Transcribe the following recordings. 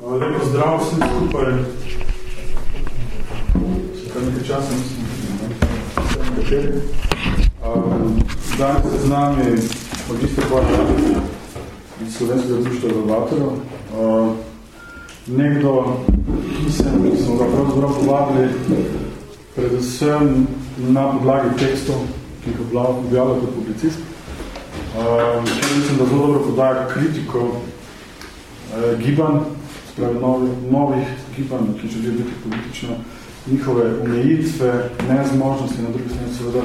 Lepo zdrav vsem skupaj. Se kar nekaj časa mislim, nekateri. Danes je z nami magister Bojan iz Slovenskega društva Evaluatorov. Nekdo, ki sem, ki smo ga pravzaprav povabili predvsem na podlagi tekstov, ki jih objavlja kot publicist. Uh, mislim, da zelo dobro podaja kritiko uh, gibanj, spravi novih, novih gibanj, ki želijo biti politično, njihove omejitve, nezmožnosti, na drugi strani seveda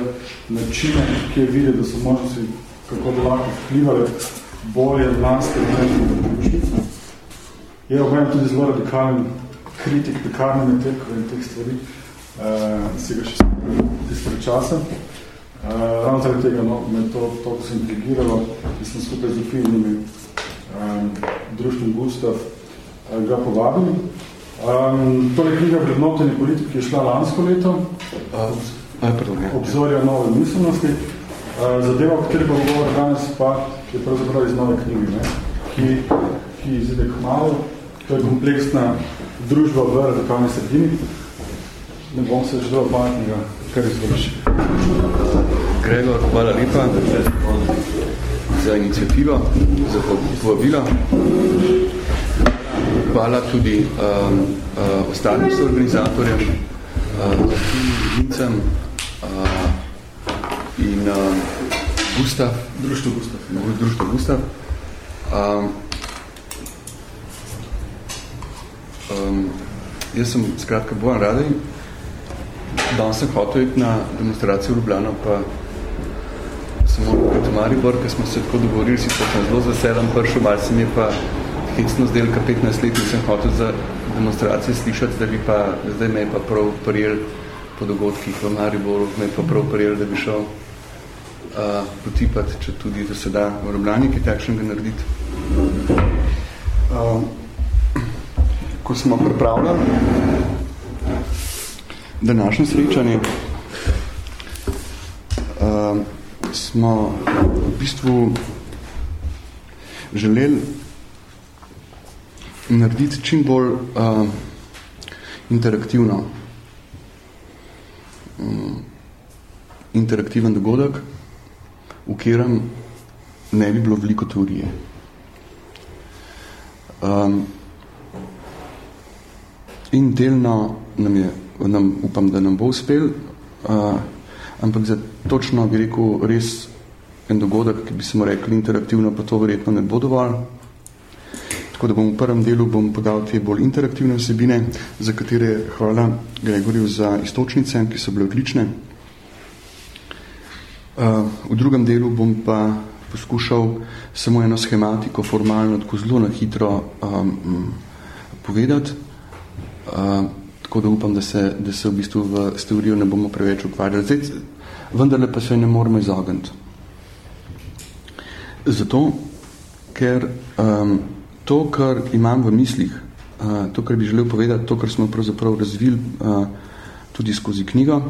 načine, ki je videti, da so možnosti, kako bi lahko vplivali bolje lanske mrežne Je obajem tudi zelo radikalen kritik pekarne metekove in teh stvari, uh, si ga še tistega časa. Uh, ravno zaradi tega no, me to toliko se intrigiralo, da sem skupaj z filmimi um, društvom Gustav ga povabili. Um, tole knjiga Vrednotenje politik, ki je šla lansko leto, uh, obzorja nove miselnosti. Uh, zadeva, o kateri bo govor danes, pa je pravzaprav iz nove knjige, ne? Ki, ki izide k malo. To je kompleksna družba v radikalni sredini. Ne bom se želel pametnega, kar izvoliš. Gregor, hvala lepa za inicijativo, za povabilo. Hvala tudi um, uh, ostalim soorganizatorjem, uh, Vincem uh, in uh, Gustav. Društvo Gustav. Društvo Gustav. Um, um, jaz sem skratka Bojan Radej. Danes sem hotel iti na demonstracijo v Ljubljano, pa sem moral biti v Maribor, ker smo se tako dogovorili, si sem zelo z veselem prišel, malo se mi je pa hecno zdel, ka 15 let nisem hotel za demonstracije slišati, da bi pa, zdaj me je pa prav prijel po dogodkih v Mariboru, me je pa prav prijel, da bi šel uh, potipati, če tudi do seda v Ljubljani, ki takšnega narediti. Uh, ko smo pripravljali današnje srečanje, uh, smo v bistvu želeli narediti čim bolj uh, interaktivno um, interaktiven dogodek, v katerem ne bi bilo veliko teorije. Um, in delno nam je, nam, upam, da nam bo uspel, uh, ampak za točno bi rekel res en dogodek, ki bi se mu rekli interaktivno, pa to verjetno ne bo dovolj. Tako da bom v prvem delu bom podal te bolj interaktivne vsebine, za katere hvala Gregorju za istočnice, ki so bile odlične. Uh, v drugem delu bom pa poskušal samo eno schematiko formalno, tako zelo na hitro um, povedati. Uh, tako da upam, da se, da se v bistvu v teorijo ne bomo preveč ukvarjali. Zdaj, vendarle pa se ne moramo izogniti. Zato, ker um, to, kar imam v mislih, uh, to, kar bi želel povedati, to, kar smo pravzaprav razvili uh, tudi skozi knjigo,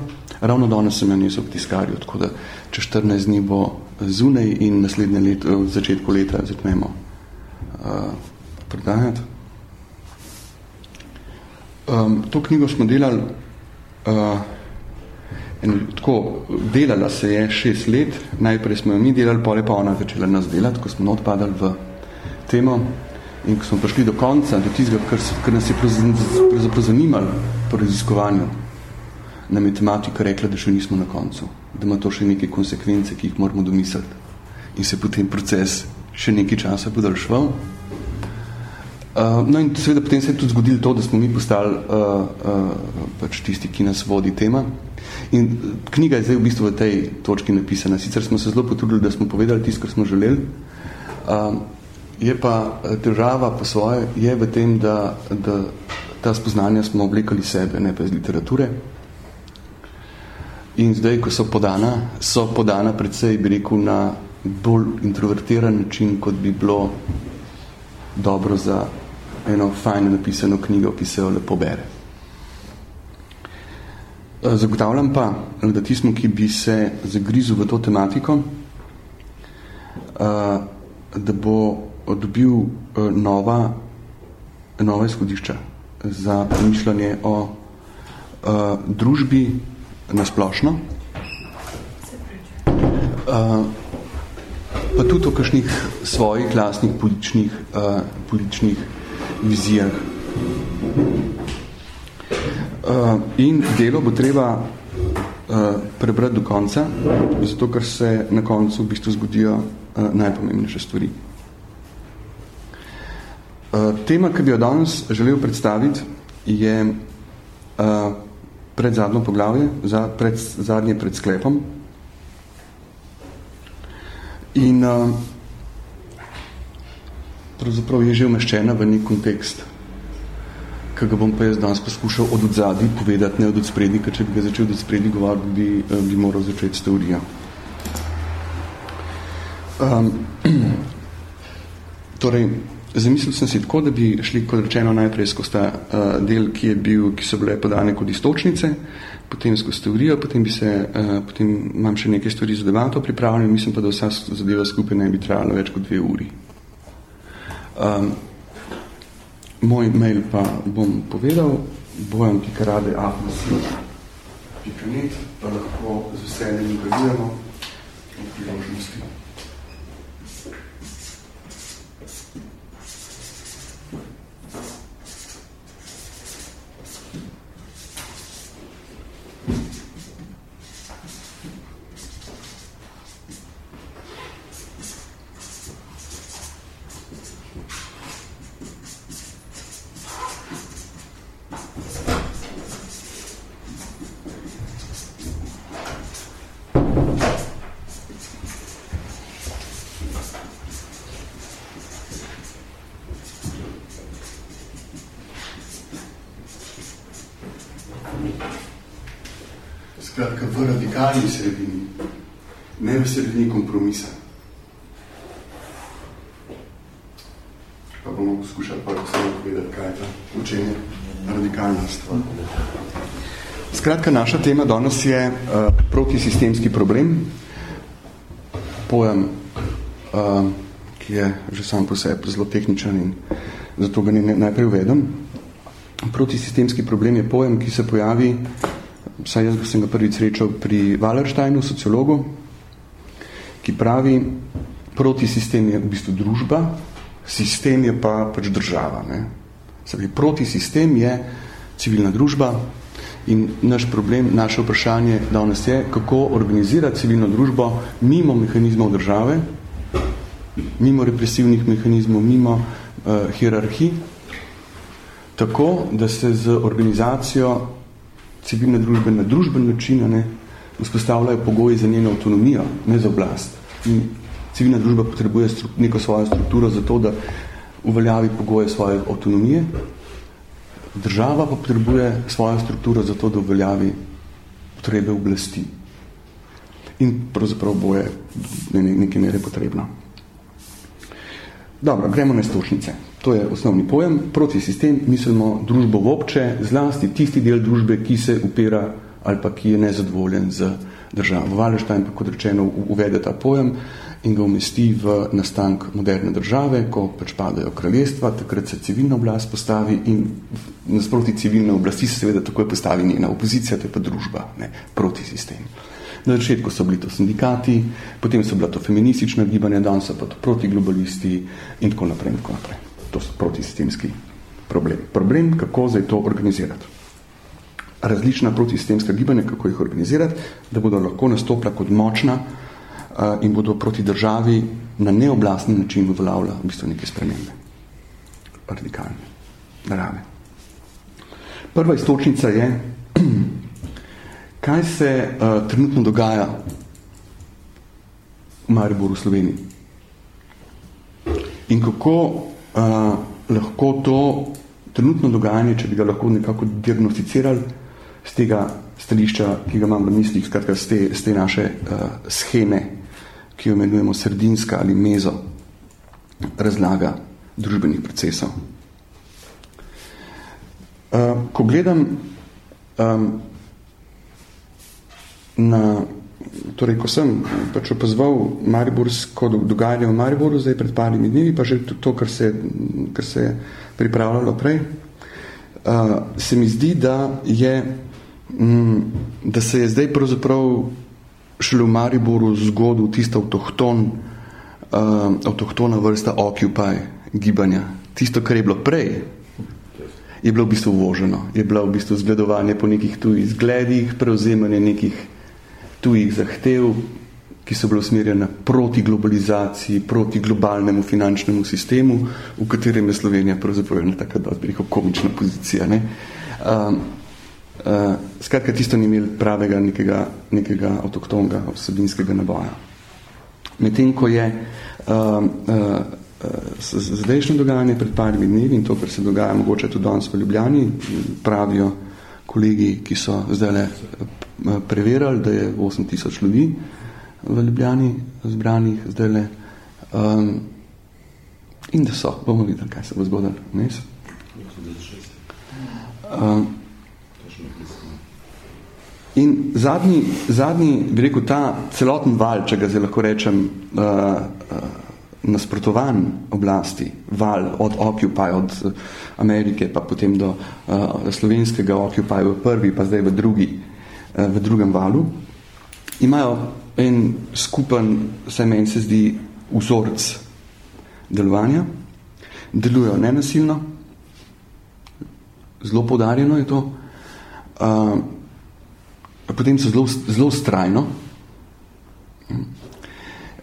ravno danes sem jo nesel v tiskarju, tako da če 14 dni bo zunaj in naslednje leto, v začetku leta začnemo uh, prodajati. Um, to knjigo smo delali uh, in tako, delala se je šest let, najprej smo jo mi delali, pole pa ona začela nas delati, ko smo odpadali v temo in ko smo prišli do konca, do tistega, kar, kar nas je pravzaprav zanimalo po raziskovanju, nam je tematika rekla, da še nismo na koncu, da ima to še neke konsekvence, ki jih moramo domisliti. In se potem proces še nekaj časa podaljšval. Uh, no in seveda potem se je tudi zgodilo to, da smo mi postali uh, uh, pač tisti, ki nas vodi tema. In knjiga je zdaj v bistvu v tej točki napisana. Sicer smo se zelo potrudili, da smo povedali tisto, kar smo želeli. Uh, je pa težava po svoje je v tem, da, da ta spoznanja smo oblikali sebe, ne pa iz literature. In zdaj, ko so podana, so podana predvsej, bi rekel, na bolj introvertiran način, kot bi bilo dobro za eno fajno napisano knjigo, ki se jo lepo bere. Zagotavljam pa, da tismo, ki bi se zagrizil v to tematiko, da bo dobil nova nova izhodišča za premišljanje o uh, družbi nasplošno. Uh, pa tudi o kakšnih svojih glasnih političnih, uh, političnih vizijah. Uh, in delo bo treba uh, prebrati do konca, zato ker se na koncu v bistvu zgodijo uh, najpomembnejše stvari. Uh, tema, ki bi jo danes želel predstaviti, je uh, pred zadnjo poglavje, za, pred, zadnje pred sklepom. In uh, pravzaprav je že umeščena v nek kontekst, ki ga bom pa jaz danes poskušal od odzadi povedati, ne od odspredi, ker če bi ga začel od odspredi govoriti, bi, bi moral začeti s teorijo. Um, torej, Zamislil sem si tako, da bi šli, kot rečeno, najprej skozi ta uh, del, ki, bil, ki so bile podane kot istočnice, potem skozi teorijo, potem, se, uh, potem imam še nekaj stvari za debato pripravljeno, mislim pa, da vsa zadeva skupaj ne bi trajala več kot dve uri. Um, moj mail pa bom povedal, bojem pikarade apnos.net, pa lahko z veseljem ukazujemo v priložnosti. radikalni sredini, ne v sredini kompromisa. Pa bomo poskušali pa vse povedati, kaj je ta učenje radikalna stvar. Skratka, naša tema danes je uh, protisistemski problem, pojem, uh, ki je že sam po sebi zelo tehničen in zato ga ne, najprej uvedem. Protisistemski problem je pojem, ki se pojavi vsaj jaz sem ga prvi srečal pri Wallersteinu, sociologu, ki pravi, proti sistem je v bistvu družba, sistem je pa pač država. Ne? Pravi, proti sistem je civilna družba in naš problem, naše vprašanje danes je, kako organizirati civilno družbo mimo mehanizmov države, mimo represivnih mehanizmov, mimo uh, hierarhij, tako, da se z organizacijo civilne družbe na družben način ne, vzpostavljajo pogoji za njeno avtonomijo, ne za oblast. In civilna družba potrebuje neko svojo strukturo za to, da uveljavi pogoje svoje avtonomije. Država pa potrebuje svojo strukturo za to, da uveljavi potrebe oblasti. In pravzaprav boje ne, ne, neke mere potrebno. Dobro, gremo na istočnice. To je osnovni pojem. Proti sistem mislimo družbo v obče, zlasti tisti del družbe, ki se upira ali pa ki je nezadovoljen z državo. Wallerstein pa kot rečeno uvede ta pojem in ga umesti v nastank moderne države, ko pač padajo kraljestva, takrat se civilna oblast postavi in nasproti civilne oblasti se seveda takoj postavi njena opozicija, to je pa družba, ne, proti sistem. Na začetku so bili to sindikati, potem so bila to feministična gibanja, danes so pa to protiglobalisti in tako naprej in tako naprej to so protisistemski problem. Problem, kako zdaj to organizirati. Različna protisistemska gibanja, kako jih organizirati, da bodo lahko nastopila kot močna in bodo proti državi na neoblastni način uveljavlja v bistvu neke spremembe. Radikalne narave. Prva istočnica je, kaj se uh, trenutno dogaja v Mariboru Sloveniji. In kako uh, lahko to trenutno dogajanje, če bi ga lahko nekako diagnosticirali z tega stališča, ki ga imam v mislih, skratka z te, z te naše uh, scheme, ki jo imenujemo sredinska ali mezo, razlaga družbenih procesov. Uh, ko gledam um, na torej, ko sem pač opazval Mariborsko dogajanje v Mariboru, zdaj pred parimi dnevi, pa že to, kar se, kar se je pripravljalo prej, uh, se mi zdi, da je, um, da se je zdaj pravzaprav šele v Mariboru zgodil tisto avtohton, uh, avtohtona vrsta Occupy gibanja. Tisto, kar je bilo prej, je bilo v bistvu uvoženo. Je bilo v bistvu zgledovanje po nekih tujih zgledih, prevzemanje nekih tujih zahtev, ki so bile usmerjene proti globalizaciji, proti globalnemu finančnemu sistemu, v katerem je Slovenija pravzaprav ena taka dosti komična pozicija. Ne? Um, uh, skratka, tisto ni imel pravega nekega, nekega avtoktonga, vsebinskega naboja. Medtem, ko je um, uh, zdajšnje dogajanje pred parimi dnevi in to, kar se dogaja mogoče tudi danes v Ljubljani, pravijo kolegi, ki so zdaj eh, preverjali, da je 8 tisoč ljudi v Ljubljani zbranih zdaj le um, in da so, bomo videli, kaj se bo zgodilo. Um, in zadnji, zadnji, bi rekel, ta celoten val, če ga zdaj lahko rečem, uh, uh, nasprotovan oblasti, val od Occupy, od eh, Amerike, pa potem do uh, slovenskega Occupy v prvi, pa zdaj v, drugi, uh, v drugem valu, imajo en skupen, se meni se zdi, vzorc delovanja, delujejo nenasilno, zelo podarjeno je to, uh, potem so zelo, zelo strajno,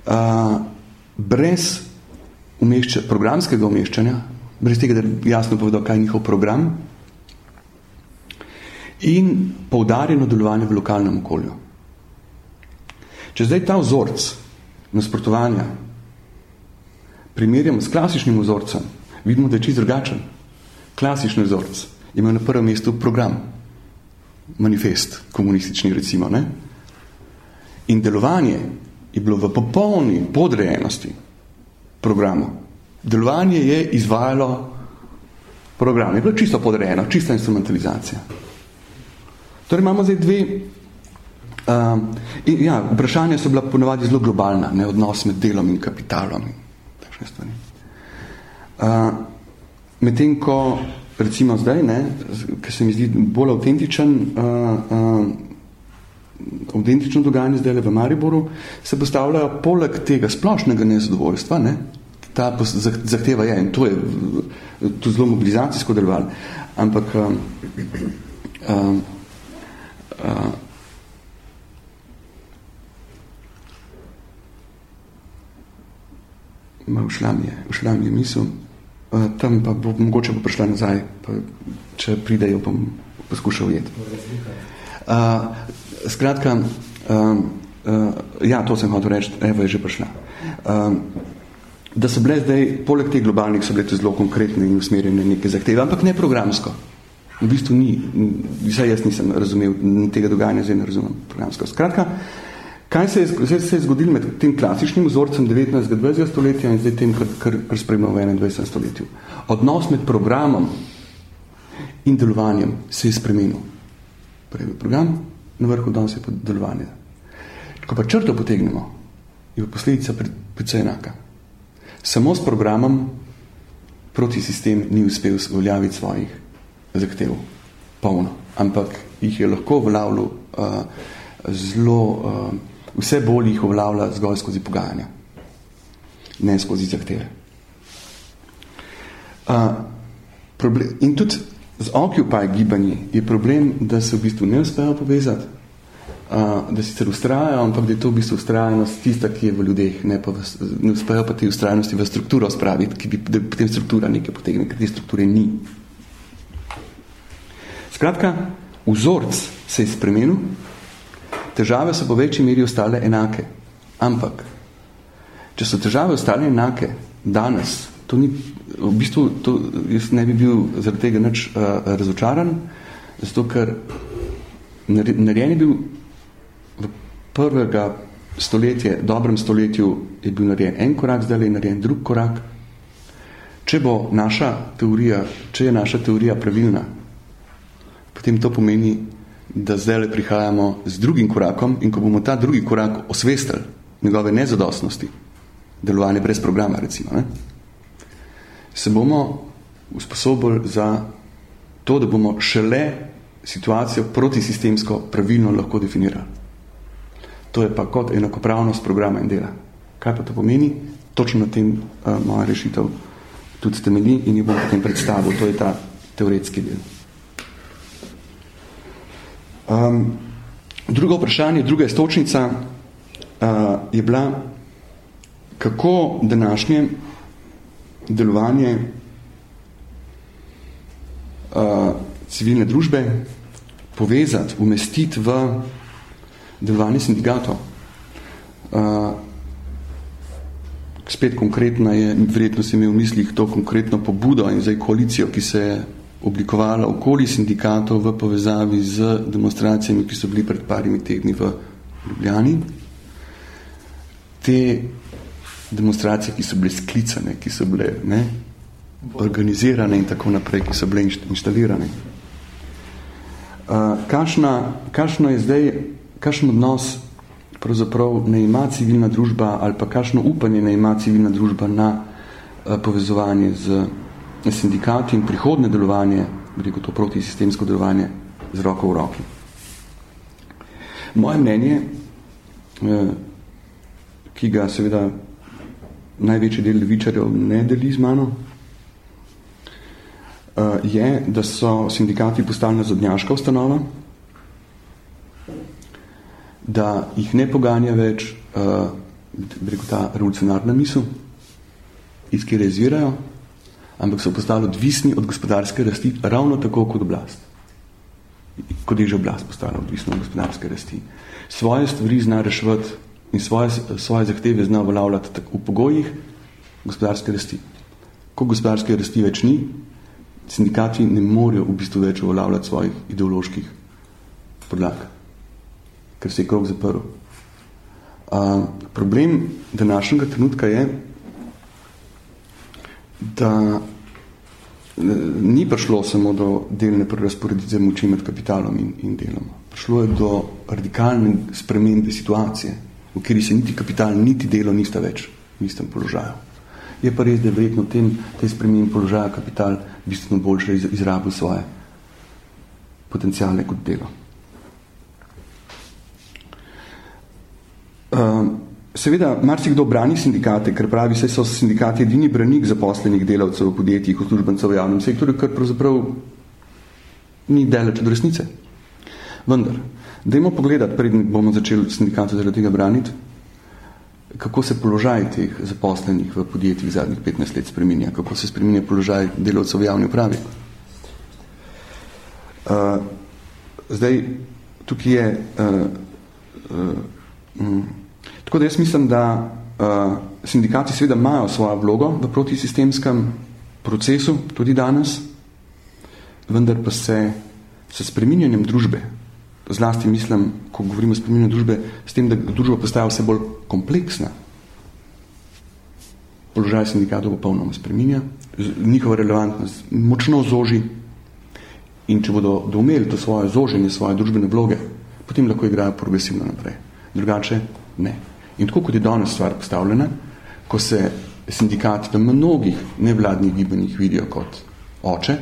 uh, brez umešča, programskega umeščanja, brez tega, da jasno povedal, kaj je njihov program, in poudarjeno delovanje v lokalnem okolju. Če zdaj ta vzorc nasprotovanja primerjamo s klasičnim vzorcem, vidimo, da je čist drugačen. Klasični vzorc ima na prvem mestu program, manifest, komunistični recimo, ne? In delovanje je bilo v popolni podrejenosti programu. Delovanje je izvajalo program. Je bilo čisto podrejeno, čista instrumentalizacija. Torej imamo zdaj dve uh, in, ja, vprašanja so bila ponovadi zelo globalna, ne, odnos med delom in kapitalom in takšne stvari. Uh, Medtem ko recimo zdaj, ne, ker se mi zdi bolj avtentičen uh, uh, identično dogajanje zdaj v Mariboru, se postavljajo poleg tega splošnega nezadovoljstva, ne, ta zahteva je, in to je to zelo mobilizacijsko delovalo, ampak um, um, um, ušla mi je, ušla mi je misel, tam pa bo mogoče bo prišla nazaj, pa če pridejo, bom poskušal ujeti. Uh, skratka, um, uh, ja, to sem hotel reči, evo je že prišla. Um, da so bile zdaj, poleg teh globalnih, so bile zelo konkretne in usmerjene neke zahteve, ampak ne programsko. V bistvu ni, vsaj jaz nisem razumel tega dogajanja, zdaj ne razumem programsko. Skratka, kaj se je, zdaj se je zgodilo med tem klasičnim vzorcem 19. 20. stoletja in zdaj tem, kar, kar, kar spremljamo v 21. stoletju? Odnos med programom in delovanjem se je spremenil. Prvi program, na vrhu danes je pa delovanje. Ko pa črto potegnemo, je posledica predvsej enaka. Samo s programom proti sistem ni uspel uveljaviti svojih zahtev polno, ampak jih je lahko uveljavljal uh, zelo, uh, vse bolj jih uveljavlja zgolj skozi pogajanja, ne skozi zahteve. Uh, problem, in tudi z Occupy gibanji je problem, da se v bistvu ne uspejo povezati, uh, da sicer ustrajajo, ampak da je to v bistvu ustrajanost tista, ki je v ljudeh, ne, pa v, ne uspejo pa te ustrajanosti v strukturo spraviti, ki bi da potem struktura nekaj potegne, ker te strukture ni. Skratka, vzorc se je spremenil, težave so po večji meri ostale enake, ampak če so težave ostale enake danes, to ni, v bistvu to, jaz ne bi bil zaradi tega nič uh, razočaran, zato ker narejen je bil v prvega stoletje, dobrem stoletju je bil narejen en korak, zdaj je narejen drug korak. Če bo naša teorija, če je naša teorija pravilna, potem to pomeni, da zdaj prihajamo z drugim korakom in ko bomo ta drugi korak osvestili, njegove nezadostnosti, delovanje brez programa recimo, ne, se bomo usposobili za to, da bomo šele situacijo protisistemsko pravilno lahko definirali. To je pa kot enakopravnost programa in dela. Kaj pa to pomeni? Točno na tem uh, moja rešitev tudi temelji in jo bom potem predstavil. To je ta teoretski del. Um, drugo vprašanje, druga istočnica uh, je bila, kako današnje delovanje uh, civilne družbe povezati, umestiti v delovanje sindikatov. Uh, spet konkretna je, verjetno si imel v mislih to konkretno pobudo in zdaj koalicijo, ki se oblikovala okoli sindikatov v povezavi z demonstracijami, ki so bili pred parimi tedni v Ljubljani. Te demonstracije, ki so bile sklicane, ki so bile ne, organizirane in tako naprej, ki so bile inštalirane. Uh, kašna, kašno je zdaj, kašen odnos pravzaprav ne ima civilna družba ali pa kašno upanje ne ima civilna družba na uh, povezovanje z sindikati in prihodne delovanje, rekel to protisistemsko delovanje z roko v roki. Moje mnenje, uh, ki ga seveda največji del levičarjev ne deli z mano, uh, je, da so sindikati postali nazadnjaška ustanova, da jih ne poganja več uh, ta revolucionarna misel, iz kjer izvirajo, ampak so postali odvisni od gospodarske rasti ravno tako kot oblast. Kot je že oblast postala odvisna od gospodarske rasti. Svoje stvari zna reševati in svoje, svoje zahteve zna uveljavljati v pogojih gospodarske rasti. Ko gospodarske rasti več ni, sindikati ne morejo v bistvu več uveljavljati svojih ideoloških podlag, ker se je krog zaprl. Uh, problem današnjega trenutka je, da ni prišlo samo do delne prerasporeditve moči med kapitalom in, in delom. Prišlo je do radikalne spremembe situacije, v kateri se niti kapital, niti delo nista več v istem položaju. Je pa res, da je verjetno tem, te spremembe položaja kapital bistveno boljše izrabil svoje potencijale kot delo. Uh, seveda, marsikdo brani sindikate, ker pravi, se so sindikati edini branik zaposlenih delavcev v podjetjih, uslužbencev v javnem sektorju, kar pravzaprav ni deleč od resnice. Vendar, dajmo pogledati, predn bomo začeli sindikate zaradi tega braniti, kako se položaj teh zaposlenih v podjetjih zadnjih 15 let spreminja, kako se spreminja položaj delavcev v javni upravi. Uh, zdaj, tukaj je uh, uh, tako da jaz mislim, da uh, sindikati seveda imajo svojo vlogo v protisistemskem procesu, tudi danes, vendar pa se s spreminjanjem družbe, zlasti mislim, ko govorimo o spreminjanju družbe, s tem, da družba postaja vse bolj kompleksna, položaj sindikatov popolnoma spreminja, njihova relevantnost močno zoži in če bodo domeli to svoje zoženje, svoje družbene vloge, potem lahko igrajo progresivno naprej. Drugače ne. In tako kot je danes stvar postavljena, ko se sindikati v mnogih nevladnih gibanjih vidijo kot oče,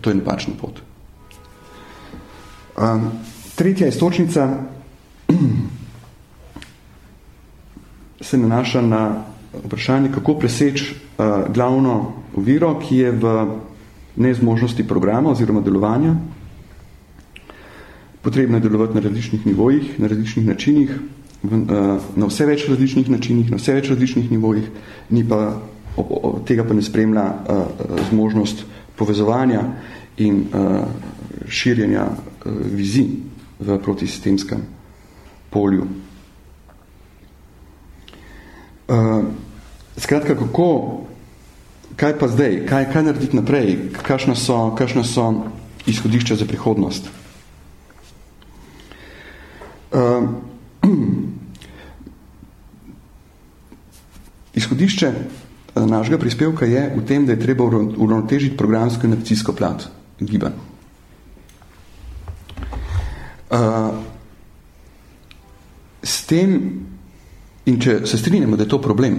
to je napačna pot. Um, tretja istočnica se nanaša na vprašanje, kako preseči uh, glavno oviro, ki je v nezmožnosti programa oziroma delovanja. Potrebno je delovati na različnih nivojih, na različnih načinih, na vse več različnih načinih, na vse več različnih nivojih, ni pa, tega pa ne spremlja uh, zmožnost povezovanja in uh, širjenja vizij v protisistemskem polju. Skratka, kako, kaj pa zdaj, kaj, kaj narediti naprej, kakšna so, kakšna so izhodišča za prihodnost? Uh, izhodišče našega prispevka je v tem, da je treba uravnotežiti programsko in akcijsko plat gibanj. Uh, s tem, in če se strinjamo, da je to problem,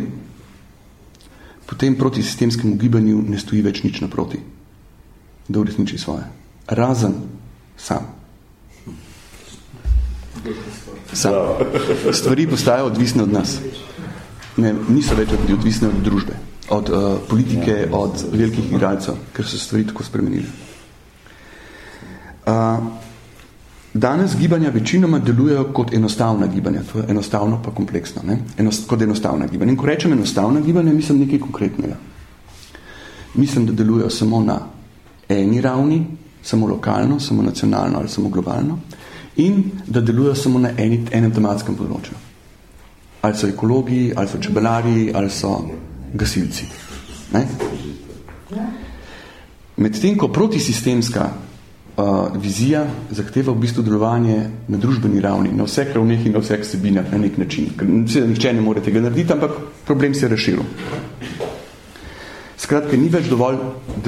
potem proti sistemskemu gibanju ne stoji več nič naproti, da uresniči svoje. Razen sam. Sam. Stvari postajajo odvisne od nas. Ne, niso več odvisne od družbe, od uh, politike, od velikih igralcev, ker so stvari tako spremenili. Uh, danes gibanja večinoma delujejo kot enostavna gibanja, to je enostavno pa kompleksno, ne? Enost, kot enostavna gibanja. In ko rečem enostavna gibanja, mislim nekaj konkretnega. Mislim, da delujejo samo na eni ravni, samo lokalno, samo nacionalno ali samo globalno, in da delujejo samo na eni, enem tematskem področju. Ali so ekologi, ali so čebelari, ali so gasilci. Ne? Medtem, ko protisistemska uh, vizija zahteva v bistvu delovanje na družbeni ravni, na vseh ravneh in na vseh sebinah na nek način. Ker nihče ne more tega narediti, ampak problem se je razširil. Skratka, ni več dovolj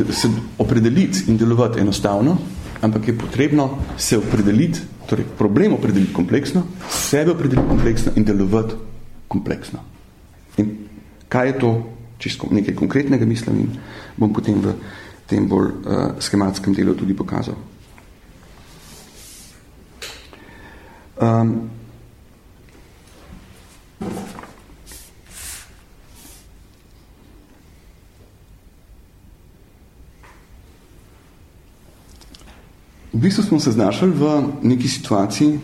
se opredeliti in delovati enostavno, ampak je potrebno se opredeliti, torej problem opredeliti kompleksno, sebe opredeliti kompleksno in delovati kompleksno. In kaj je to, čisto nekaj konkretnega mislim in bom potem v tem bolj uh, skematskem delu tudi pokazal. Um, v bistvu smo se znašli v neki situaciji,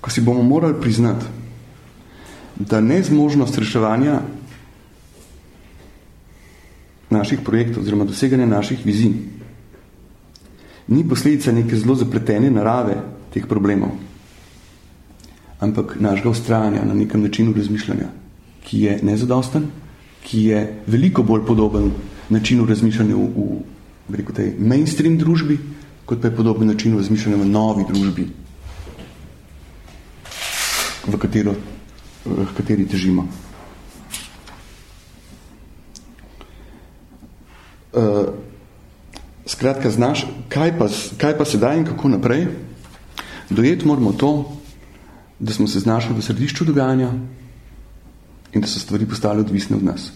ko si bomo morali priznati, da nezmožnost reševanja naših projektov oziroma doseganja naših vizij ni posledica neke zelo zapletene narave teh problemov, ampak našega ustrajanja na nekem načinu razmišljanja, ki je nezadosten, ki je veliko bolj podoben načinu razmišljanja v, v rekel, tej mainstream družbi, kot pa je podoben načinu razmišljanja v novi družbi, v, katero, v kateri težimo. Uh, skratka, znaš, kaj pa, kaj pa sedaj in kako naprej, dojeti moramo to, da smo se znašli v središču dogajanja in da so stvari postale odvisne od nas.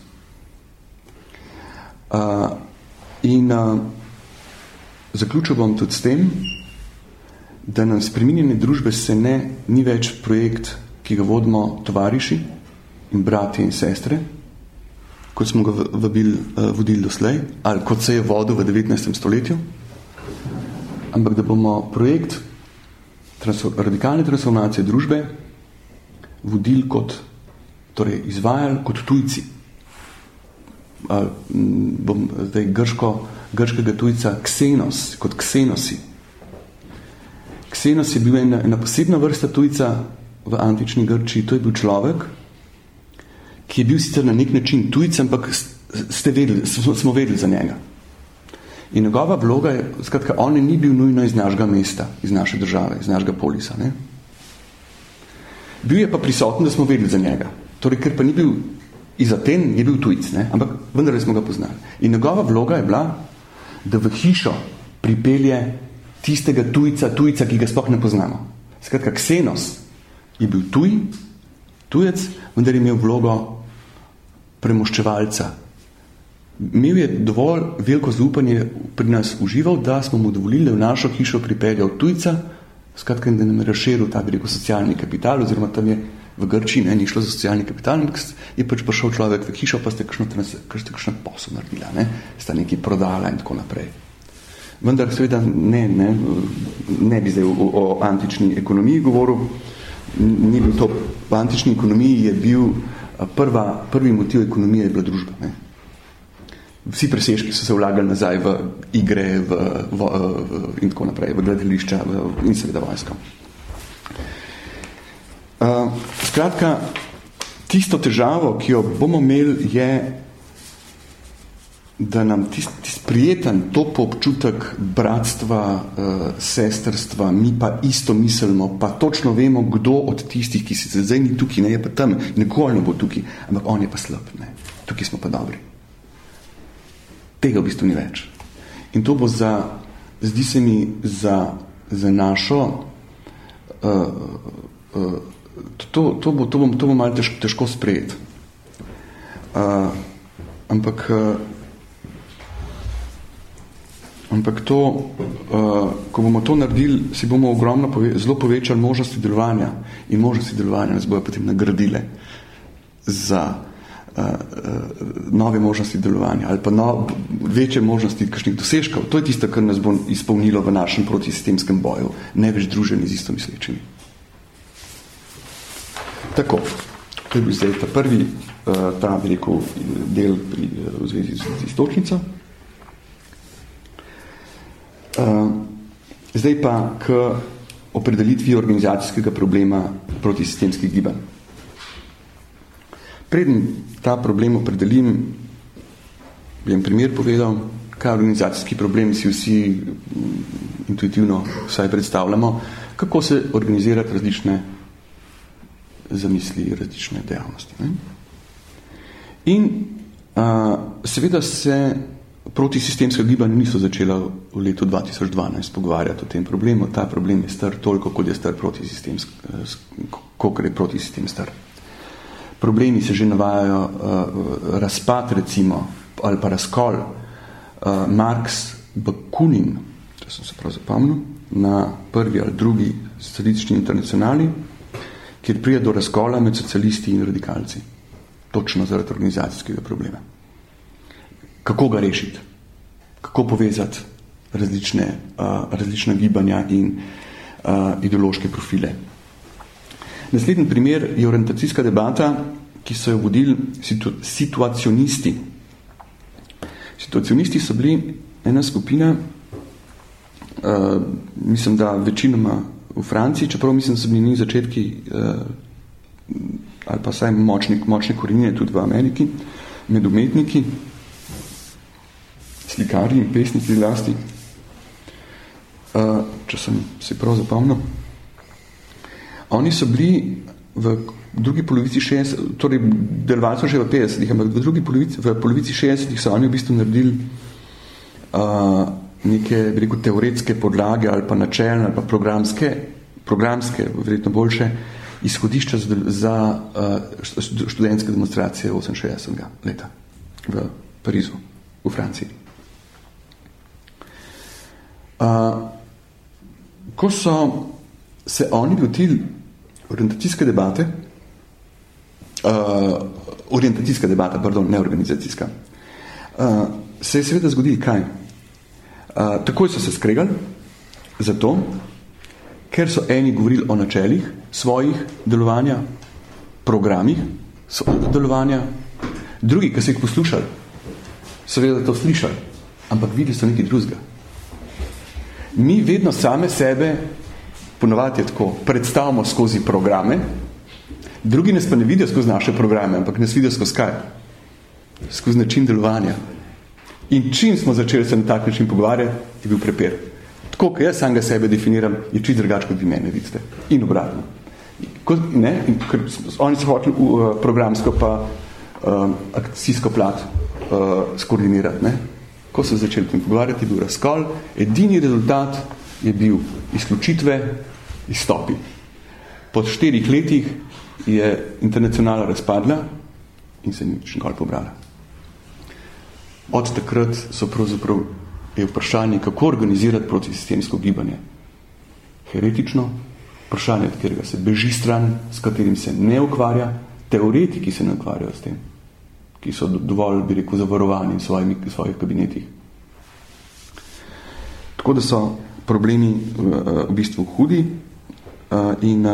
Uh, in uh, zaključil bom tudi s tem, da nam spreminjene družbe se ne ni več projekt, ki ga vodimo tovariši in brati in sestre, kot smo ga vabil, uh, vodili doslej, ali kot se je vodil v 19. stoletju, ampak da bomo projekt radikalne transformacije družbe vodili kot, torej izvajali kot tujci. A, bom zdaj grško, grškega tujca Ksenos, kot Ksenosi. Ksenos je bil ena, ena posebna vrsta tujca v antični Grčiji. To je bil človek, ki je bil sicer na nek način tujc, ampak ste vedeli, smo, smo vedeli za njega. In njegova vloga je, skratka, on ni bil nujno iz našega mesta, iz naše države, iz našega polisa. Ne? Bil je pa prisoten, da smo vedeli za njega. Torej, ker pa ni bil iz Aten, je bil tujc, ne? ampak vendar smo ga poznali. In njegova vloga je bila, da v hišo pripelje tistega tujca, tujca, ki ga sploh ne poznamo. Skratka, Ksenos je bil tuj, tujec, vendar je imel vlogo premoščevalca, imel je dovolj veliko zaupanje pri nas užival, da smo mu dovolili, da v našo hišo pripeljal tujca, skratka, da nam je razširil ta veliko socialni kapital, oziroma tam je v Grčiji ne, ni šlo za socialni kapital, ampak je pač prišel človek v hišo, pa ste kakšno, kakšno posel naredila, ne, sta nekaj prodala in tako naprej. Vendar seveda ne, ne, ne bi zdaj o, o antični ekonomiji govoril, ni bil to, v antični ekonomiji je bil prva, prvi motiv ekonomije je bila družba. Ne vsi presežki so se vlagali nazaj v igre v, v, v, in tako naprej, v gledališča v, in seveda vojsko. Uh, skratka, tisto težavo, ki jo bomo imeli, je, da nam tist, tist prijeten top občutek bratstva, uh, sestrstva, mi pa isto mislimo, pa točno vemo, kdo od tistih, ki se zdaj ni tukaj, ne je pa tam, nikoli ne bo tukaj, ampak on je pa slab, ne. tukaj smo pa dobri tega v bistvu ni več. In to bo za, zdi se mi, za, za našo uh, uh, to, to, bo, to, bo, to bo malo težko, težko sprejeti. Uh, ampak uh, ampak to, uh, ko bomo to naredili, si bomo ogromno pove, zelo povečali možnosti delovanja in možnosti delovanja nas bojo potem nagradile za uh, uh, nove možnosti delovanja ali pa no, večje možnosti kakšnih dosežkov. To je tisto, kar nas bo izpolnilo v našem protisistemskem boju, ne več druženi z isto mislečimi. Tako, to je bil zdaj ta prvi, uh, ta, rekel, del pri, uh, v zvezi z, z istočnico. Uh, zdaj pa k opredelitvi organizacijskega problema protisistemskih gibanj. Preden ta problem opredelim, bi en primer povedal, kaj organizacijski problem si vsi intuitivno vsaj predstavljamo, kako se organizirati različne zamisli, različne dejavnosti. Ne? In uh, seveda se protisistemska gibanja niso začela v letu 2012 pogovarjati o tem problemu. Ta problem je star toliko, kot je star protisistemsk, koliko je protisistem star. Problemi se že navajajo uh, razpad, recimo, ali pa razkol uh, Marx Bakunin, to sem se prav zapomnil, na prvi ali drugi statistični internacionali, kjer prije do razkola med socialisti in radikalci. Točno zaradi organizacijskega problema. Kako ga rešiti? Kako povezati različne, uh, različne gibanja in uh, ideološke profile? Naslednji primer je orientacijska debata, ki so jo vodili situ situacionisti. Situacionisti so bili ena skupina, uh, mislim, da večinoma v Franciji, čeprav mislim, da so bili njih začetki uh, ali pa saj močne, močne korenine tudi v Ameriki, med umetniki, slikarji in pesniki lasti. Uh, če sem si prav zapomnil. Oni so bili v drugi polovici 60, torej delovali so že v 50-ih, ampak v drugi polovici, v polovici 60-ih so oni v bistvu naredili uh, neke, bi rekel, teoretske podlage ali pa načelne ali pa programske, programske, verjetno boljše, izhodišča za, za uh, študentske demonstracije 68. leta v Parizu, v Franciji. Uh, ko so se oni lotili orientacijske debate, uh, orientacijska debata, pardon, ne organizacijska, uh, se je seveda zgodili kaj? Uh, takoj so se skregali, zato, ker so eni govorili o načelih svojih delovanja, programih delovanja, drugi, ki so jih poslušali, seveda to slišali, ampak videli so nekaj drugega. Mi vedno same sebe, ponovati je tako, predstavimo skozi programe, drugi nas pa ne vidijo skozi naše programe, ampak nas vidijo skozi kaj? Skozi način delovanja. In čim smo začeli se na tak način pogovarjati, je bil prepir. Tako, ko jaz samega sebe definiram, je čist drugače, kot vi mene vidite. In obratno. Ko, ne, in, ker oni so hoteli uh, programsko pa uh, akcijsko plat uh, skoordinirati. Ne? Ko so začeli tem pogovarjati, je bil razkol. Edini rezultat je bil izključitve, izstopi. Po štirih letih je internacionala razpadla in se nič nikoli pobrala. Od takrat so pravzaprav je vprašanje, kako organizirati protisistemsko gibanje. Heretično, vprašanje, od katerega se beži stran, s katerim se ne ukvarja, teoretiki se ne ukvarjajo s tem, ki so dovolj, bi rekel, zavarovani v svojimi, svojih kabinetih. Tako da so problemi v, v bistvu hudi uh, in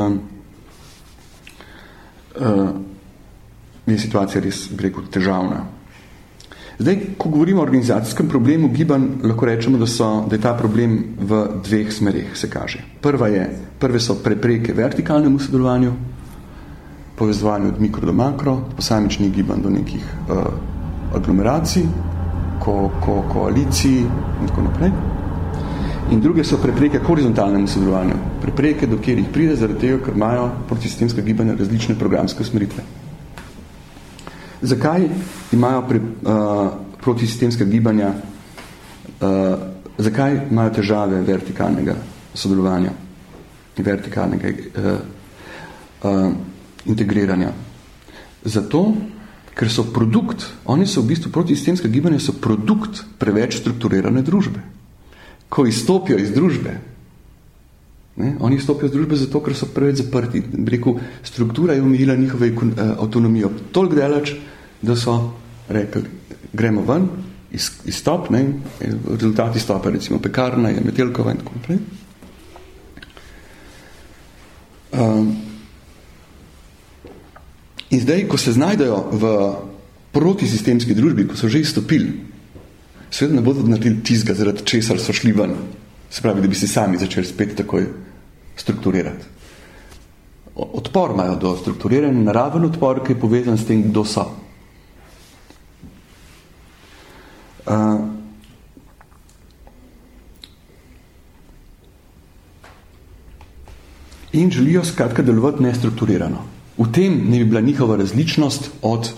je situacija res, bi rekel, težavna. Zdaj, ko govorimo o organizacijskem problemu gibanj, lahko rečemo, da, so, da je ta problem v dveh smerih, se kaže. Prva je, prve so prepreke vertikalnemu sodelovanju, povezovanju od mikro do makro, posamičnih gibanj do nekih uh, aglomeracij, ko, ko, koalicij in tako naprej. In druge so prepreke horizontalnemu sodelovanju, prepreke, do kjer jih pride zaradi tega, ker imajo protisistemska gibanja različne programske usmeritve. Zakaj imajo pri, uh, protisistemska gibanja, uh, zakaj imajo težave vertikalnega sodelovanja? vertikalnega uh, uh, integriranja. Zato, ker so produkt, oni so v bistvu protisistemske gibanja, so produkt preveč strukturirane družbe. Ko izstopijo iz družbe, ne, oni izstopijo iz družbe zato, ker so preveč zaprti. Rekel, struktura je omejila njihove uh, avtonomijo. Toliko delač, da so rekli, gremo ven, izstop, ne, rezultati stopa, recimo pekarna, je metelkova in tako naprej. Um, in zdaj, ko se znajdejo v protisistemski družbi, ko so že izstopili, seveda ne bodo naredili tizga, zaradi česar so šli ven. Se pravi, da bi se sami začeli spet takoj strukturirati. Odpor imajo do strukturiranja, naraven odpor, ki je povezan s tem, kdo so. Uh, in želijo skratka delovati nestrukturirano. V tem ne bi bila njihova različnost od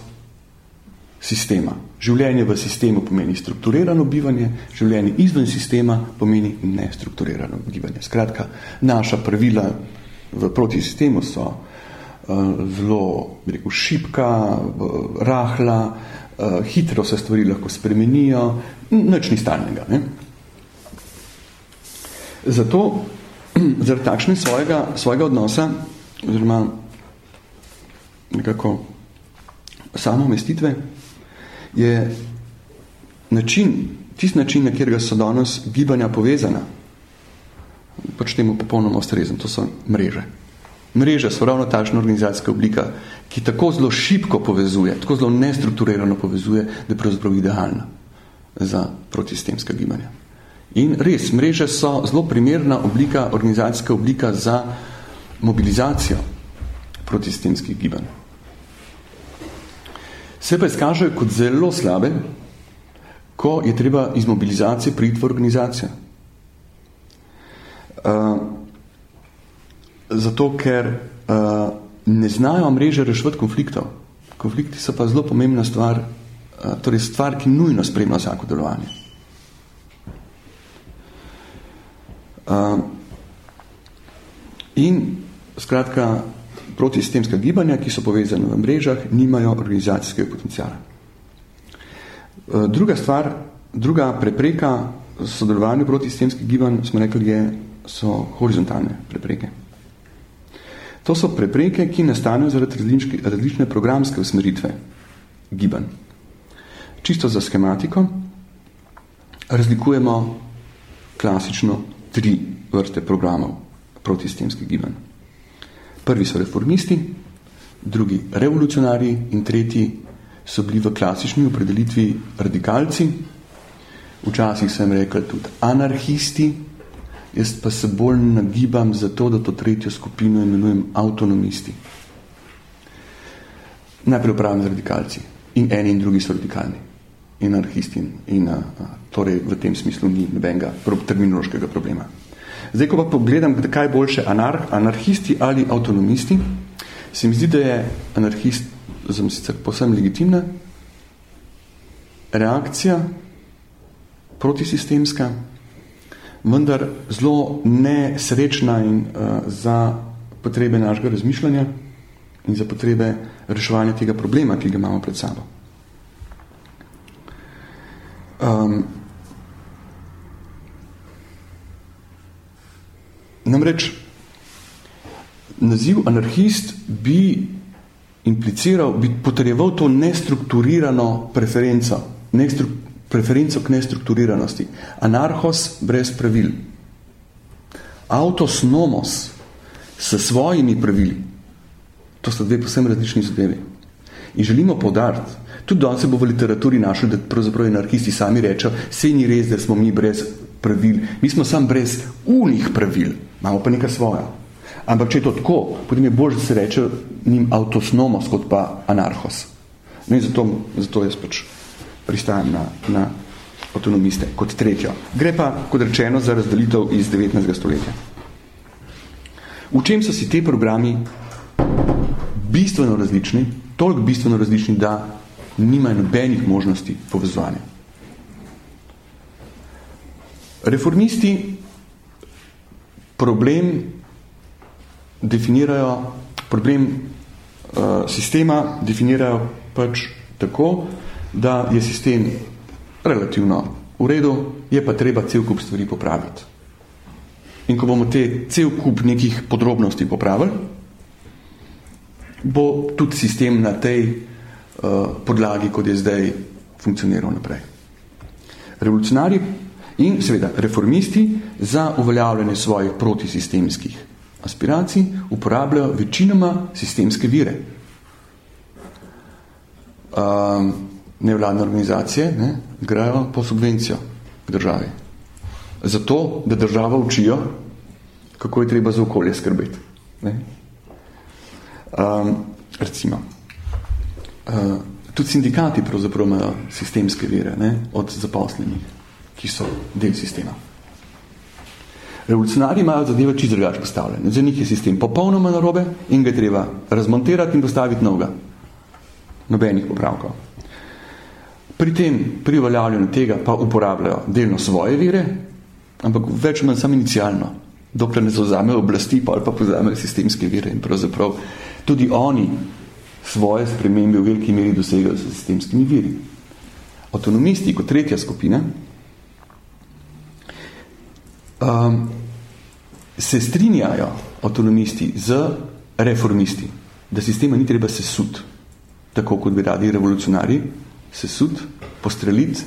sistema. Življenje v sistemu pomeni strukturirano bivanje, življenje izven sistema pomeni nestrukturirano bivanje. Skratka, naša pravila v protisistemu so uh, zelo rekel, šipka, uh, rahla, uh, hitro se stvari lahko spremenijo, nič ni stalnega. Ne? Zato zaradi takšne svojega, svojega odnosa, oziroma nekako samomestitve, je način, tist način, na katerega so danes gibanja povezana, pač temu popolnoma ustrezen, to so mreže. Mreže so ravno takšna organizacijska oblika, ki tako zelo šipko povezuje, tako zelo nestrukturirano povezuje, da je pravzaprav idealna za protisistemska gibanja. In res, mreže so zelo primerna oblika, organizacijska oblika za mobilizacijo protisistemskih gibanj. Se pa izkažejo kot zelo slabe, ko je treba iz mobilizacije priti v organizacijo. Uh, zato, ker uh, ne znajo mreže reševati konfliktov. Konflikti so pa zelo pomembna stvar, uh, torej stvar, ki nujno spremlja vsako delovanje. Uh, in skratka, protisistemska gibanja, ki so povezane v mrežah, nimajo organizacijskega potencijala. Uh, druga stvar, druga prepreka sodelovanju protisistemskih gibanj, smo rekli, je, so horizontalne prepreke. To so prepreke, ki nastanejo zaradi različne programske usmeritve gibanj. Čisto za schematiko razlikujemo klasično tri vrste programov protisistemskih gibanj. Prvi so reformisti, drugi revolucionarji in tretji so bili v klasični opredelitvi radikalci. Včasih sem rekel tudi anarhisti, jaz pa se bolj nagibam za to, da to tretjo skupino imenujem avtonomisti. Najprej upravim z radikalci. In eni in drugi so radikalni. In anarhisti. In, a, a, torej v tem smislu ni nobenega terminološkega problema. Zdaj, ko pa pogledam, kaj boljše anar, anarhisti ali avtonomisti, se mi zdi, da je anarhist sicer posebno legitimna reakcija protisistemska, vendar zelo nesrečna in uh, za potrebe našega razmišljanja in za potrebe reševanja tega problema, ki ga imamo pred sabo. Um, namreč, naziv anarhist bi impliciral, bi potreboval to nestrukturirano preferenco, nestrukturirano preferenco k nestrukturiranosti. Anarhos brez pravil. Autosnomos s svojimi pravili. To sta dve posebno različni zadevi. In želimo povdariti, tudi danes se bo v literaturi našel, da pravzaprav anarhisti sami rečejo, sej ni res, da smo mi brez pravil. Mi smo sam brez unih pravil, imamo pa nekaj svoja. Ampak če je to tako, potem je bolj, da se reče njim autosnomos kot pa anarhos. No in zato, zato jaz pač pristajam na, na autonomiste kot tretjo. Gre pa, kot rečeno, za razdelitev iz 19. stoletja. V čem so si te programi bistveno različni, toliko bistveno različni, da nimajo nobenih možnosti povezovanja. Reformisti problem definirajo problem uh, sistema, definirajo pač tako, da je sistem relativno v redu, je pa treba cel kup stvari popraviti. In ko bomo te cel kup nekih podrobnosti popravili, bo tudi sistem na tej uh, podlagi, kot je zdaj, funkcioniral naprej. Revolucionari in seveda reformisti za uveljavljanje svojih protisistemskih aspiracij uporabljajo večinoma sistemske vire. Um, nevladne organizacije ne, grejo po subvencijo državi. Zato, da država učijo, kako je treba za okolje skrbeti. Ne. Um, recimo, uh, tudi sindikati pravzaprav imajo sistemske vire ne, od zaposlenih, ki so del sistema. Revolucionari imajo zadeve čisto drugače postavljene. Za njih je sistem popolnoma narobe in ga treba razmontirati in postaviti novega. Nobenih popravkov. Pri tem, pri uveljavljanju tega pa uporabljajo delno svoje vire, ampak več manj samo inicialno, dokler ne zauzamejo oblasti, pa ali pa pozamejo sistemske vire in pravzaprav tudi oni svoje spremembe v veliki meri dosegajo s sistemskimi viri. Autonomisti kot tretja skupina um, se strinjajo autonomisti z reformisti, da sistema ni treba sesut, tako kot bi radi revolucionari, sesut, postreliti,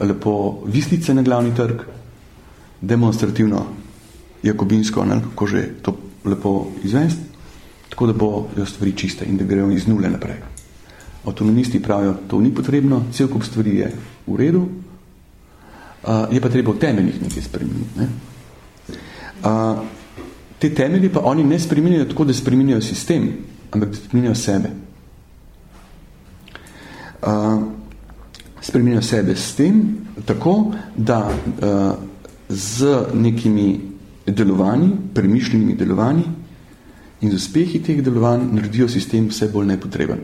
lepo vislice na glavni trg, demonstrativno, jakobinsko, ne, kako že to lepo izvesti, tako da bo stvari čiste in da grejo iz nule naprej. Autonomisti pravijo, to ni potrebno, cel kup stvari je v redu, uh, je pa treba v temeljih nekaj spremeniti. Ne? Uh, te temelji pa oni ne spremenjajo tako, da spremenjajo sistem, ampak da spremenjajo sebe. Uh, spremenjajo sebe s tem, tako, da uh, z nekimi delovanji, premišljenimi delovanji in z uspehi teh delovanj naredijo sistem vse bolj nepotreben.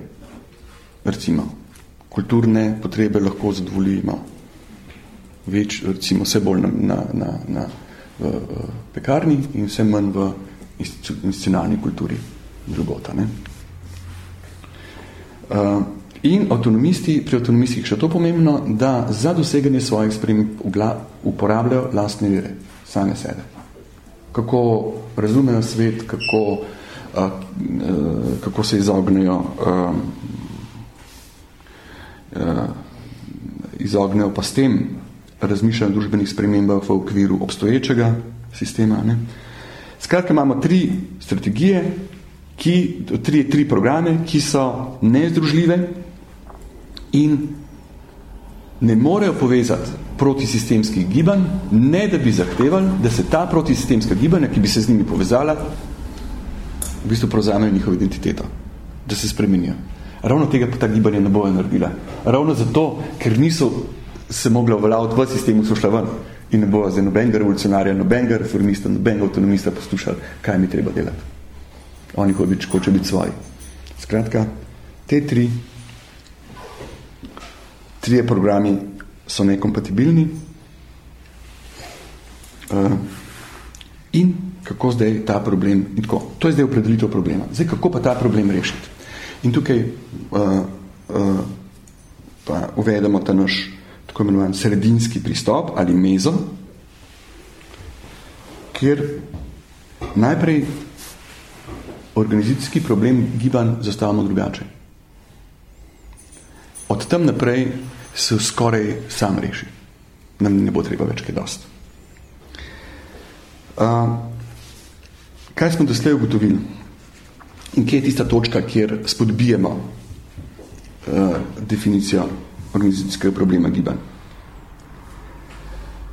Recimo, kulturne potrebe lahko zadovoljimo več, recimo, vse bolj na, na, na, na pekarni in vse manj v institucionalni kulturi drugota. Ne? Uh, in avtonomisti, pri avtonomistih še to pomembno, da za doseganje svojih sprememb uporabljajo lastne vire, same sebe. Kako razumejo svet, kako, uh, uh, kako se izognejo izognejo pa s tem razmišljajo o družbenih spremembah v okviru obstoječega sistema. Ne. Skratka, imamo tri strategije, ki, tri, tri programe, ki so nezdružljive in ne morejo povezati protisistemskih gibanj, ne da bi zahtevali, da se ta protisistemska gibanja, ki bi se z njimi povezala, v bistvu prevzamejo njihovo identiteto, da se spremenijo. Ravno tega pa ta gibanja ne bojo naredila. Ravno zato, ker niso se mogla uveljaviti v sistemu, so šla ven in ne bo zdaj nobenega revolucionarja, nobenega reformista, nobenega autonomista poslušali, kaj mi treba delati. Oni hoče, hoče biti svoji. Skratka, te tri trije programi so nekompatibilni uh, in kako zdaj ta problem in tako. To je zdaj opredelitev problema. Zdaj, kako pa ta problem rešiti? In tukaj uh, uh, pa uvedemo ta naš tako imenovan sredinski pristop ali mezo, kjer najprej organizacijski problem giban zastavamo drugače. Od tam naprej se skoraj sam reši. Nam ne bo treba več kaj dost. Uh, kaj smo doslej ugotovili? In kje je tista točka, kjer spodbijemo uh, definicijo organizacijskega problema gibanj.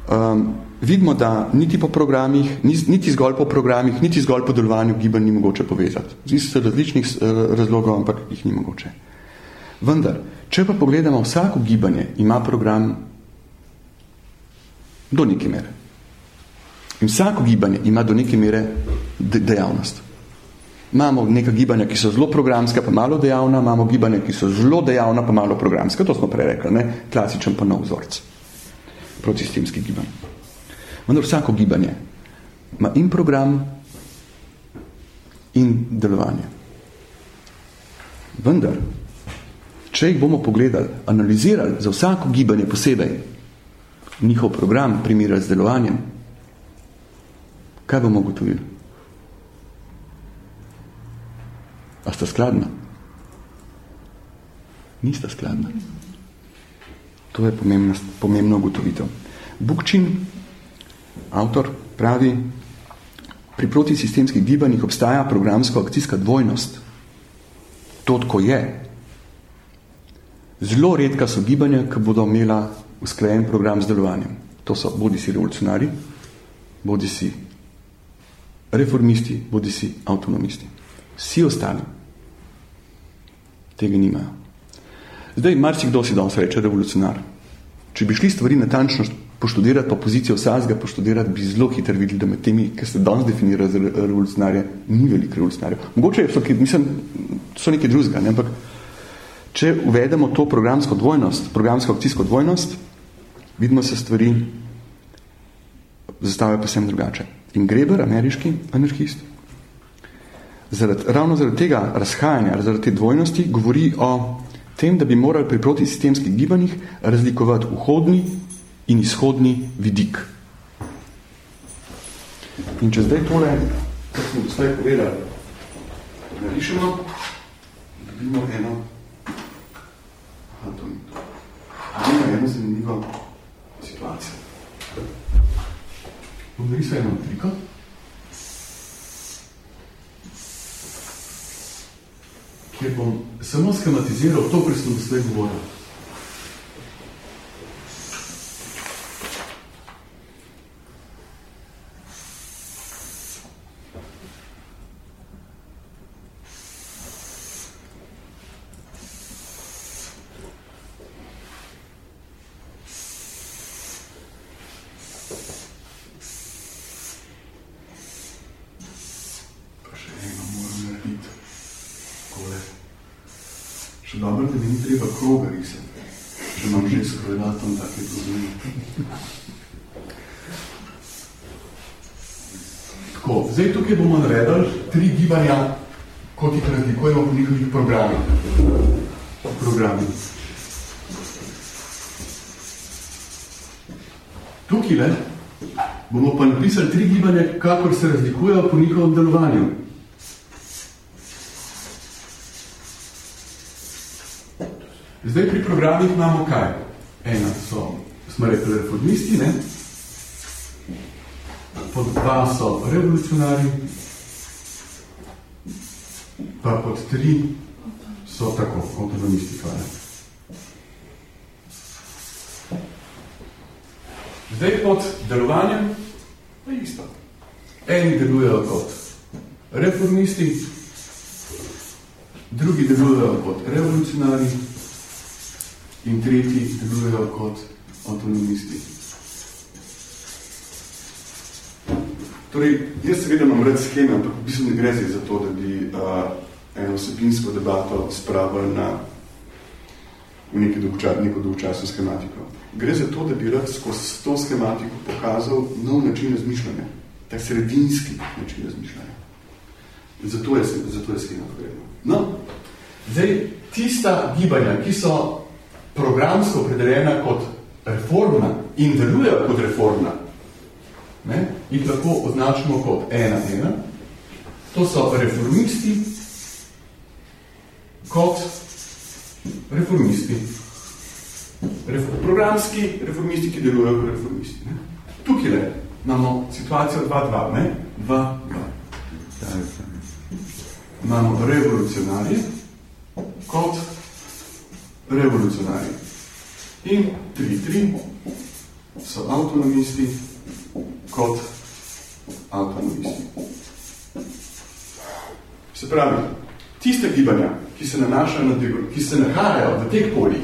Um, vidimo, da niti po programih, niti zgolj po programih, niti zgolj po delovanju gibanj ni mogoče povezati. Zdi se različnih uh, razlogov, ampak jih ni mogoče. Vendar, če pa pogledamo, vsako gibanje ima program do neke mere. In vsako gibanje ima do neke mere de dejavnost. Imamo neka gibanja, ki so zelo programska, pa malo dejavna, imamo gibanja, ki so zelo dejavna, pa malo programska, to smo prej rekli, ne? klasičen pa nov vzorc protisistemski gibanj. Vendar vsako gibanje ima in program in delovanje. Vendar, če jih bomo pogledali, analizirali za vsako gibanje posebej, njihov program primira z delovanjem, kaj bomo gotovili? A sta skladna? Nista skladna. To je pomembno, pomembno ugotovitev. Bukčin, avtor, pravi, pri protisistemskih gibanjih obstaja programsko-akcijska dvojnost. To tako je. Zelo redka so gibanja, ki bodo imela usklajen program z delovanjem. To so bodi si revolucionari, bodi si reformisti, bodi si avtonomisti. Vsi ostali tega nimajo. Zdaj, marsikdo si danes reče revolucionar. Če bi šli stvari natančno poštudirati, pa pozicijo vsazga poštudirati, bi zelo hitro videli, da med temi, ki se danes definirajo za revolucionarje, ni veliko revolucionarjev. Mogoče so, mislim, so nekaj drugega, ne? ampak če uvedemo to programsko dvojnost, programsko akcijsko dvojnost, vidimo se stvari zastavljajo posebno drugače. In Greber, ameriški anarhist, zaradi, ravno zaradi tega razhajanja, zaradi te dvojnosti, govori o tem, da bi morali pri protisistemskih gibanjih razlikovati vhodni in izhodni vidik. In če zdaj tole, kar smo doslej povedali, narišemo, dobimo eno, aha, to ni to, dobimo eno zanimivo situacijo. Bom narisal eno triko. Kjer bom samo schematiziral to, kar sem doslej govoril. Zdaj, tukaj bomo naredili tri gibanja, kot jih razlikujemo po njihovih programih. Programi. Tukaj le, bomo pa napisali tri gibanja, kakor se razlikujejo po njihovem delovanju. Programih imamo kaj? Ena so, smo rekli, reformisti, ne? pod dva so revolucionari, pa pod tri so tako, autonomisti hvala. Zdaj pod delovanjem pa isto. Eni delujejo kot reformisti, drugi delujejo kot revolucionari in tretji delujejo kot autonomisti. Torej, jaz seveda imam red scheme, ampak v bistvu ne gre za to, da bi uh, eno vsebinsko debato spravili na v neki dolgčas, neko dolgčasno schematiko. Gre za to, da bi rad skozi to schematiko pokazal nov način razmišljanja, tak sredinski način razmišljanja. Zato je, zato je schema vredno. No, zdaj, tista gibanja, ki so programsko opredeljena kot reformna in delujejo kot reformna, ne, jih lahko označimo kot ena, ena. To so reformisti kot reformisti. Reform, programski reformisti, ki delujejo kot reformisti. Ne. Tukaj le imamo situacijo 2-2, ne? 2-2. Imamo revolucionarje kot revolucionarji. In 3-3 so avtonomisti kot avtonomisti. Se pravi, tiste gibanja, ki se, nanašajo na, ki se nahajajo v teh poljih,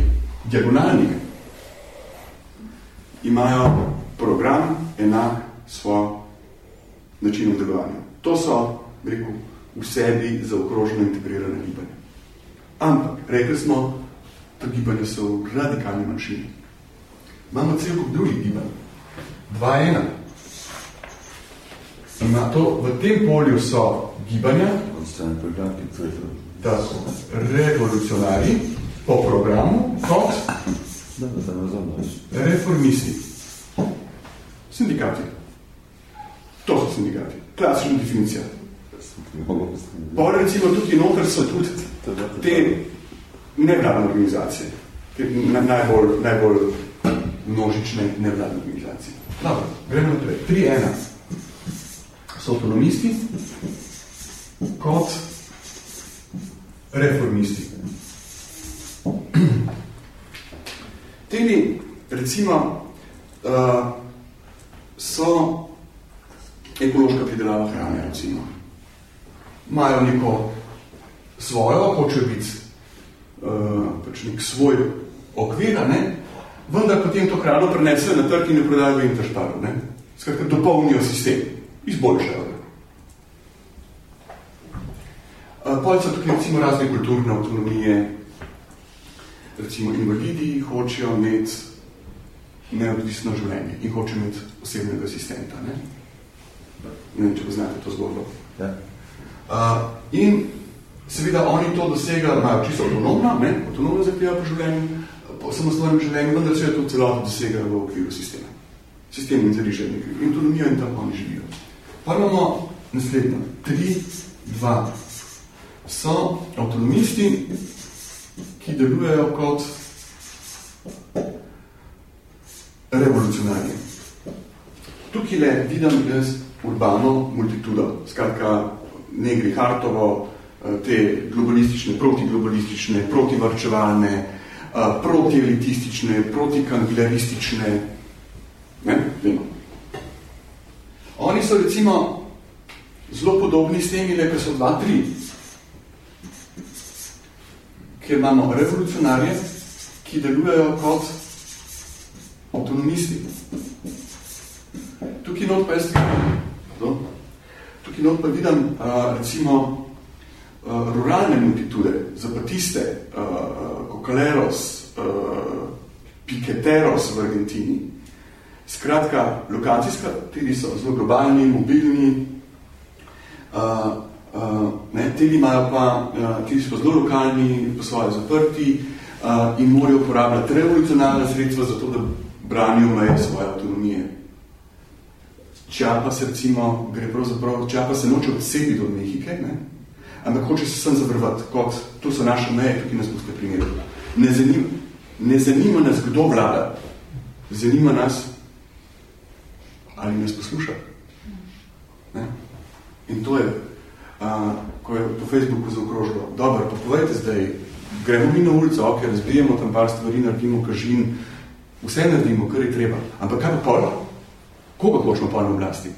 diagonalnih, imajo program enak svoj načinom delovanja. To so, rekel, v sebi zaokroženo integrirane gibanja. Ampak, rekli smo, to gibanje so v radikalni manjšini. Imamo cel kup drugih gibanj. 2-1. Na to, v tem polju so gibanja, tako, revolucionari, po programu, kot reformisti. Sindikati. To so sindikati. Klasična definicija. Pa recimo tukaj noter so tudi te nevladne organizacije, najbolj, najbolj množične nevladne organizacije. Dobro, gremo naprej. 3-1 so autonomisti kot reformisti. Teli, recimo, uh, so ekološka pridelava hrane, recimo. Imajo neko svojo, hoče biti pač nek svoj okvir, ne? vendar potem to hrano prenesejo na trg in ne prodajo v interšparu. Ne? Skratka, dopolnijo sistem, izboljšajo. Uh, Potem so tukaj recimo razne kulturne avtonomije, recimo invalidi hočejo imeti neodvisno življenje in hočejo imeti osebnega asistenta. Ne? ne vem, če poznate to zgodbo. Ja. Uh, in seveda oni to dosegajo, imajo čisto avtonomno, ne? avtonomno zahtevajo po življenju, po samostojnem življenju, vendar se to celoto dosegajo v okviru sistema. Sistem in zariže nekaj. Autonomijo in tam oni živijo. Pa imamo naslednjo. Tri, dva. So avtonomisti, ki delujejo kot revolucionarji. Tukaj le vidim jaz urbano multitudo, skratka Negri Hartovo, te globalistične, protiglobalistične, protivarčevalne, protielitistične, protikangleristične. Ne? Vemo. Oni so recimo zelo podobni s temi, le, so dva, tri kjer imamo revolucionarje, ki delujejo kot avtonomisti. Tukaj not pa jaz tukaj not pa vidim uh, recimo uh, ruralne multitude, zapatiste, uh, kokaleros, uh, piketeros v Argentini. Skratka, lokacijska, tudi so zelo globalni, mobilni, uh, Uh, ne, teli imajo pa, uh, ti so zelo lokalni, po svoje zaprti uh, in morajo uporabljati revolucionalne sredstva za to, da branijo meje svoje avtonomije. Čapa se recimo, gre pravzaprav, čapa se noče odsebiti od Mehike, ne? Ampak hoče se sem zavrvati, kot to so naše meje, tukaj nas boste primerili. Ne zanima, ne zanima nas, kdo vlada, zanima nas, ali nas posluša. Ne? In to je uh, ko je po Facebooku zaokrožilo. Dobro, pa povejte zdaj, gremo mi na ulico, ok, razbijemo tam par stvari, naredimo kažin, vse naredimo, kar je treba. Ampak kaj pa pol? Koga hočemo pol na oblasti?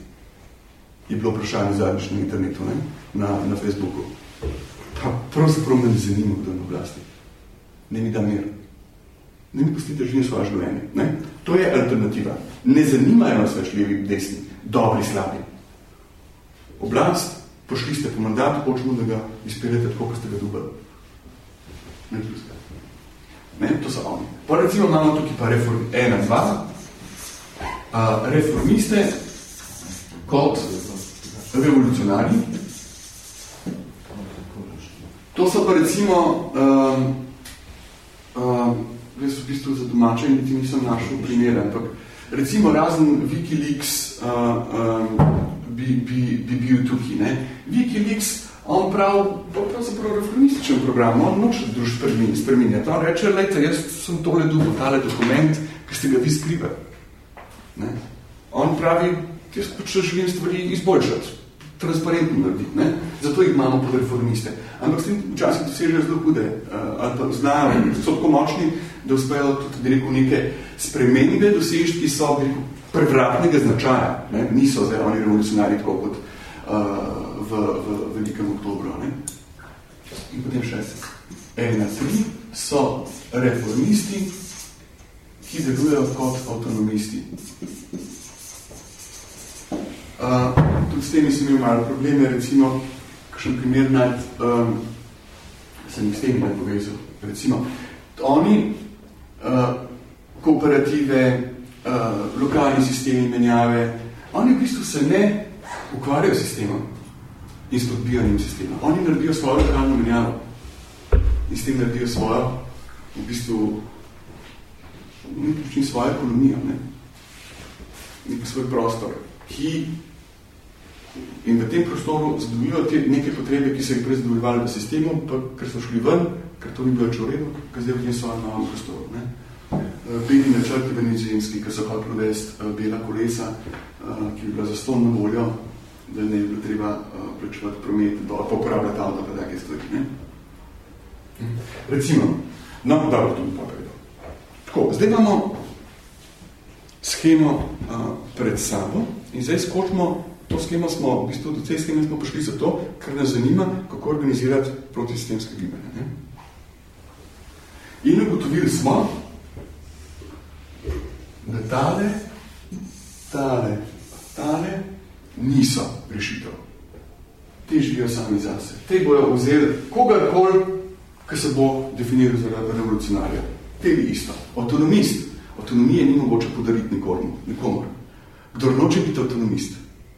Je bilo vprašanje zadnjič na internetu, ne? Na, na Facebooku. Pa pravzaprav me ne zanima, kdo je na oblasti. Ne mi da mir. Ne mi pustite živim svoje življenje. Ne? To je alternativa. Ne zanimajo nas več levi, desni, dobri, slabi. Oblast prišli ste po mandatu, hočemo, da ga izpeljete tako, kot ste ga dobili. Ne, ne, to so oni. Pa recimo imamo tukaj pa reform, ena, dva, a, reformiste kot revolucionarji. To so pa recimo, um, um, jaz v bistvu za domače niti nisem našel primere, ampak recimo razen Wikileaks uh, um, bi, bi, bi bil tukaj. Ne? Wikileaks, on prav, pravzaprav reformističen program, on noče druž spreminjati. On reče, lejte, jaz sem tole dubo, tale dokument, ki ste ga vi skrivali. Ne? On pravi, jaz pač želim stvari izboljšati, transparentno narediti. Ne? Zato jih imamo pod reformiste. Ampak s tem včasih dosežejo zelo hude, uh, ali pa znajo, so tako močni, da uspejo tudi rekel, neke spremembe dosežiti, ki so rekel, prevratnega značaja. Ne? Niso zdaj oni revolucionari tako kot uh, v, v velikem oktobru. Ne? In potem še ena tri so reformisti, ki delujejo kot avtonomisti. Uh, tudi s temi sem imel malo probleme, recimo, kakšen primer naj, um, sem jih s temi naj povezal. Recimo, oni uh, kooperative, uh, lokalni sistemi menjave, oni v bistvu se ne ukvarjajo sistemom in s podbijanjem sistema. Oni naredijo svojo lokalno menjavo in s tem naredijo svojo, v bistvu, nekaj svojo ekonomijo, ne? nek svoj prostor, ki in v tem prostoru zadovoljijo te neke potrebe, ki so jih prej zadovoljivali v sistemu, pa ker so šli ven, ker to ni bilo v redu, ker zdaj v tem svojem novem prostoru. Ne? Beli načrti venezijemski, ki so hoteli uvesti eh, bela kolesa, eh, ki bi bila za ston na voljo, da ne bi bilo treba plačevati promet, da pa uporabljati avto, pa take stvari. Ne? Recimo, no, dobro, to bi pa povedal. Tako, zdaj imamo schemo uh, pred sabo in zdaj skočimo, to schemo smo, v bistvu do te scheme smo prišli zato, ker nas zanima, kako organizirati protisistemske gibanje. Ne? In ugotovili smo, da tale, tale, tale, niso rešitev. Te živijo sami zase. Te bojo vzeli kogarkoli, ki se bo definiral za revolucionarja. Te bi isto. Autonomist. Autonomije ni mogoče podariti nikomu. Kdor noče biti autonomist,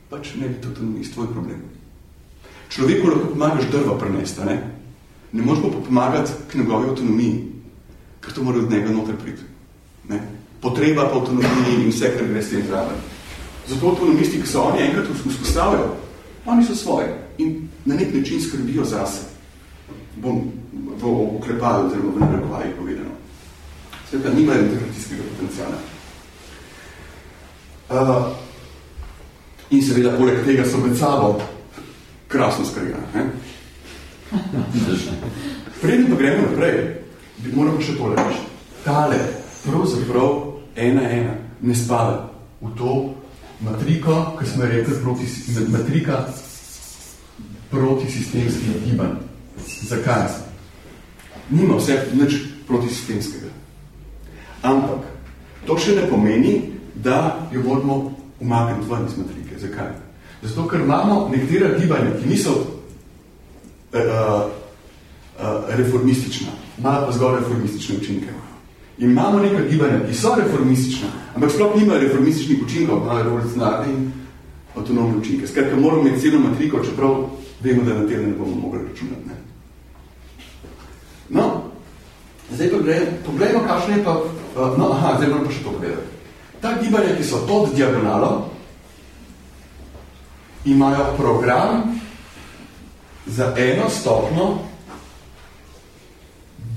pač ne biti autonomist, tvoj problem. Človeku lahko pomagaš drva prenesta, ne? Ne možeš pa pomagati k njegovi avtonomiji, ker to mora od njega noter priti. Ne? Potreba po avtonomiji in vse, kar gre s tem zraven. Zato autonomisti, ki so oni enkrat vzpostavljajo, oni so svoji in na nek način skrbijo zase. Bom v oklepaju oziroma v narekovaji povedano. Svetka, nimajo integracijskega potencijala. Uh, in seveda, poleg tega so med sabo krasno skrbjene. Preden pa gremo naprej, bi moral še tole reči. Tale, pravzaprav ena ena, ne spada v to, matriko, ki smo rekli, proti, matrika protisistemskih gibanj. Zakaj? Nima vse nič protisistemskega. Ampak, to še ne pomeni, da jo moramo umakniti ven iz matrike. Zakaj? Zato, ker imamo nekatera gibanja, ki niso uh, uh, reformistična, imajo pa zgolj reformistične učinke. In imamo neka gibanja, ki so reformistična, ampak sploh nima reformističnih učinkov, imajo revolucionarni in avtonomni učinke. Skratka, moramo imeti celo matriko, čeprav vemo, da na tem ne bomo mogli računati. Ne? No, zdaj pa pogledajmo, kakšno je pa, uh, no, aha, zdaj moram pa še to povedati. Ta gibanja, ki so pod diagonalo, imajo program za eno stopno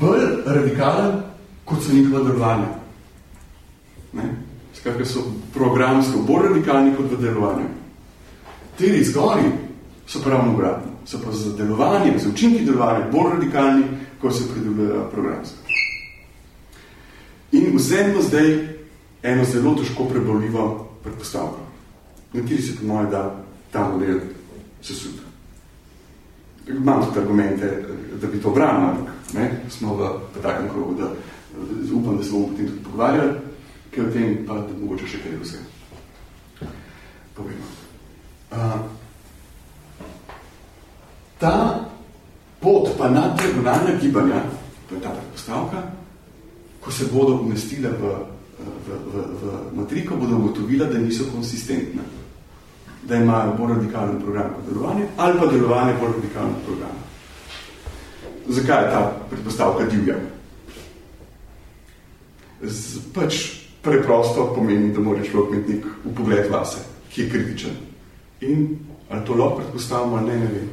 bolj radikalen kot so njihova delovanja. Skratka, so programsko bolj radikalni kot v delovanju. Te zgori so pravno obratno. So pa za delovanje, za učinki delovanja bolj radikalni, kot se predelujejo programsko. In vzemno zdaj eno zelo težko preboljivo predpostavko, na kateri se po moje da ta model sesud. Imam tudi argumente, da bi to branil, ampak smo v, v takem krogu, da upam, da se bomo potem tudi pogovarjali, kaj o tem pa da mogoče še kaj vse. Povemo. Uh, ta pot pa nadregionalna gibanja, to je ta predpostavka, ko se bodo umestile v, v, v, v matriko, bodo ugotovila, da niso konsistentne. Da imajo bolj radikalen program kot delovanje, ali pa delovanje bolj radikalno program. Zakaj je ta predpostavka divja? z, pač preprosto pomeni, da mora človek imeti nek upogled vase, ki je kritičen. In ali to lahko predpostavimo, ali ne, ne vem.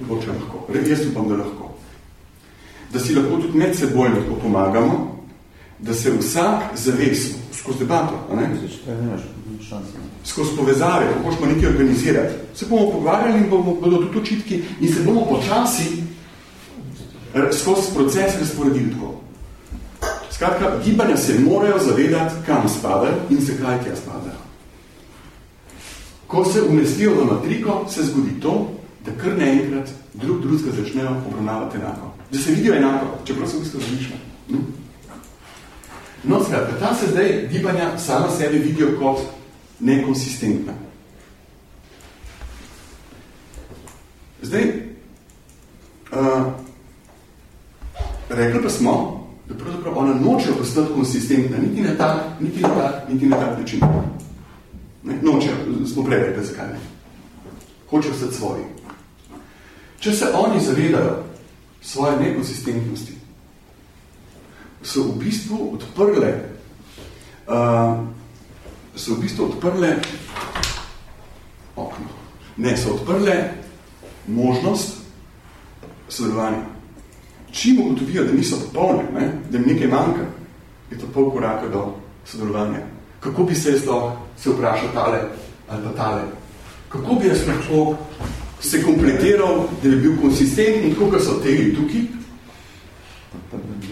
Mogoče lahko. Jaz upam, da lahko. Da si lahko tudi med seboj lahko pomagamo, da se vsak zavesimo skozi debato, a ne? Skozi povezave, kako smo nekaj organizirati. Se bomo pogovarjali in bomo, bodo tudi očitki in se bomo počasi skozi proces razporedili tako. Skratka, gibanja se morajo zavedati, kam spadajo in zakaj tja spadajo. Ko se umestijo v matriko, se zgodi to, da kar naenkrat drug drugega začnejo obravnavati enako. Da se vidijo enako, čeprav so isto različne. Hm? No, skratka, tam se zdaj gibanja sama sebi vidijo kot nekonsistentna. Zdaj, uh, rekli pa smo, da pravzaprav ona nočejo postati konsistentna, niti na tak, niti na tak, niti na tak način. Ne? Nočejo. smo prevedli, zakaj ne. Hočejo vse svoji. Če se oni zavedajo svoje nekonsistentnosti, so v bistvu odprle uh, so v bistvu odprle okno. Ne, so odprle možnost sodelovanja. Čim ugotovijo, da niso popolne, ne, da jim nekaj manjka, je to pol koraka do sodelovanja. Kako bi se jaz se vprašal tale ali pa tale? Kako bi jaz lahko se kompletiral, da bi bil konsistenten, tako kot so teli tukaj,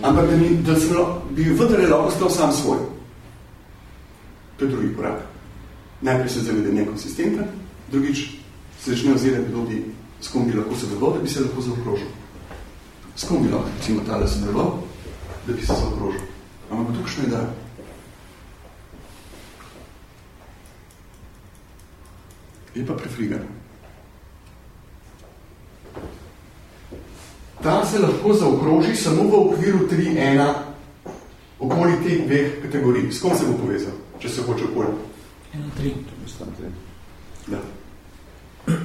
ampak da, mi, da sem, bi vendar lahko stal sam svoj. To je drugi korak. Najprej se zavede nekonsistenten, drugič se začne ozirati, bi, s kom bi lahko sodeloval, da bi se lahko zaokrožil. S kom bi lahko, recimo, tale sodeloval, da bi se zaokrožil. Ampak tukaj je da. Je pa prefrigano. ta se lahko zaokroži samo v okviru 3-1 okoli teh dveh kategorij. S kom se bo povezal, če se hoče okoli? 1-3. Da.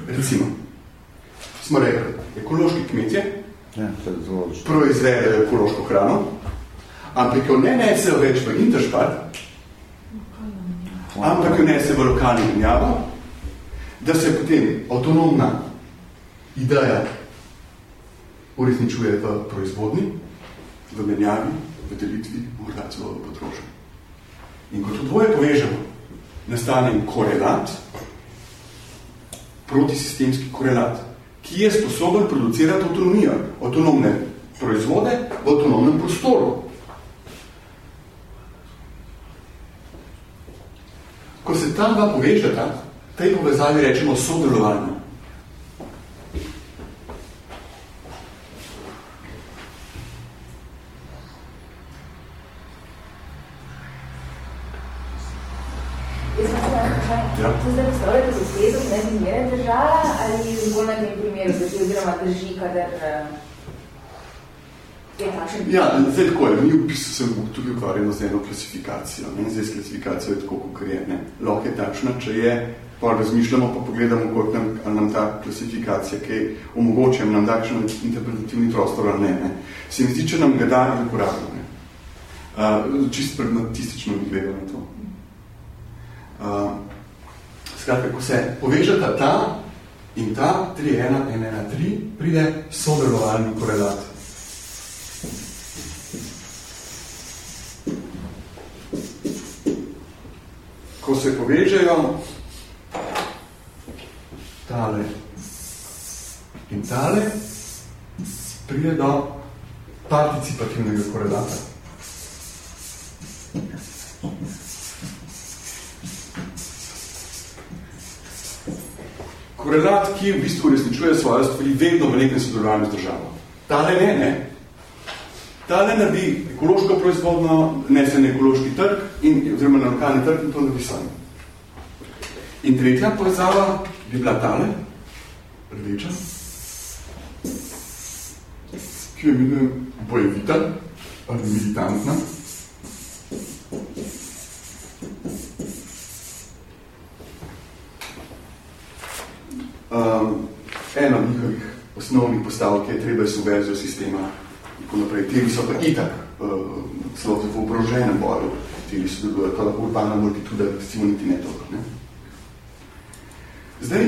Recimo, smo rekli, ekološki kmetje ja, proizvedejo ekološko hrano, ampak jo ne nesejo več v interšpad, ampak jo nese v lokalni menjavo, da se potem avtonomna ideja uresničuje v proizvodni, v menjavi, v delitvi, morda celo v potrošnji. In ko to dvoje povežemo, nastane korelat, protisistemski korelat, ki je sposoben producirati avtonomijo, avtonomne proizvode v avtonomnem prostoru. Ko se ta dva povežeta, tej povezavi rečemo sodelovanje. Drži, kadar uh, je takšen Ja, zdaj tako je, mi v bistvu se tudi ukvarjamo z eno klasifikacijo. Ne? Zdaj, klasifikacija je tako, kot je. Ne? Lahko je takšna, če je, pa razmišljamo, pa pogledamo, koliko nam, ali nam ta klasifikacija, ki omogoča, nam takšen interpretativni prostor ali ne, ne. Se mi zdi, če nam ga da, je uporabno. Ne? Uh, čist pragmatistično bi gledal na to. Uh, skratka, ko se povežeta ta In ta 3.1.1.1.3 pride sodelovalni korelat. Ko se povežejo tale in tale, pride do participativnega korelata. Korelat, ki v bistvu resničuje svoje stvari vedno v nekem sodelovanju z državo. Tale ne, ne. Tale naredi ekološko proizvodno, nese na ekološki trg, in, oziroma na lokalni trg in to naredi sami. In tretja povezava bi bila tale, rdeča, ki jo imenujem bojevita ali militantna. Um, ena njihovih osnovnih postavk je treba subverzijo sistema in naprej. Tili so pa itak uh, celo v obroženem boju, tili so dobijo, to lahko urbana multituda, recimo niti ne toliko. Ne? Zdaj,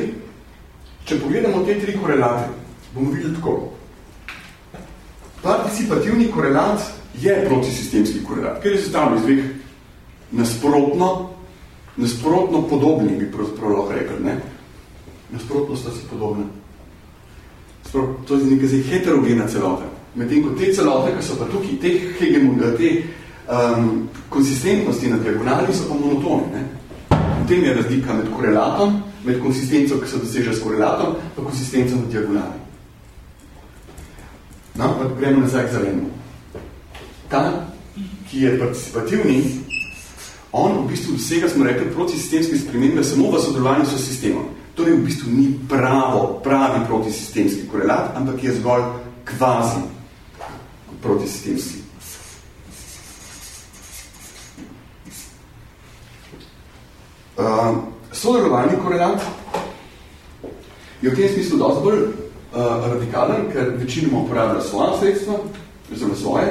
če pogledamo te tri korelate, bomo videli tako. Participativni korelat je protisistemski korelat, ker je sestavljen iz dveh nasprotno, nasprotno podobnih, bi pravzaprav lahko rekli, ne? Nasprotno sta si podobne. To je nekaj zdaj heterogena celota. Medtem ko te celote, ki so pa tukaj, te, te um, konsistentnosti na diagonali so pa monotone. Ne? V tem je razlika med korelatom, med konsistenco, ki se doseže s korelatom, pa konsistenco na diagonali. No, pa gremo nazaj k zelenemu. Ta, ki je participativni, on v bistvu vsega smo rekli proti sistemske spremembe samo v sodelovanju s sistemom. Torej v bistvu ni pravo, pravi protisistemski korelat, ampak je zgolj kvazi protisistemski. Uh, sodelovalni korelat je v tem smislu dosti bolj uh, radikalen, ker večinoma uporablja svoja sredstva, oziroma svoje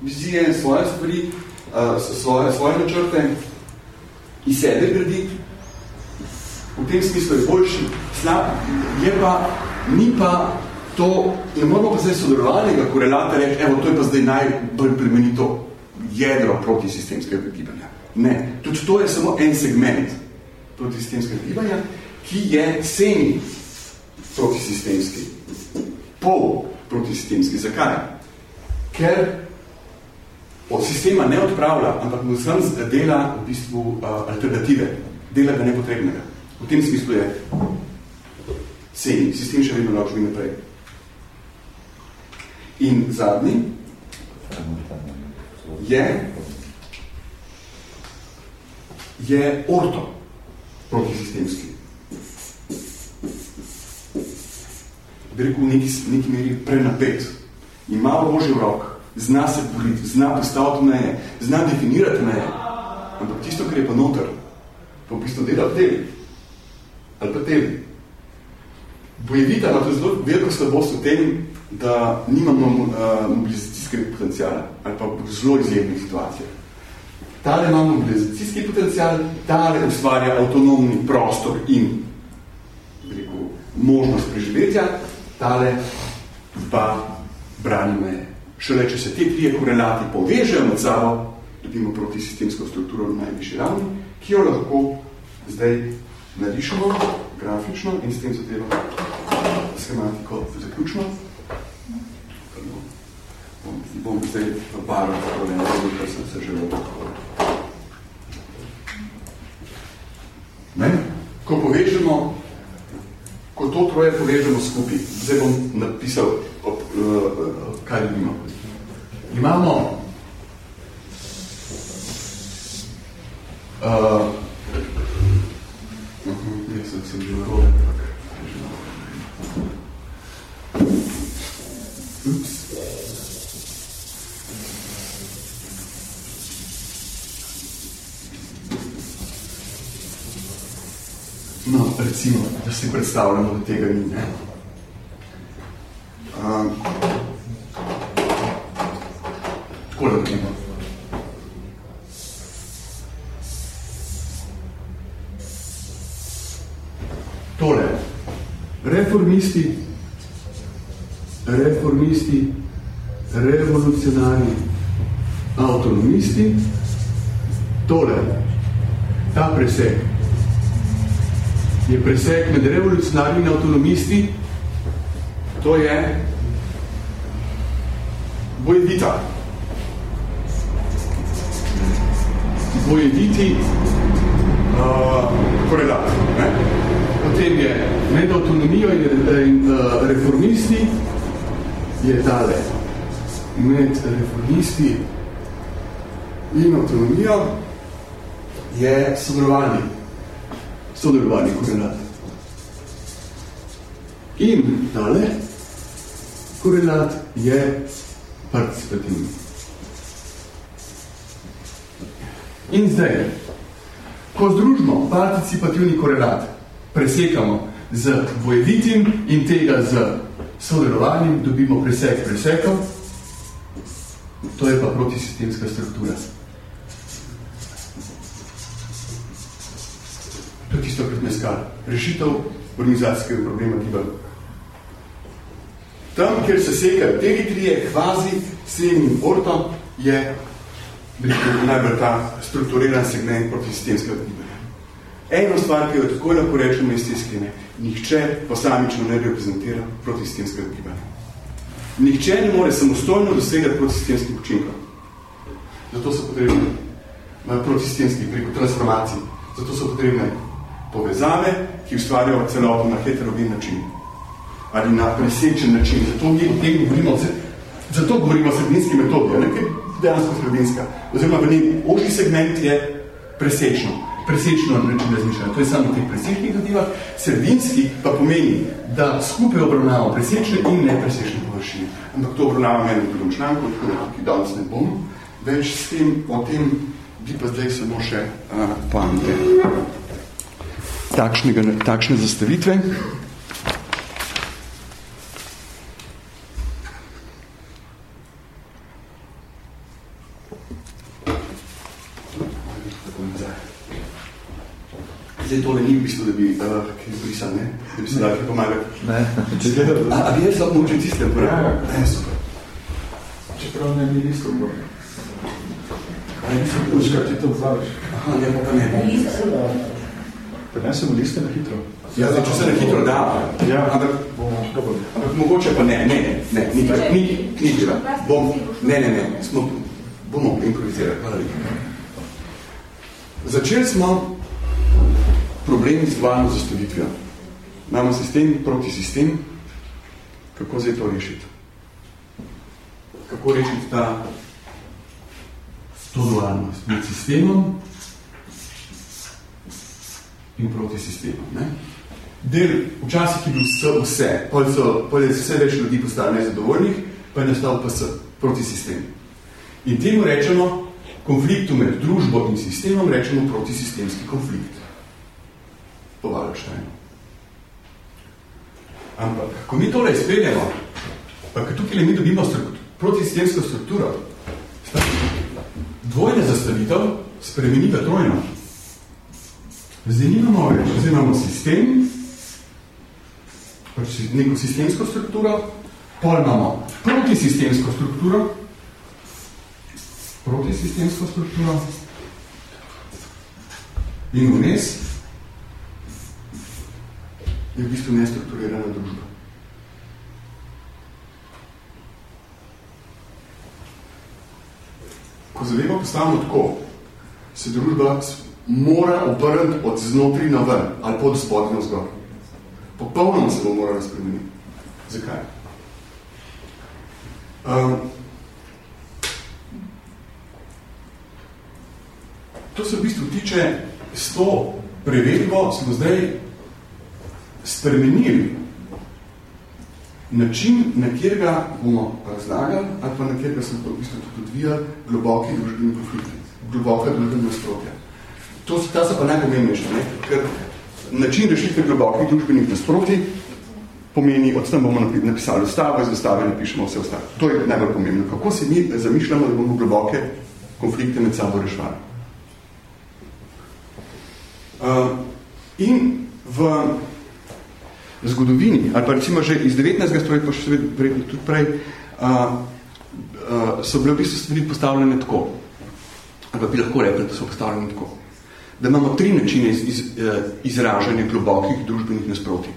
vizije, svoje stvari, uh, svoje, svoje načrte, iz sebe gradi, v tem smislu je boljši, slab, je pa, ni pa to, ne moramo pa zdaj sodelovalnega korelata reči, evo, to je pa zdaj najbolj premenito jedro protisistemskega gibanja. Ne, tudi to je samo en segment protisistemskega gibanja, ki je semi protisistemski, pol protisistemski. Zakaj? Ker od sistema ne odpravlja, ampak vsem dela v bistvu uh, alternative, dela ga nepotrebnega. V tem smislu je semi, sistem še vedno lahko naprej. In zadnji je je orto protisistemski. Bi rekel, v neki, neki meri prenapet. Ima orožje v rok, zna se politi, zna postaviti meje, zna definirati meje. Ampak tisto, kar je pa noter, pa v bistvu dela v tebi. Ali pa tebi. Bojevita ima to zelo veliko slabost v tem, da nimamo uh, mobilizacijskega potencijala ali pa v zelo izjemnih situacijah. Tale ima mobilizacijski potencial, tale ustvarja avtonomni prostor in rekel, možnost preživetja, tale pa brani meje. Šele, če se te trije korelati povežejo med sabo, dobimo protisistemsko strukturo na najvišji ravni, ki jo lahko zdaj narišemo grafično in s tem zadevo schematiko zaključno. Bom, bom zdaj barvo, kar sem se želel. Ne? Ko povežemo, ko to troje povežemo skupaj, zdaj bom napisal, ob, uh, kaj ljubimo. Imamo uh, uh -huh, jaz sem že rode, Ups. No, recimo, da si predstavljamo, da tega ni. Ne? Um, tako da vidimo. Tole, reformisti, reformisti, revolucionarni, avtonomisti, tole, ta presek, je presek med revolucionarni in avtonomisti, to je bojedita. Bojediti uh, korelat. Ne? Potem je med avtonomijo in, in uh, reformisti je tale. Med reformisti in avtonomijo je sodelovanje sodelovanje korelat. In tale korelat je participativni. In zdaj, ko združimo participativni korelat, presekamo z bojevitim in tega z sodelovanjem, dobimo presek presekov, to je pa protisistemska struktura. To je tisto, kar me skala. Rešitev organizacijskega problema gibanj. Tam, kjer se sekajo te trije, kvazi, sem in orto, je najbolj ta strukturiran segment protisistemskega gibanja. Eno stvar, ki jo tako lahko rečemo iz te skene, nihče posamično ne reprezentira protisistemskega gibanja. Nihče ne more samostojno dosegati protisistemskih učinkov. Zato so potrebni protisistemski preko transformacij. Zato so potrebne povezave, ki ustvarjajo celoto na heterogen način ali na presečen način. Zato mi tem govorimo, zato govorimo o sredinski metodi, ne, ker dejansko sredinska. Oziroma, v njem ožji segment je presečno, presečno način razmišljanja. To je samo teh presečnih zadevah. Sredinski pa pomeni, da skupaj obravnavamo presečne in nepresečne površine. Ampak to obravnavamo eno drugom članku, tako da tukaj danes ne bom. Več s tem, o tem bi pa zdaj samo še uh, poante. takšnega, takšne zastavitve. Zdaj tole ni v bistvu, da bi uh, kaj brisal, ne? Da bi se dali pomagati. Ne, če gledam. A, a bi jaz lahko mogoče tiste prvi? Ja, ja. Ne, super. Čeprav ne bi listo bo. A ne bi se Počkaj, ti to vzaveš. Aha, ne, pa pa ne. Prenesemo liste na hitro. Ja, zdaj, če se na hitro da. Ja, ampak, dobro. ampak mogoče pa ne, ne, ne, ne, ni, ni, ni treba. Bom, ne, ne, ne, smo, bomo improvizirali, hvala lepa. Začeli smo problem z dvajno zastavitvijo. Imamo sistem proti sistem, kako zdaj to rešiti? Kako rešiti ta to dualnost med sistemom in proti sistemu. Ne? Del, včasih je bil vse, vse pol, so, pol je vse več ljudi postali nezadovoljnih, pa je nastal pa proti sistemu. In temu rečemo, konfliktu med družbo in sistemom rečemo protisistemski konflikt. Po Wallersteinu. Ampak, ko mi tole izpeljamo, pa ko tukaj mi dobimo struktur, protisistemsko strukturo, dvojna zastavitev spremeni v trojno. Zdaj nimamo več, zdaj imamo sistem, pač neko sistemsko strukturo, pol imamo protisistemsko strukturo, protisistemsko strukturo in vmes je v bistvu nestrukturirana družba. Ko zadevo postavimo tako, se družba mora obrniti od znotri na ven ali pod spodnjo na zgor. Popolnoma se bo morala spremeniti. Zakaj? Um, to se v bistvu tiče s to prevedbo, smo zdaj spremenili način, na kjerega bomo razlagali, ali pa na kjerega smo v bistvu tudi odvijali globoki družbeni konflikti, globoka družbena nasprotja. To so, ta so pa najpomembnejša, ne? ker način rešitve globokih družbenih nasproti pomeni, od tam bomo napisali ustavo, iz ustave napišemo vse ostalo. To je najbolj pomembno. Kako se mi zamišljamo, da bomo globoke konflikte med sabo rešvali. Uh, in v zgodovini, ali pa recimo že iz 19. stoletja, pa še verjetno tudi prej, uh, uh, so bile v bistvu stvari postavljene tako. Ali pa bi lahko rekli, da so postavljene tako da imamo tri načine iz, iz, eh, izražanja globokih družbenih nasproti,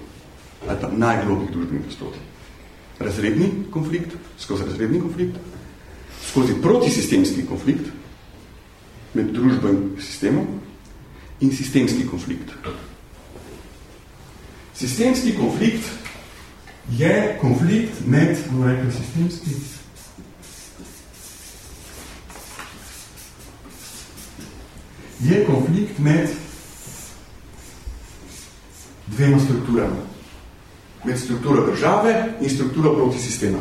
ali pa najglobih družbenih nasproti. Razredni konflikt, skozi razredni konflikt, skozi protisistemski konflikt med družbo in sistemom in sistemski konflikt. Sistemski konflikt je konflikt med, bomo rekli, sistemski je konflikt med dvema strukturama. Med strukturo države in strukturo proti sistema.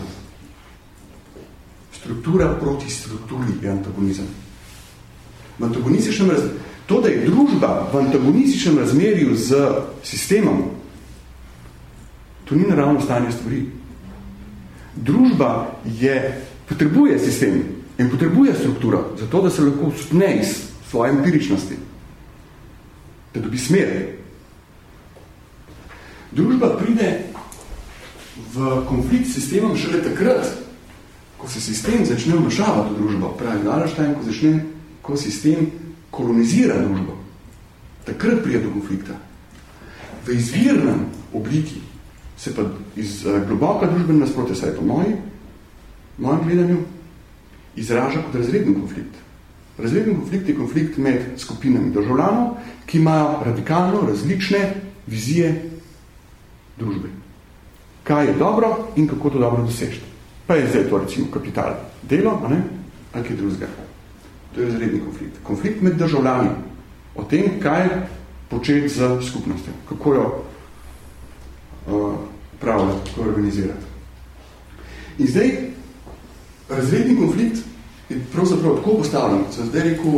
Struktura proti strukturi je antagonizem. V antagonističnem raz... To, da je družba v antagonističnem razmerju z sistemom, to ni naravno stanje stvari. Družba je, potrebuje sistem in potrebuje strukturo, zato da se lahko vstne iz svoje empiričnosti, da dobi smer. Družba pride v konflikt s sistemom šele takrat, ko se sistem začne vnašavati v družbo, pravi Wallerstein, ko začne, ko sistem kolonizira družbo. Takrat pride do konflikta. V izvirnem obliki se pa iz uh, globoka družbena nasprotja, saj po moji, mojem gledanju, izraža kot razredni konflikt. Razredni konflikt je konflikt med skupinami državljanov, ki imajo radikalno različne vizije družbe. Kaj je dobro in kako to dobro dosežeti. Pa je zdaj to recimo kapital delo, a ne? ali kaj drugega. To je razredni konflikt. Konflikt med državljani o tem, kaj početi z skupnostjo, kako jo uh, pravljati, kako organizirati. In zdaj, razredni konflikt je pravzaprav tako postavljen, sem zdaj rekel,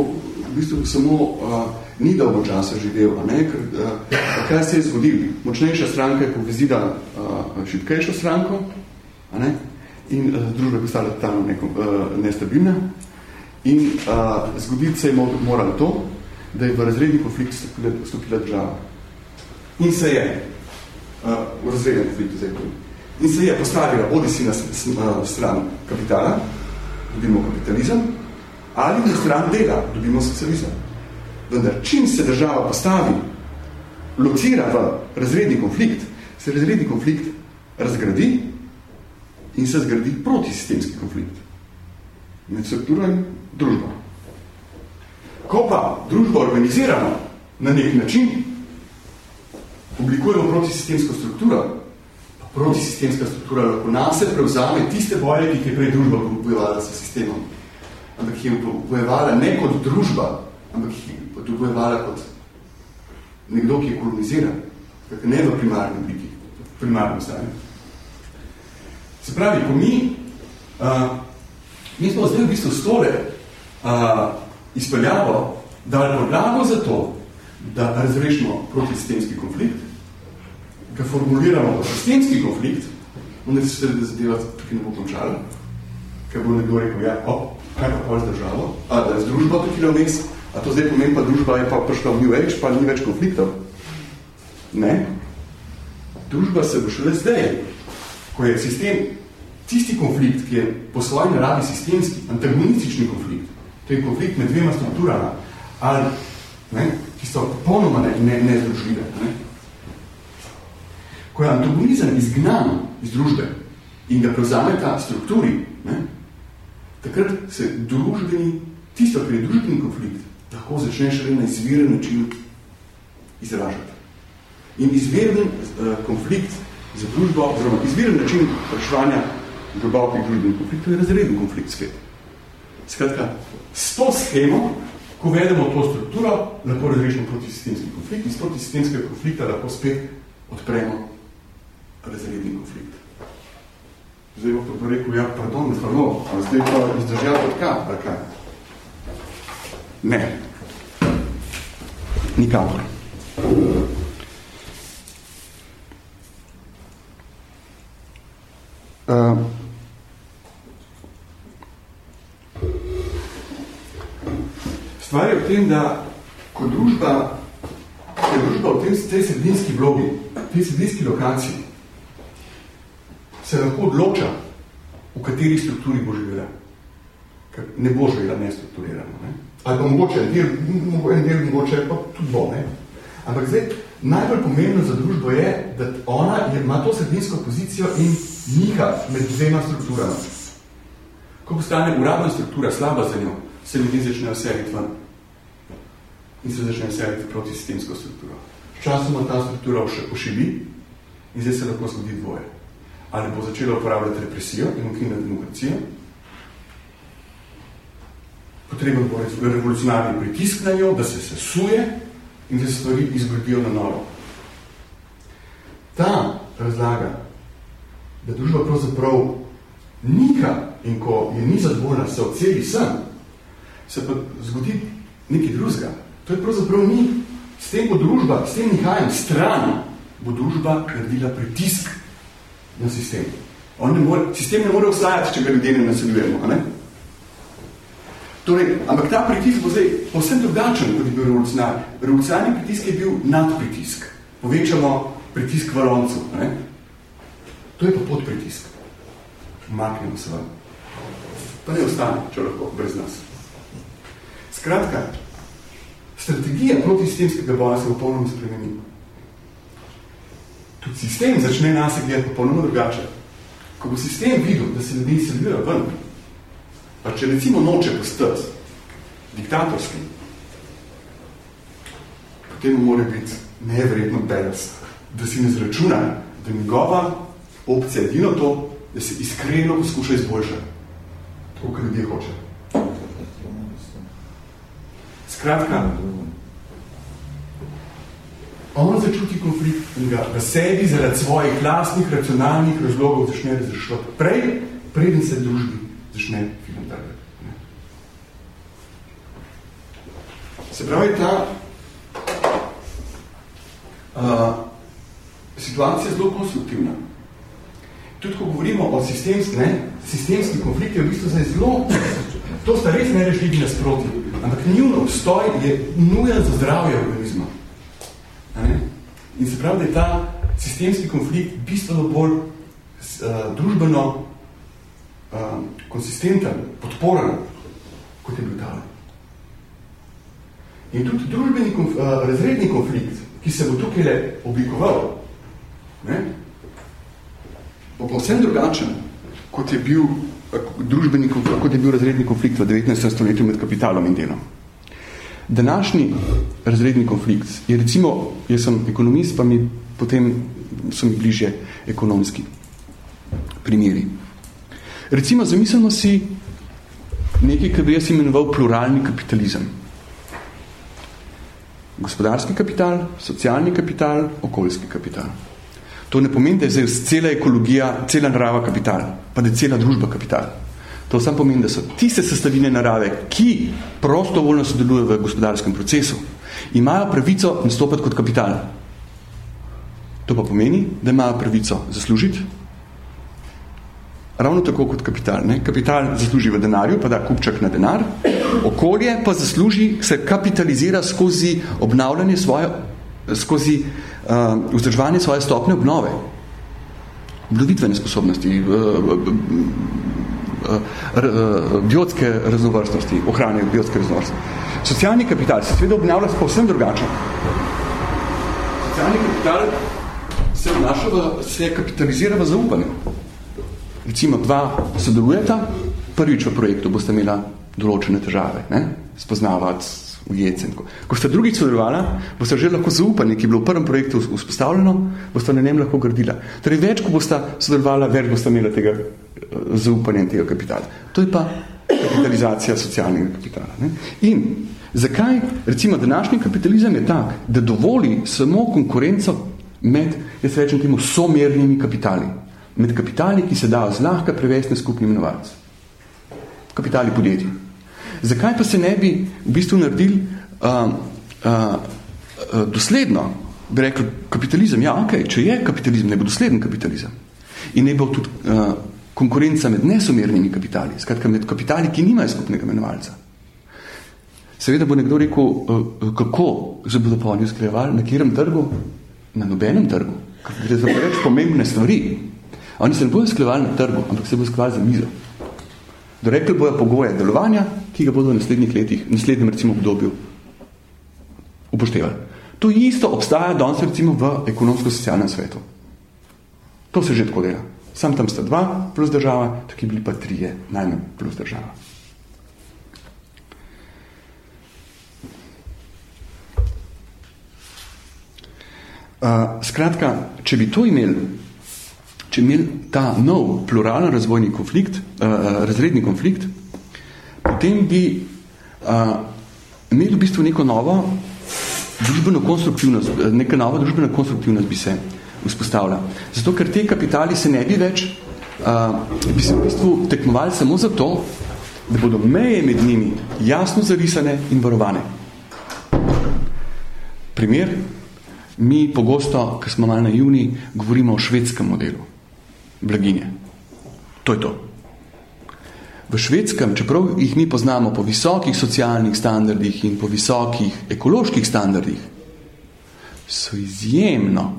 v bistvu samo uh, ni dolgo časa živel, a ne? ker uh, kaj se je zgodilo? Močnejša stranka je povezila uh, šipkejšo stranko a ne? in uh, družba je postala tam neko, uh, nestabilna. In uh, zgoditi se je moralo to, da je v razredni konflikt stopila, država. In se je, v razrednem konfliktu zdaj in se je postavila bodi si na stran kapitala, dobimo kapitalizem, ali na stran dela, dobimo socializem. Vendar, čim se država postavi, locira v razredni konflikt, se razredni konflikt razgradi in se zgradi protisistemski konflikt med strukturo in družbo. Ko pa družbo organiziramo na nek način, oblikujemo protisistemsko strukturo, pa protisistemska struktura lahko nas prevzame tiste boje, ki jih je prej družba bojevala s sistemom. Ampak jih je bojevala ne kot družba, ampak jih je bojevala kot nekdo, ki je koloniziran, ne v primarni obliki, v primarnem stanju. Se pravi, ko mi, uh, mi smo zdaj v bistvu stole uh, izpeljavo, dali podlago za to, da razrešimo protisistemski konflikt, ga formuliramo v sistemski konflikt, onda se seveda zadeva tukaj ne bo končala, ker bo nekdo rekel, ja, o, kaj pa pol z državo, a da je z družbo tukaj na vmes, A to zdaj pomeni pa družba je pa prišla v New Age, pa ni več konfliktov? Ne. Družba se bo šele zdaj, ko je sistem, tisti konflikt, ki je po svoji naravi sistemski, antagonistični konflikt, to je konflikt med dvema strukturama, ali, ne, ki so popolnoma nezdružljive. Ne, ne. Ko je antagonizem izgnan iz družbe in ga prevzame ta strukturi, ne, takrat se družbeni, tisto, kar je družbeni konflikt, lahko začneš na izviren način izražati. In izviren uh, konflikt za družbo, oziroma izviren način reševanja globokih družbenih konfliktov je razreden konflikt spet. Skratka, s to schemo, ko vedemo to strukturo, lahko razrešimo protisistemski konflikt in s protisistemskega konflikta lahko spet odpremo razredni konflikt. Zdaj bo pa rekel, ja, pardon, pardon, a zdaj pa izdržal od kaj? Ne. Nikakor. Uh, stvar je v tem, da ko družba, ko družba v tem, tej sredinski vlogi, tej sredinski lokaciji, se lahko odloča, v kateri strukturi bo živela. Ker ne bo živela nestrukturirano. Ne? ali pa mogoče en del, en del mogoče pa tudi bo, ne. Ampak zdaj, najbolj pomembno za družbo je, da ona je, ima to sredinsko pozicijo in niha med dvema strukturama. Ko postane uradna struktura slaba za njo, se ljudi začnejo seriti ven in se začnejo seriti proti sistemsko strukturo. Včasoma ta struktura še pošibi in zdaj se lahko zgodi dvoje. Ali bo začela uporabljati represijo in ukinjati demokracijo, potreben bo revolucionarni pritisk na njo, da se sesuje in da se stvari izgradijo na novo. Ta razlaga, da družba pravzaprav niha in ko je ni zadovoljna, se odseli sem, se pa zgodi nekaj drugega. To je pravzaprav ni. S tem bo družba, s tem nihajem stran, bo družba naredila pritisk na sistem. On ne more, sistem ne more ostajati, če ga ljudje ne naseljujemo. Ne? Torej, ampak ta pritisk bo zdaj povsem drugačen, kot je bil revolucionar. Revolucionarni pritisk je bil nadpritisk. Povečamo pritisk v loncu. To je pa podpritisk. Maknemo se vam. Pa ne ostane, če lahko, brez nas. Skratka, strategija protisistemskega boja se popolnoma spremeni. Tudi sistem začne nas gledati popolnoma drugače. Ko bo sistem videl, da se ljudi izseljujejo ven, Pa če recimo noče postati diktatorski, potem mora biti nevredno beres, da si ne zračuna, da njegova opcija je edino to, da se iskreno poskuša izboljšati. Tako, kar ljudje hoče. Skratka, on začuti konflikt in ga v sebi zaradi svojih lastnih racionalnih razlogov začne razrešiti prej, preden se družbi začne film trgati. Se pravi, ta uh, situacija zelo konstruktivna. Tudi, ko govorimo o sistemski, ne, sistemski konflikti, je v bistvu zdaj zelo, to sta res nerešljivi nasproti, ampak njun obstoj je nujen za zdravje organizma. In se pravi, da je ta sistemski konflikt bistveno bolj uh, družbeno uh, konsistenten, podporen, kot je bil ta. In tudi družbeni konf uh, razredni konflikt, ki se bo tukaj le oblikoval, ne? bo povsem drugačen, kot je bil družbeni konflikt, kot je bil razredni konflikt v 19. stoletju med kapitalom in delom. Današnji razredni konflikt je recimo, jaz sem ekonomist, pa mi potem so mi bliže ekonomski primeri. Recimo, zamislimo si nekaj, kar bi jaz imenoval pluralni kapitalizem. Gospodarski kapital, socialni kapital, okoljski kapital. To ne pomeni, da je zdaj cela ekologija, cela narava kapital, pa da je cela družba kapital. To sam pomeni, da so tiste sestavine narave, ki prostovoljno sodelujejo v gospodarskem procesu, imajo pravico nastopati kot kapital. To pa pomeni, da imajo pravico zaslužiti, ravno tako kot kapital. Ne? Kapital zasluži v denarju, pa da kupček na denar, okolje pa zasluži, se kapitalizira skozi obnavljanje svoje, skozi uh, vzdrževanje svoje stopne obnove, obnovitvene sposobnosti, uh, uh, uh, biotske raznovrstnosti, ohranjanje biotske raznovrstnosti. Socialni kapital se seveda obnavlja povsem drugače. Socialni kapital se, vnaša, se kapitalizira v zaupanju. Recimo dva sodelujeta, prvič v projektu boste imela določene težave, ne? spoznavati, ujeti. Ko ste drugič sodelovala, boste že lahko zaupanje, ki je bilo v prvem projektu vzpostavljeno, boste na njem lahko gradila. Torej, več, ko boste sodelovala, več boste imela tega eh, zaupanja in tega kapitala. To je pa kapitalizacija socialnega kapitala. Ne? In zakaj, recimo, današnji kapitalizem je tak, da dovoli samo konkurenco med, jaz rečem temu, somernimi kapitali. Med kapitali, ki se dajo zlahka prevesti na skupni imenovalc. Kapitali podjetij. Zakaj pa se ne bi v bistvu naredili uh, uh, uh, dosledno, bi rekel kapitalizem? Ja, ok, če je kapitalizem, ne bo dosleden kapitalizem. In ne bo tudi uh, konkurenca med nesomernimi kapitali, skratka med kapitali, ki nimajo skupnega imenovalca. Seveda bo nekdo rekel, uh, kako se bodo pa oni usklejevali, na kjerem trgu? Na nobenem trgu. Gre za pomembne stvari. Oni se ne bodo usklejevali na trgu, ampak se bodo usklejevali za mizo. Dorekli bojo pogoje delovanja, ki ga bodo v naslednjih letih, v naslednjem recimo obdobju upoštevali. To isto obstaja danes recimo v ekonomsko-socialnem svetu. To se že tako dela. Sam tam sta dva plus država, taki bili pa trije najmanj plus država. Uh, skratka, če bi to imeli če imeli ta nov pluralen razvojni konflikt, uh, razredni konflikt, potem bi uh, imeli v bistvu neko novo družbeno konstruktivnost, neka nova družbena konstruktivnost bi se vzpostavila. Zato, ker te kapitali se ne bi več, uh, bi se v bistvu tekmovali samo zato, da bodo meje med njimi jasno zarisane in varovane. Primer, mi pogosto, ker smo malo na juni, govorimo o švedskem modelu blaginje. To je to. V švedskem, čeprav jih mi poznamo po visokih socialnih standardih in po visokih ekoloških standardih, so izjemno,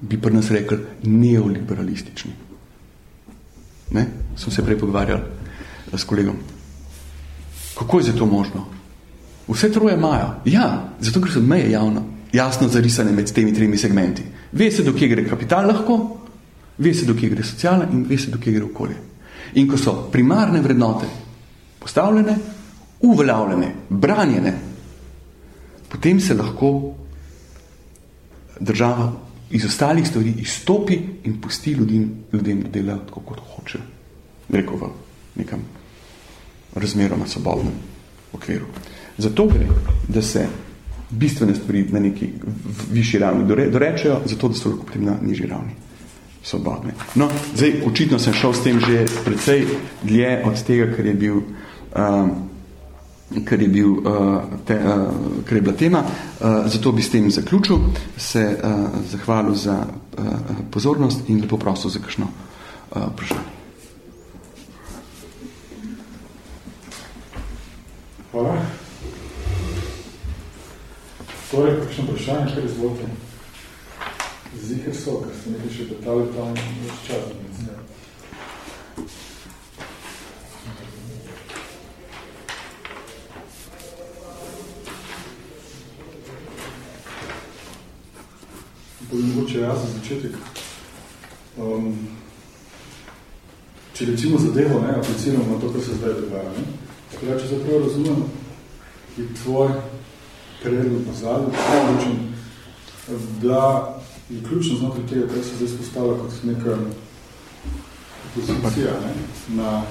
bi pri nas rekel, neoliberalistični. Ne? Sem se prej pogovarjal eh, s kolegom. Kako je to možno? Vse troje imajo. Ja, zato ker so meje javno, jasno zarisane med temi tremi segmenti. Ve se, do kje gre kapital lahko, Ve se, do kje gre socialna in ve se, do kje gre okolje. In ko so primarne vrednote postavljene, uveljavljene, branjene, potem se lahko država iz ostalih stvari izstopi in pusti ljudem, ljudem da delajo tako, kot hoče. Rekel v nekam razmeroma svobodnem okviru. Zato gre, da se bistvene stvari na neki višji ravni dorečejo, zato da so lahko potem na nižji ravni svobodne. No, zdaj, očitno sem šel s tem že precej dlje od tega, kar je bil um, ker je, bil, uh, te, uh, ker je bila tema. Uh, zato bi s tem zaključil, se zahvalil za pozornost in lepo prosil za kakšno vprašanje. Hvala. Torej, kakšno vprašanje, kar izvolite? Ziher so, ker ste nekaj še petali tam več čas. Povem mogoče jaz za začetek. Um, če recimo zadevo ne, apliciramo na to, kar se zdaj dogaja, ne? Teda, če zapravo razumem, je tvoj predlog na zadnji, da je ključno znotraj tega, kar se zdaj spostavlja kot neka pozicija ne, na,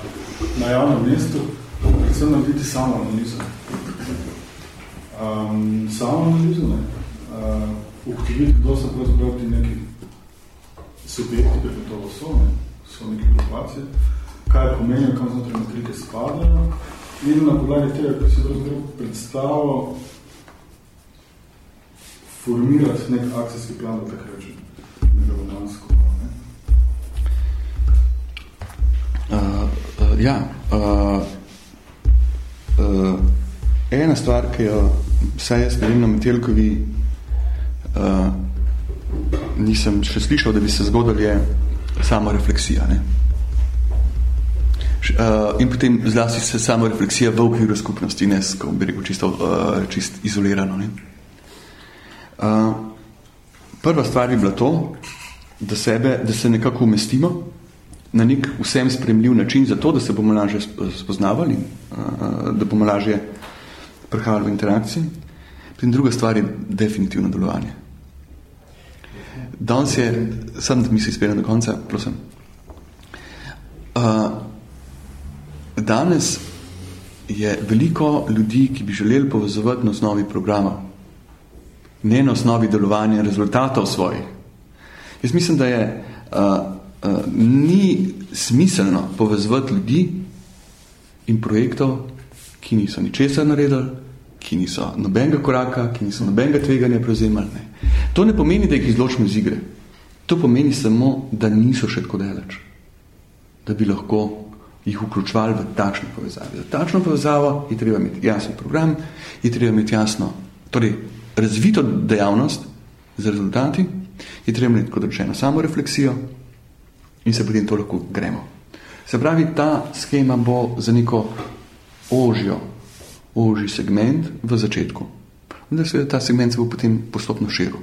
na javnem mestu, predvsem narediti samo analizo. Um, samo analizo, ne, uh, ugotoviti, kdo so pravzaprav ti neki subjekti, ki to so, ne, so neke grupacije, kaj pomenijo, kam znotraj matrike spadajo, in na podlagi tega, kar se pravzaprav predstavilo, formirati nek akcijski plan, da tako rečem, megalomansko. Ne? Uh, uh, ja, uh, uh, ena stvar, ki jo vsaj jaz ne vem na Metelkovi, uh, nisem še slišal, da bi se zgodil, je samo refleksija. Ne? Uh, in potem zlasti se samo refleksija v okviru skupnosti, ne, ko bi rekel čisto, uh, čist izolirano. Ne? Prva stvar bi bila to, da, sebe, da se nekako umestimo na nek vsem spremljiv način, zato da se bomo lažje spoznavali, uh, da bomo lažje prihajali v interakciji. In druga stvar je definitivno delovanje. Danes je, sem da misli speljem do konca, prosim. Uh, danes je veliko ljudi, ki bi želeli povezovati na osnovi programa, ne na osnovi delovanja rezultatov svojih. Jaz mislim, da je uh, uh, ni smiselno povezovati ljudi in projektov, ki niso ničesar naredili, ki niso nobenega koraka, ki niso nobenega tveganja prevzemali. Ne. To ne pomeni, da jih izločimo iz igre. To pomeni samo, da niso še tako deleč. Da bi lahko jih vključevali v takšno povezavo. Za takšno povezavo je treba imeti jasen program, je treba imeti jasno, torej razvito dejavnost z rezultati, je treba imeti kot rečeno samo refleksijo in se potem to lahko gremo. Se pravi, ta schema bo za neko ožjo, ožji segment v začetku. Da se ta segment se bo potem postopno širil.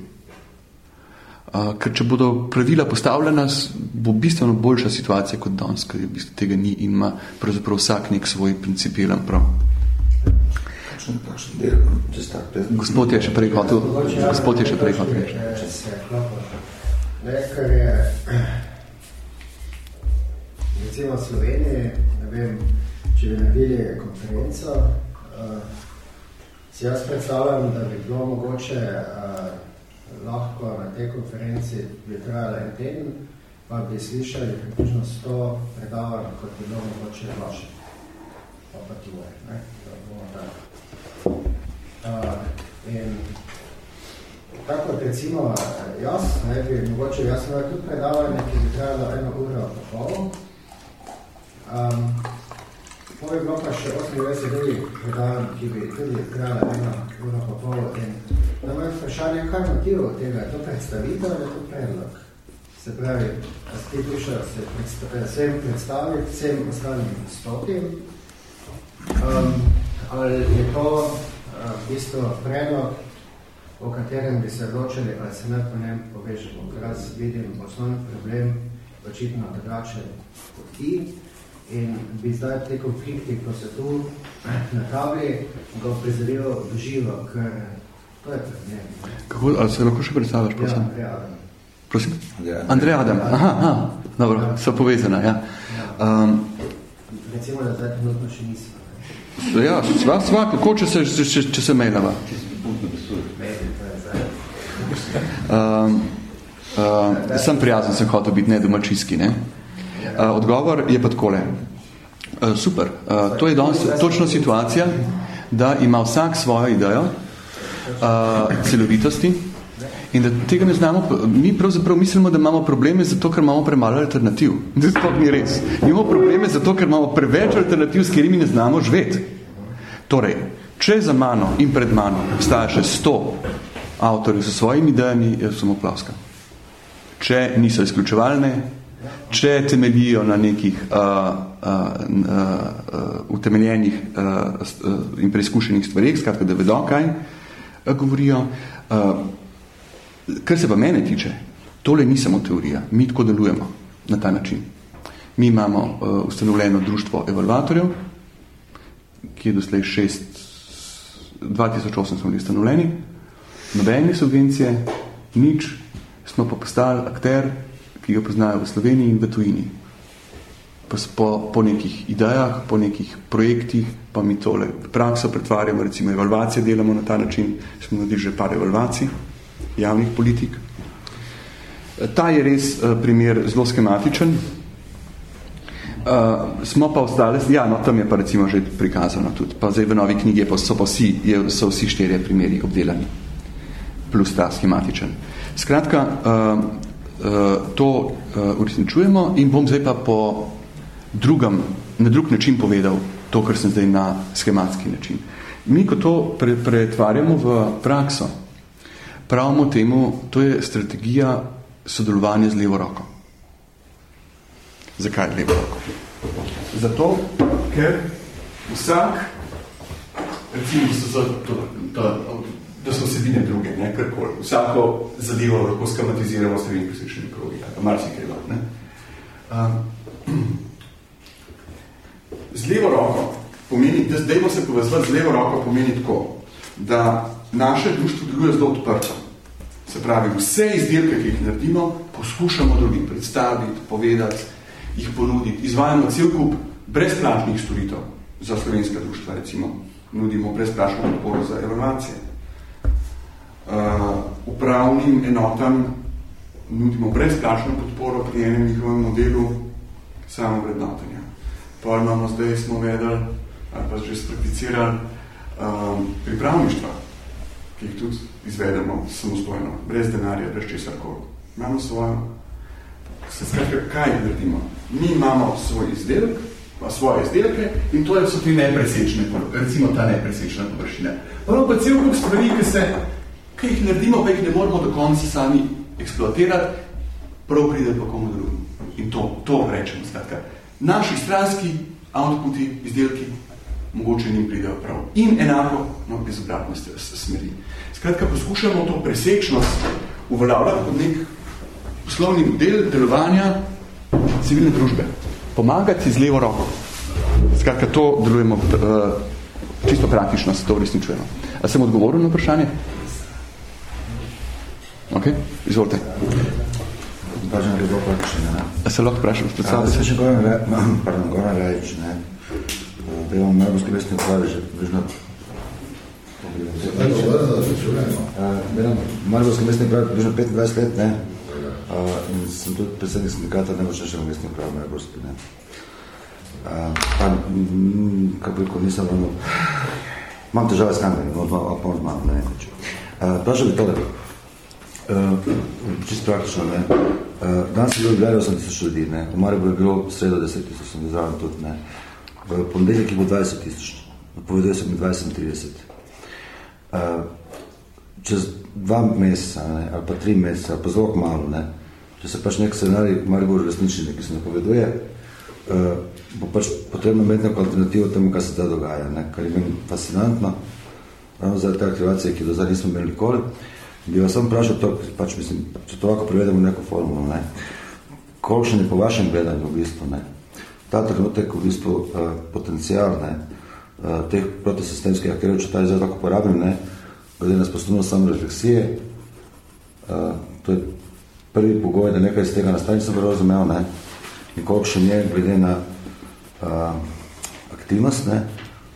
Uh, ker če bodo pravila postavljena, bo bistveno boljša situacija kot danes, ker tega ni in ima pravzaprav vsak nek svoj principialen prav kakšen, kakšen del, če sta Gospod je še prej hotel, gospod je še prej hotel. Ne, ker je recimo v Sloveniji, ne vem, če bi naredili konferenco, uh, si jaz predstavljam, da bi bilo mogoče uh, lahko na tej konferenci bi trajala en teden, pa bi slišali približno 100 predavanj, kot bi bilo mogoče vaše. Pa pa tvoje, ne? Uh, in tako recimo jaz, ne bi mogoče, jaz sem tudi predavanje, ki bi trajalo eno uro pa pol. Um, Potem je bilo pa še 28 drugih predavanj, ki bi tudi trajalo eno uro pa pol. In da moje vprašanje, kaj je motiv tega? Je to predstavitev ali je to predlog? Se pravi, ti prišel se predstav, vsem predstaviti, vsem ostalim stotim. Um, ali je to uh, v bistvu predlog, o katerem bi se odločili, ali se ne po njem povežemo. Ker jaz vidim osnovni problem očitno drugače kot ti in bi zdaj te konflikti, ko se tu na tabli, ga prizadel doživo, ker to je problem. Kako, ali se lahko še predstavljaš, prosim? Ja, Andrej Adam. Prosim? Andrej Adam. Aha, aha, dobro, so povezane, ja. Um, Recimo, da zdaj trenutno še nismo. Ja, sva, sva, kako če se, če, če se mailava? Um, uh, sem prijazen, sem hotel biti ne domačijski. Ne? Uh, odgovor je pa takole. Uh, super, uh, to je danes točno situacija, da ima vsak svojo idejo uh, celovitosti in da tega ne znamo, mi pravzaprav mislimo, da imamo probleme zato, ker imamo premalo alternativ. To ni res. Imamo probleme zato, ker imamo preveč alternativ, s katerimi ne znamo živeti. Torej, če za mano in pred mano staja še sto avtorjev s svojimi idejami, jaz sem oplavska. Če niso izključevalne, če temeljijo na nekih uh, uh, uh, utemeljenih uh, uh, in preizkušenih stvarih, skratka, da vedo, kaj uh, govorijo. Uh, kar se pa mene tiče, tole ni samo teorija, mi tako delujemo na ta način. Mi imamo uh, ustanovljeno društvo evalvatorjev, ki je doslej šest, 2008 smo bili ustanovljeni, nobene subvencije, nič, smo pa postali akter, ki ga poznajo v Sloveniji in v tujini. Po, po nekih idejah, po nekih projektih, pa mi tole prakso pretvarjamo, recimo evalvacije delamo na ta način, smo naredili že par evalvacij javnih politik. Ta je res uh, primer zelo skematičen. Uh, smo pa ostali, ja, no, tam je pa recimo že prikazano tudi, pa zdaj v novi knjigi pa so pa vsi, je, so vsi štirje primeri obdelani, plus ta schematičen. Skratka, uh, uh, to uh, uresničujemo in bom zdaj pa po drugem, na drug način povedal to, kar sem zdaj na schematski način. Mi, ko to pre, pretvarjamo v prakso, pravimo temu, to je strategija sodelovanja z levo roko. Zakaj levo roko? Zato, ker vsak, recimo, so, to, to, da so vsebine druge, ne, karkoli. Vsako zadevo lahko skamatiziramo s temi presečnimi krogi, ali mar si kreva, ne. Um, z levo roko pomeni, da zdajmo se povezvati z levo roko pomeni tako, da naše društvo deluje zelo odprto. Se pravi, vse izdelke, ki jih naredimo, poskušamo drugim predstaviti, povedati, jih ponuditi. Izvajamo cel kup brezplačnih storitev za slovenska društva, recimo, nudimo brezplačno podporo za evaluacije uh, upravnim enotam nudimo brezplačno podporo pri enem njihovem modelu samovrednotenja. Pa imamo zdaj smo vedeli, ali pa že sprakticirali, um, pripravništva, ki jih tudi izvedemo samostojno, brez denarja, brez česar koli. Imamo svojo, se skratka, kaj naredimo? Mi imamo svoj izdelek, pa svoje izdelke in to so ti nepresečne, recimo ta nepresečna površina. Pa pa cel kup stvari, ki se ki jih naredimo, pa jih ne moramo do konca sami eksploatirati, prav pride pa komu drugim. In to, to rečemo, skratka. Naši stranski outputi, izdelki, mogoče njim pridejo prav. In enako, no, bez obratne smeri. Skratka, poskušamo to presečnost uveljavljati kot nek poslovni model delovanja civilne družbe. Pomagati z levo roko. Skratka, to delujemo uh, čisto praktično, se to resničujemo. A sem odgovoril na vprašanje? Ok, izvolite. Vprašam, gre bo pač, ne? A se lahko vprašam s predstavljati? Ja, se še Goran, re, pardon, Goran Rajič, ne? Da imamo Margovski mestni upravi že približno... Margovski mestni upravi približno 25 let, ne? In sem tudi predsednik sindikata nemočnejšega mestni upravi Margovski, ne? Pa, kako bi, ko nisem ravno... Imam težave s kamerami, no, pa imam, ne vem, če. Vprašal bi tole, Uh, čist praktično, ne. Uh, danes je bilo v 8 tisoč ljudi, ne. V Mariboru je bilo sredo 10 tisoč, sem izraven tudi, ne. V ponedeljek je bilo 20 tisoč, povedal sem 20-30. Uh, čez dva meseca, ne, ali pa tri meseca, ali pa zelo malo, ne, če se pač nek scenarij v Mariboru resnični, ki se napoveduje, uh, bo pač potrebno imeti neko alternativo temu, kaj se ta dogaja, ne, kar je meni fascinantno, ravno zaradi te aktivacije, ki do zdaj nismo imeli nikoli, bi vas sam vprašal to, pač mislim, če to lahko prevedemo neko formulo, ne, kolikšen je po vašem gledanju v bistvu, ne, ta trenutek v bistvu uh, potencial, ne, uh, teh protisistemskih akterjev, če ta izraz lahko porabim, ne, glede na sposobnost samo refleksije, uh, to je prvi pogoj, da nekaj iz tega nastane, sem prav razumel, ne, in kolikšen je glede na uh, aktivnost, ne,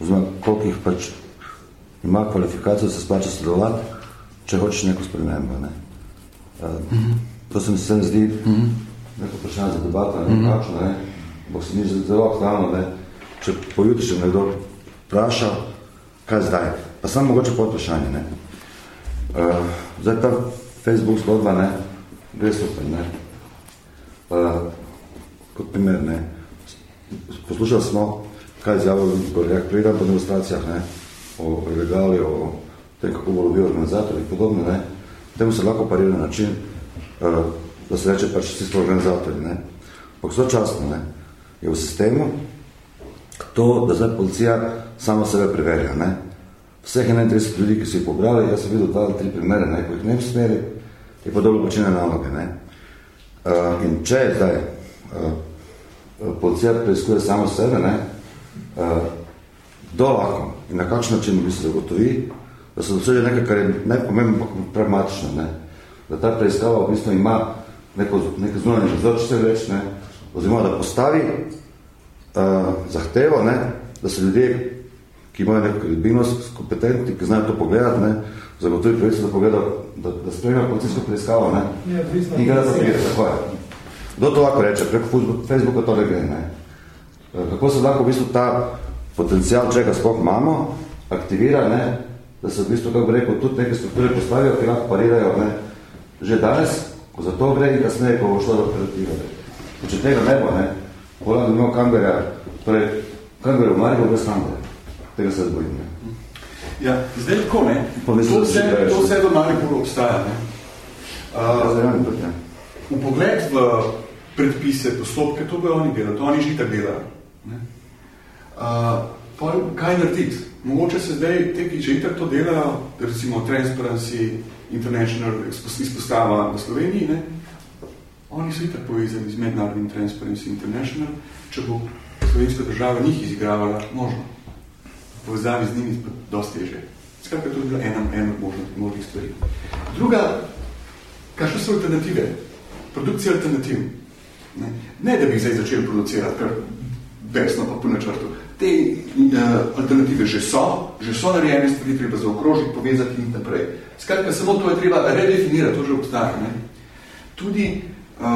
oziroma koliko jih pač ima kvalifikacijo, se splača sodelovati, če hočeš neko spremembo. Ne. Uh, mm -hmm. To se mi se zdi mm -hmm. neko vprašanje za debato, ne, mm -hmm. kakšno, ne, bo se mi zelo aktualno, ne, če pojutriš nekdo vpraša, kaj zdaj? Pa samo mogoče pod vprašanje, ne? Uh, zdaj ta Facebook zgodba, ne, gre super, ne. Uh, kot primer, ne, poslušali smo, kaj izjavil Gorjak Pridan po demonstracijah, ne, o ilegali, o tem, kako bo lobijo organizatorji in podobno, ne, temu se lahko parira na način, uh, da se reče pač vsi organizatorji, ne. Pak sočasno, ne, je v sistemu to, da zdaj policija sama sebe preverja, ne. Vseh 31 ljudi, ki so jih pobrali, jaz sem videl dva ali tri primere, ne, ko jih ne v smeri, je podobno počine naloge, ne. Uh, in če je zdaj uh, policija preizkuje samo sebe, ne, uh, do lahko in na kakšen način bi se zagotovi, da se doseže nekaj, kar je najpomembno pragmatično, ne, da ta preiskava v bistvu ima neko, neko zunanje se reč, ne, oziroma da postavi uh, zahtevo, ne, da se ljudje, ki imajo neko kredibilnost, kompetentni, ki znajo to pogledati, ne, zagotovi pravico, da pogleda, da, da spremlja policijsko preiskavo, ne, in gleda papir, tako je. Kdo to lahko reče? Preko Facebooka to ne gre, ne. Kako se lahko v bistvu ta potencial, če ga sploh imamo, aktivira, ne, da se v bistvu, kako bi rekel, tudi neke strukture postavijo, ki lahko parirajo, ne, že danes, ko za to gre in kasneje, ko bo šlo do operative. Če tega ne bo, ne, Poland bi imel kamberja, torej kamberja v Marijo brez kamberja. Tega se zbojim, ne. Ja, zdaj tako, ne, Pa mislim, to vse, to vse v Mariupolu obstaja, ne. Uh, zdaj, tudi, ne. V pogled v predpise, postopke, to bojo oni delati, to oni že tako delajo. Ne? Uh, pol, kaj narediti? Mogoče se zdaj, te, ki že itak to delajo, recimo Transparency International izpos- izpostava v Sloveniji, ne? oni so itak povezani z mednarodnim Transparency International, če bo slovenska država njih izigravala, možno. Povezavi z njimi dosti teže. Skratka, to je bila ena, ena možnih, možnih stvari. Druga, kakšne so alternative? Produkcija alternativ. Ne? ne, da bi jih zdaj začeli producirati, kar desno pa po načrtu. Te uh, alternative že so, že so narejene stvari, treba zaokrožiti, povezati in naprej. Skratka, samo to je treba redefinirati, to že obstaja. Ne? Tudi uh,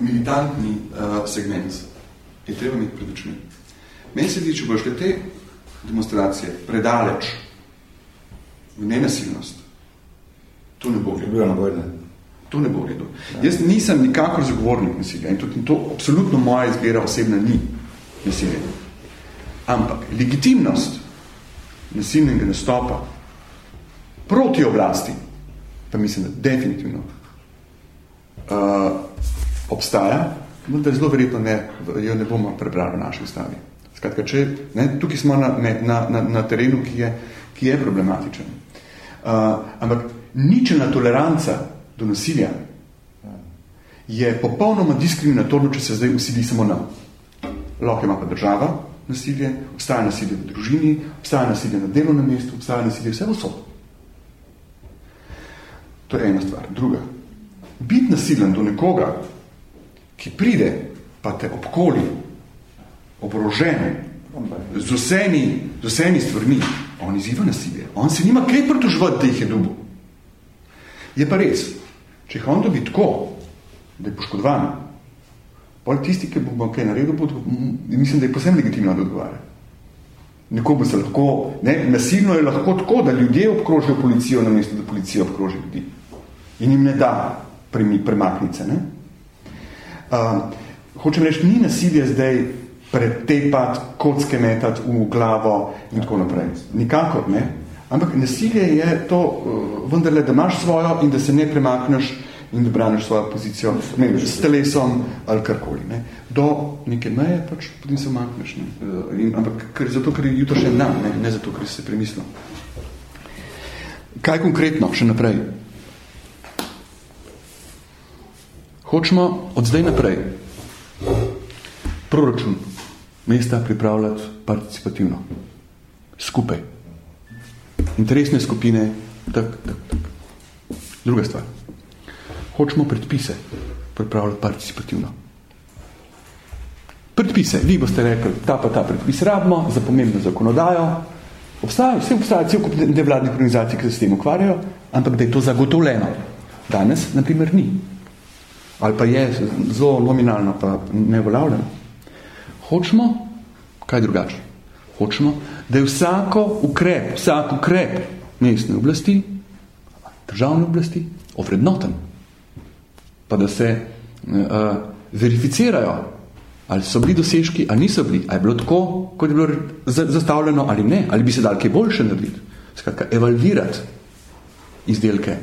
militantni uh, segment je treba imeti pred očmi. Meni se zdi, če boš te demonstracije predaleč v nenasilnost, to ne bo vojne. To ne bo v redu. Jaz nisem nikakor zagovornik nasilja in tudi to absolutno moja izbira osebna ni nasilje. Ampak legitimnost nasilnega nastopa proti oblasti, pa mislim, da definitivno uh, obstaja, vendar zelo verjetno ne, jo ne bomo prebrali v naši ustavi. Skratka, če, ne, tukaj smo na, ne, na, na, na terenu, ki je, ki je problematičen. Uh, ampak ničelna toleranca do nasilja je popolnoma diskriminatorno, če se zdaj usili samo nam. Lahko ima pa država nasilje, obstaja nasilje v družini, obstaja nasilje na delovnem mestu, obstaja nasilje vse vsod. To je ena stvar. Druga. Biti nasilen do nekoga, ki pride, pa te obkoli, oborožen, z vsemi, z vsemi stvarmi, on izziva nasilje. On se nima kaj pritožvati, da jih je dobil. Je pa res, če on dobi tako, da je poškodovan, pol tisti, ki bo kaj naredil, bo, mislim, da je posebno legitimno, da odgovarja. Nekomu se lahko, ne, nasilno je lahko tako, da ljudje obkrožijo policijo, namesto da policija obkroži ljudi. In jim ne da premaknice. Ne? Uh, hočem reči, ni nasilje zdaj pretepati, kocke metati v glavo in tako naprej. Nikakor, ne? Ampak nasilje je to uh, vendarle, da imaš svojo in da se ne premakneš in da braniš svojo pozicijo ne, s telesom ali karkoli. Ne? Do neke meje pač potem se umakneš. Ne? Uh, in, ampak ker, zato, ker je jutro še dan, ne? ne zato, ker si se premislil. Kaj konkretno še naprej? Hočemo od zdaj naprej proračun mesta pripravljati participativno. Skupaj. Interesne skupine, tak, tak, tak. Druga stvar. Hočemo predpise pripravljati participativno. Predpise. Vi boste rekli, ta pa ta predpis rabimo za pomembno zakonodajo. Obstajajo, vse obstajajo cel kup nevladnih organizacij, ki se s tem ukvarjajo, ampak da je to zagotovljeno. Danes, na primer, ni. Ali pa je zelo nominalno, pa neuveljavljeno. Hočemo, kaj drugače? Hočemo, da je vsako ukrep, vsak ukrep mestne oblasti, državne oblasti, ovrednoten. Pa da se uh, verificirajo, ali so bili dosežki, ali niso bili, ali je bilo tako, kot je bilo zastavljeno, ali ne, ali bi se dal kaj boljše narediti. Skratka, evalvirati izdelke.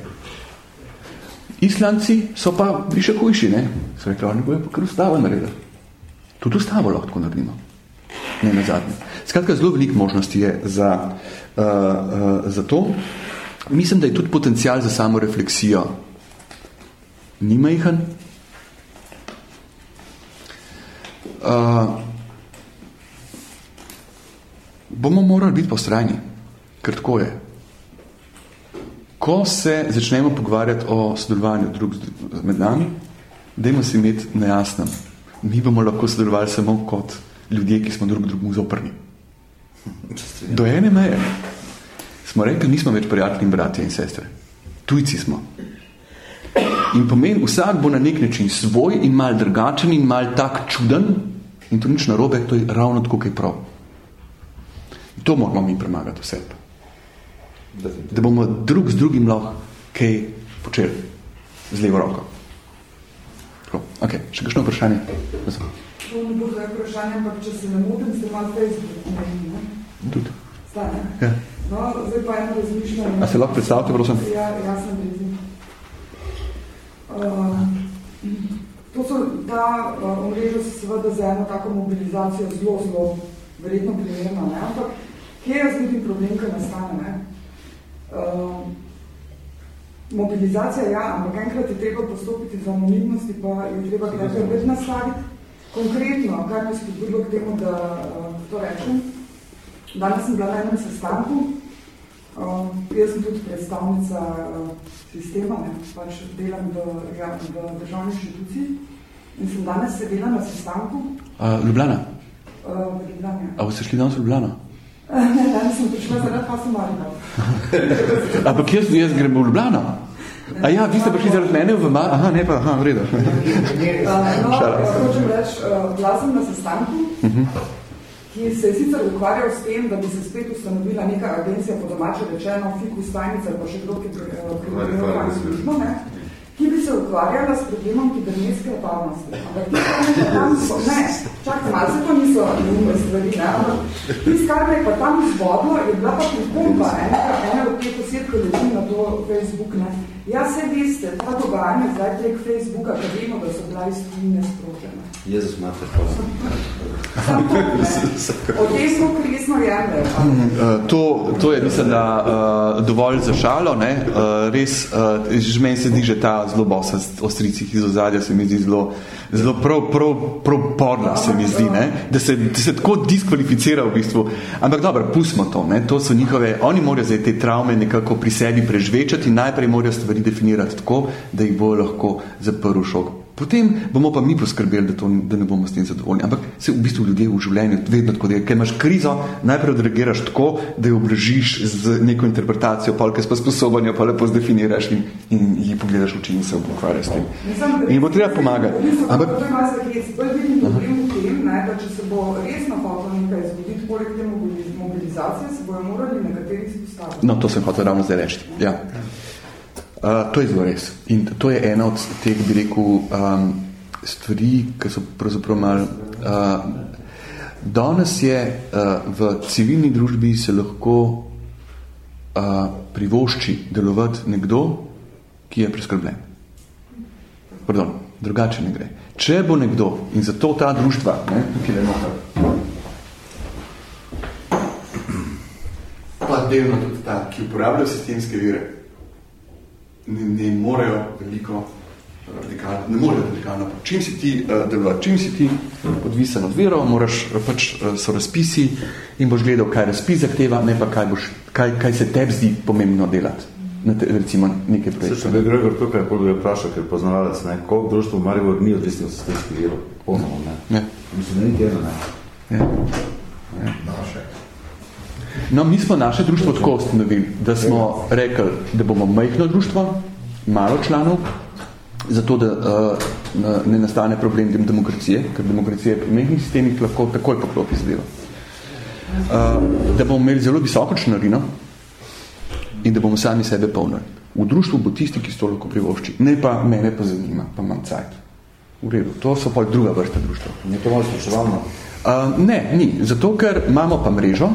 Islanci so pa bili še hujši, ne? So rekli, oni bojo pa kar ustavo naredili. Tudi ustavo lahko naredimo. Ne na zadnje. Skratka, zelo veliko možnosti je za, uh, uh, za to. Mislim, da je tudi potencial za samo refleksijo ni majhen. Uh, bomo morali biti postrajni, ker tako je. Ko se začnemo pogovarjati o sodelovanju drug med nami, dajmo si imeti na jasnem. Mi bomo lahko sodelovali samo kot ljudje, ki smo drug drugmu zoprni. Do ene meje. Smo rekli, nismo več prijatelji in bratje in sestre. Tujci smo. In pomen, vsak bo na nek način svoj in mal drugačen in mal tak čuden in to nič narobe, to je ravno tako, kaj prav. In to moramo mi premagati v sebi da bomo drug z drugim lahko kaj počeli z levo roko. Tako, ok, še kakšno vprašanje? To ne bo zdaj vprašanje, ampak če se ne motim, ste malo Facebook, ne? Tudi. Stane? Ja. No, zdaj pa eno razmišljanje. A se lahko predstavite, prosim? Ja, jaz sem rezi. Uh, to so, ta uh, omrežja so seveda za eno tako mobilizacijo zelo, zelo verjetno primerna, ne? ampak kje je z problem, kaj nastane, ne? Uh, mobilizacija, ja, ampak enkrat je treba postopiti za anonimnosti, pa je treba gledati več nastaviti. Konkretno, kaj me spodbudilo k temu, da uh, to rečem. Danes sem bila na enem sestanku, uh, jaz sem tudi predstavnica uh, sistema, ne, pač delam v, ja, v državni inštituciji in sem danes sedela na sestanku. Uh, Ljubljana? Uh, v Ljubljana. A boste šli danes v Ljubljana? Ne, danes sem prišla zaradi pa sem Marino. Ampak jaz, jaz grem v Ljubljano. A ja, vi ste prišli zaradi mene v Mar... Aha, ne pa, aha, v redu. No, hočem reči, uh, bila sem na sestanku, uh -huh. ki se je sicer ukvarjal s tem, da bi se spet ustanovila neka agencija po domače rečeno, fikus tajnica, pa še kdo, ki pripravljajo službo, ne? Ki bi se ukvarjala s problemom kibernetske varnosti. Ampak ti tam so, ne, čakaj, malo se to niso neumne stvari, ne, ampak ti skar je pa tam zvodno, je bila pa pripomba enega, ene od teh oseb, ki leti na to Facebook, ne. Ja, se veste, ta dogajanje zdaj prek Facebooka, kad vemo, da so bila iz tujine sprožene. Jezus, mater, hvala. Sam to, ne. O tem smo kresno jemlje. Uh, to, to je, mislim, da uh, dovolj za šalo, ne. Uh, res, uh, meni se zdi že ta zelo bosa ostricih iz ozadja, se mi zdi zelo, zelo prav, prav, prav porna, se mi zdi, ne. Da se, da se tako diskvalificira v bistvu. Ampak dobro, pustimo to, ne. To so njihove, oni morajo zdaj te travme nekako pri sebi prežvečati najprej morajo stvari definirati tako, da jih bo lahko zaprl šok. Potem bomo pa mi poskrbeli, da, to, da ne bomo s tem zadovoljni. Ampak se v bistvu ljudje v življenju vedno tako delajo. Ker imaš krizo, najprej odreagiraš tako, da jo oblažiš z neko interpretacijo, pa kaj pa sposobanje, pa lepo zdefiniraš in, in jih pogledaš v oči in se ukvarja s tem. In bo treba pomagati. Ampak to je malo zakres. Bolj vidim problem v tem, ne, da če se bo resno hotel nekaj zgoditi, poleg te mobilizacije, se bojo morali nekateri izpostaviti. No, to sem hotel ravno zdaj reči. Ja. Uh, to je zelo res. In to je ena od teh, bi rekel, um, stvari, ki so pravzaprav mal... Uh, danes je uh, v civilni družbi se lahko uh, privošči delovati nekdo, ki je preskrbljen. Pardon, drugače ne gre. Če bo nekdo, in zato ta društva, ne, tukaj je noter, pa delno tudi ta, ki uporabljajo sistemske vire, ne, ne morejo veliko radikalno, ne morejo radikalno. Čim si ti uh, delovati, čim si ti odvisen od virov, moraš, pač uh, so razpisi in boš gledal, kaj razpis zahteva, ne pa kaj, boš, kaj, kaj se tebi zdi pomembno delati. Na te, recimo nekaj projektov. Se še Gregor tukaj pol je vprašal, ker poznavalec, ne, koliko društvo v Maribor ni odvisno od sistemskih virov? Ponovno, ne. Ne. Mislim, ne niti eno, ne. Ja. Ja. Naše. No, mi smo naše društvo tako ustanovili, da smo rekli, da bomo majhno društvo, malo članov, zato da uh, ne nastane problem demokracije, ker demokracija pri majhnih sistemih lahko takoj poklopi zadevo. uh, da bomo imeli zelo visoko članarino in da bomo sami sebe polnili. V društvu bo tisti, ki to lahko privošči. Ne pa mene pa zanima, pa imam cajt. V redu, to so pa druga vrsta društva. Ni to malo? Uh, ne, ni. Zato, ker imamo pa mrežo,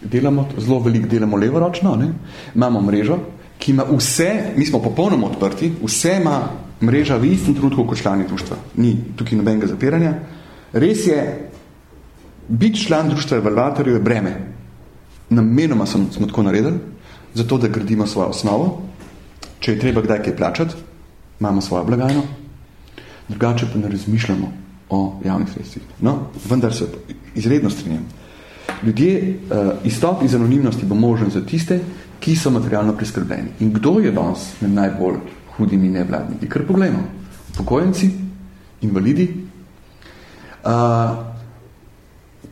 delamo, zelo veliko delamo levoročno, ne? imamo mrežo, ki ima vse, mi smo popolnoma odprti, vse ima mreža v istem trudku kot člani društva. Ni tukaj nobenega zapiranja. Res je, biti član društva evalvatorjev je breme. Namenoma smo, smo tako naredili, zato da gradimo svojo osnovo. Če je treba kdaj kaj plačati, imamo svojo blagajno. Drugače pa ne razmišljamo o javnih sredstvih. No, vendar se izredno strinjam. Ljudje, uh, izstop iz anonimnosti bo možen za tiste, ki so materialno preskrbljeni. In kdo je danes med najbolj hudimi nevladniki? Kar poglejmo. Pokojenci, invalidi, uh,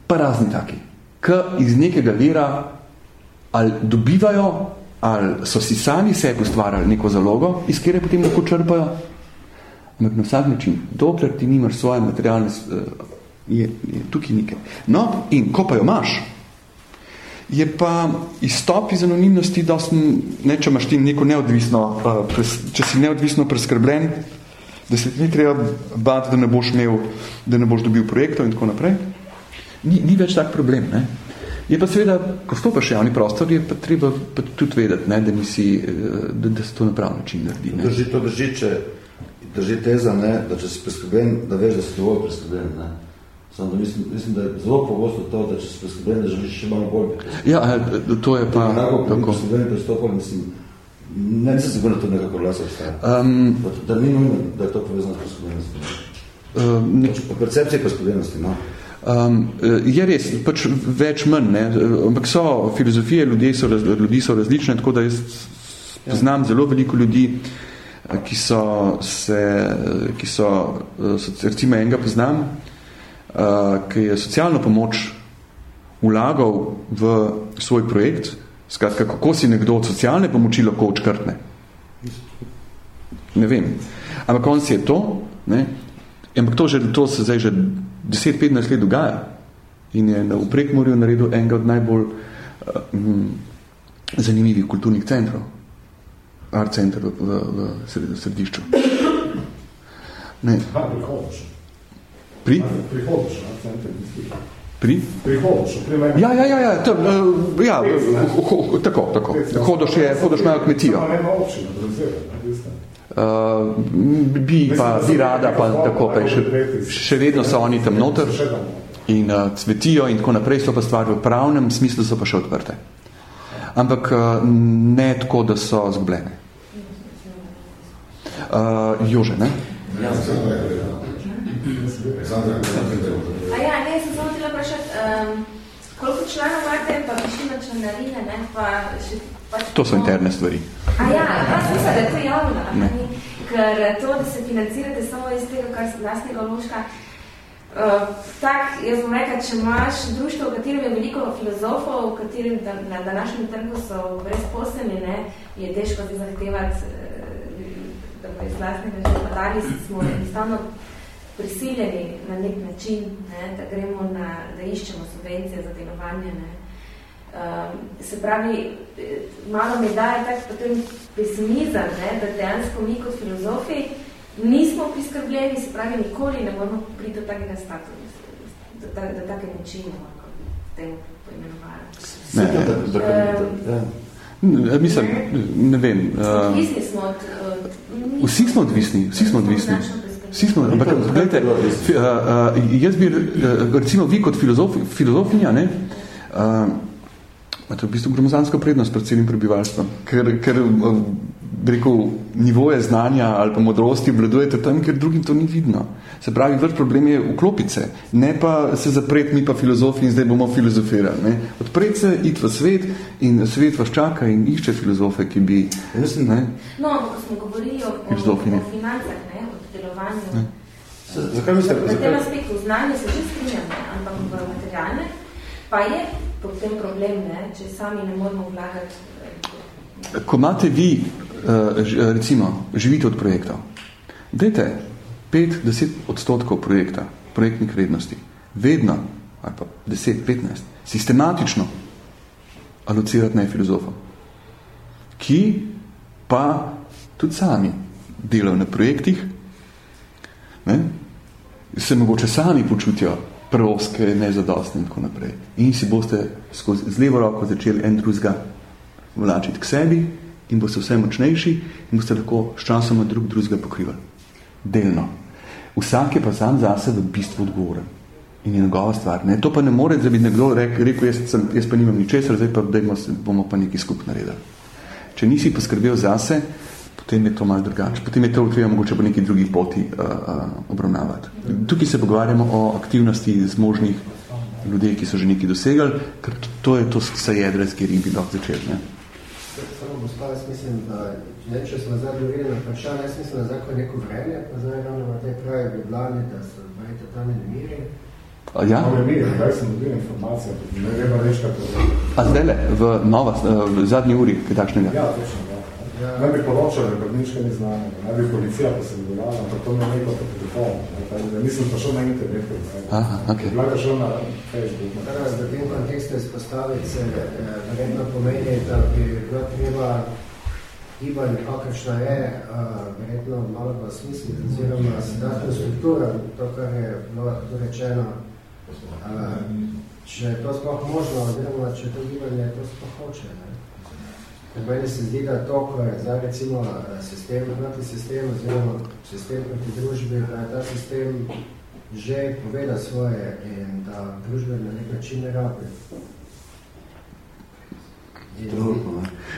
pa razni taki, ki iz nekega vira ali dobivajo, ali so si sami sebi ustvarjali neko zalogo, iz kjer potem lahko črpajo, ampak na vsak način, dokler ti nimaš svoje materialne, uh, je, je tukaj nekaj. No, in ko pa jo imaš, je pa izstop iz anonimnosti, da sem, ne, če imaš ti neko neodvisno, uh, pres, če si neodvisno preskrbljen, da se ti ne treba bati, da ne boš imel, da ne boš dobil projektov in tako naprej. Ni, ni več tak problem. Ne? Je pa seveda, ko stopaš javni prostor, je pa treba pa tudi vedeti, ne, da, nisi, da, da se to na prav način naredi. Ne? Drži, to drži, če drži teza, ne, da če si preskrbljen, da veš, da si dovolj preskrbljen. Ne? Samo da mislim, mislim, da je zelo pogosto to, da če si preskrbljen, da želiš še malo bolj. Ja, to je pa... Enako, ko bi preskrbljen pristopal, mislim, ne mislim, da to nekako glasa ostaja. Um, da ni nujno, da je to povezano s preskrbljenosti. Um, ne, po percepciji preskrbljenosti, no. Um, je res, pač več manj, ne? ampak so filozofije, ljudje so, raz, ljudi so različne, tako da jaz ja. znam zelo veliko ljudi, ki so, se, ki so, recimo enega poznam, ki je socialno pomoč vlagal v svoj projekt, skratka, kako si nekdo od socialne pomoči lahko očkrtne. Ne vem. Ampak on si je to, ne? ampak to, že, to se zdaj že 10-15 let dogaja in je v Prekmorju naredil enega od najbolj uh, zanimivih kulturnih centrov, art center v, v, v sred, središču. Ne. Pri? Pri? Ja, ja, ja, ja, to, uh, ja uh, tako, tako. Hodoš je, hodoš imajo kmetijo. Uh, bi pa, bi rada, pa tako, pa še, še vedno so oni tam noter in uh, cvetijo in tako naprej, so pa stvari v pravnem smislu so pa še odprte. Ampak uh, ne tako, da so zgubljene. Uh, Jože, ne? A ja, ne, sem samo htela vprašati, um, koliko članov imate, pa višina članarine, ne, pa še To so interne stvari. A ja, pa sem da je to javno. Ne. Ker to, da se financirate samo iz tega, kar se vlastnega ložka, uh, tak, jaz bom rekla, če imaš društvo, v katerem je veliko filozofov, v katerem da, na današnjem trgu so brezposleni, ne, je težko zahtevati, uh, da bo iz vlastnega že padali, smo enostavno prisiljeni na nek način, ne, da gremo na, da iščemo subvencije za delovanje, ne, Um, se pravi, malo mi daje tak potem pesimizem, ne, da dejansko mi kot filozofi nismo priskrbljeni, se pravi, nikoli ne moramo priti do takega statusa, do, do, do take načine, kako temu poimenovali. Ne, da, da, da, da. Mislim, ne vem. Odvisni smo od... Uh, vsi smo odvisni, vsi smo odvisni. Vsi smo, ampak, gledajte, jaz bi, recimo vi kot filozof, filozofinja, ne, uh, To je v bistvu gromozanska prednost pred celim prebivalstvom, ker, ker rekel, nivoje znanja ali pa modrosti obladujete tam, ker drugim to ni vidno. Se pravi, vrš problem je vklopiti se, ne pa se zapreti mi pa filozofi in zdaj bomo filozofirali. Ne? Odpreti se, iti v svet in svet vas čaka in išče filozofe, ki bi... Ne? No, ko smo govorili o, o, o financah, ne? o delovanju. Ne? Zakaj mislite? Na tem aspektu znanje se že strinjam, ampak v materialne pa je potem problem, ne, če sami ne moramo vlagati. Eh, Ko imate vi, eh, recimo, živite od projektov, dajte 5-10 odstotkov projekta, projektnih vrednosti, vedno ali pa 10, 15, sistematično alocirati ne filozofom, ki pa tudi sami delajo na projektih, ne, se mogoče sami počutijo preoske, nezadostne in tako naprej. In si boste skozi z levo roko začeli en drugega vlačiti k sebi in boste vse močnejši in boste lahko s časoma drug drugega pokrivali. Delno. Vsak je pa sam zase v bistvu odgovoren. In je njegova stvar. Ne? To pa ne more, da bi nekdo rekel, rekel jaz, sem, jaz pa nimam ničesar, zdaj pa dajmo, bomo pa nekaj skup naredili. Če nisi poskrbel zase, potem je to malo drugače. Potem je to treba mogoče po neki drugi poti uh, uh, obravnavati. Tukaj se pogovarjamo o aktivnosti zmožnih ljudi, ki so že nekaj dosegali, ker to je to vse jedre, s kjer bi lahko začeli. Ne? Samo jaz mislim, da ne, če smo zdaj govorili na vprašanje, jaz mislim, da zdaj neko vreme, pa zdaj ravno na tej pravi Ljubljani, da so bojite tam in miri. A ja? Ne miri, zdaj sem dobil informacijo, ne vem reč, kako. A zdaj le, v, nova, v zadnji uri, kaj takšnega? Ja, točno, ja. Ne bi poročali, da nič ni znano, ne bi policija pa se bi ampak to me neko po telefonu. Nisem pa šel na internet. Aha, okay. Blaga šel na Facebook. Teraz, da v tem kontekstu izpostaviti se eh, verjetno pomeni, da bi bilo treba gibanje, kakršna je, uh, verjetno malo pa smisli, oziroma sedatna struktura, to, kar je bilo tu rečeno, uh, če je to sploh možno, oziroma če to gibanje to sploh hoče. Ne? Meni se zdi, da to, ko je zdaj recimo sistem proti sistemu, oziroma sistem proti družbi, da je ta sistem že poveda svoje in da družbe na nek način ne rabi.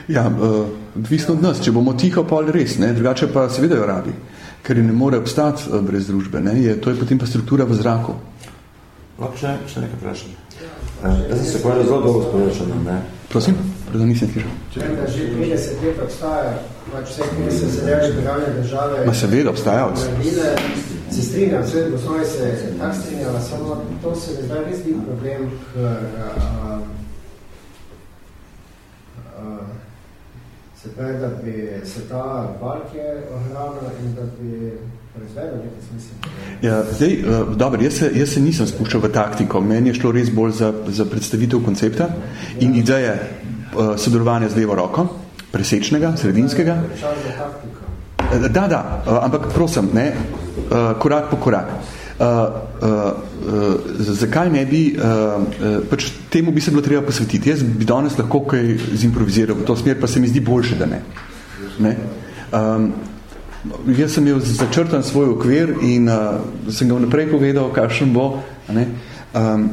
Ja, uh, odvisno od nas, če bomo tiho, pa ali res, ne? drugače pa seveda jo rabi, ker ne more obstati uh, brez družbe, ne? Je, to je potem pa struktura v zraku. Lahko še, še nekaj vprašam. Uh, jaz sem se povedal zelo dolgo s povečanem, ne? Prosim, predam nisem slišal. Če da že 30 let obstaja, pač vse, ki se zadevajo državne države... Ma seveda obstaja. Naredile, se strinjam, vse v osnovi se tak strinjala, samo to se mi zdaj res ni problem, ker uh, uh, se pravi, da bi se ta parke ohranila in da bi proizvedel nekaj smisel. Ja, zdaj, uh, dobro, jaz se, jaz se nisem spuščal v taktiko, meni je šlo res bolj za, za predstavitev koncepta in ideje uh, sodelovanja z levo roko, presečnega, sredinskega. Da, da, uh, ampak prosim, ne, korak po korak. Uh, uh, uh, zakaj ne bi, uh, uh, pač temu bi se bilo treba posvetiti. Jaz bi danes lahko kaj zimproviziral v to smer, pa se mi zdi boljše, da ne. ne? Um, jaz sem imel začrtan svoj okvir in uh, sem ga vnaprej povedal, kakšen bo. Ne? Um,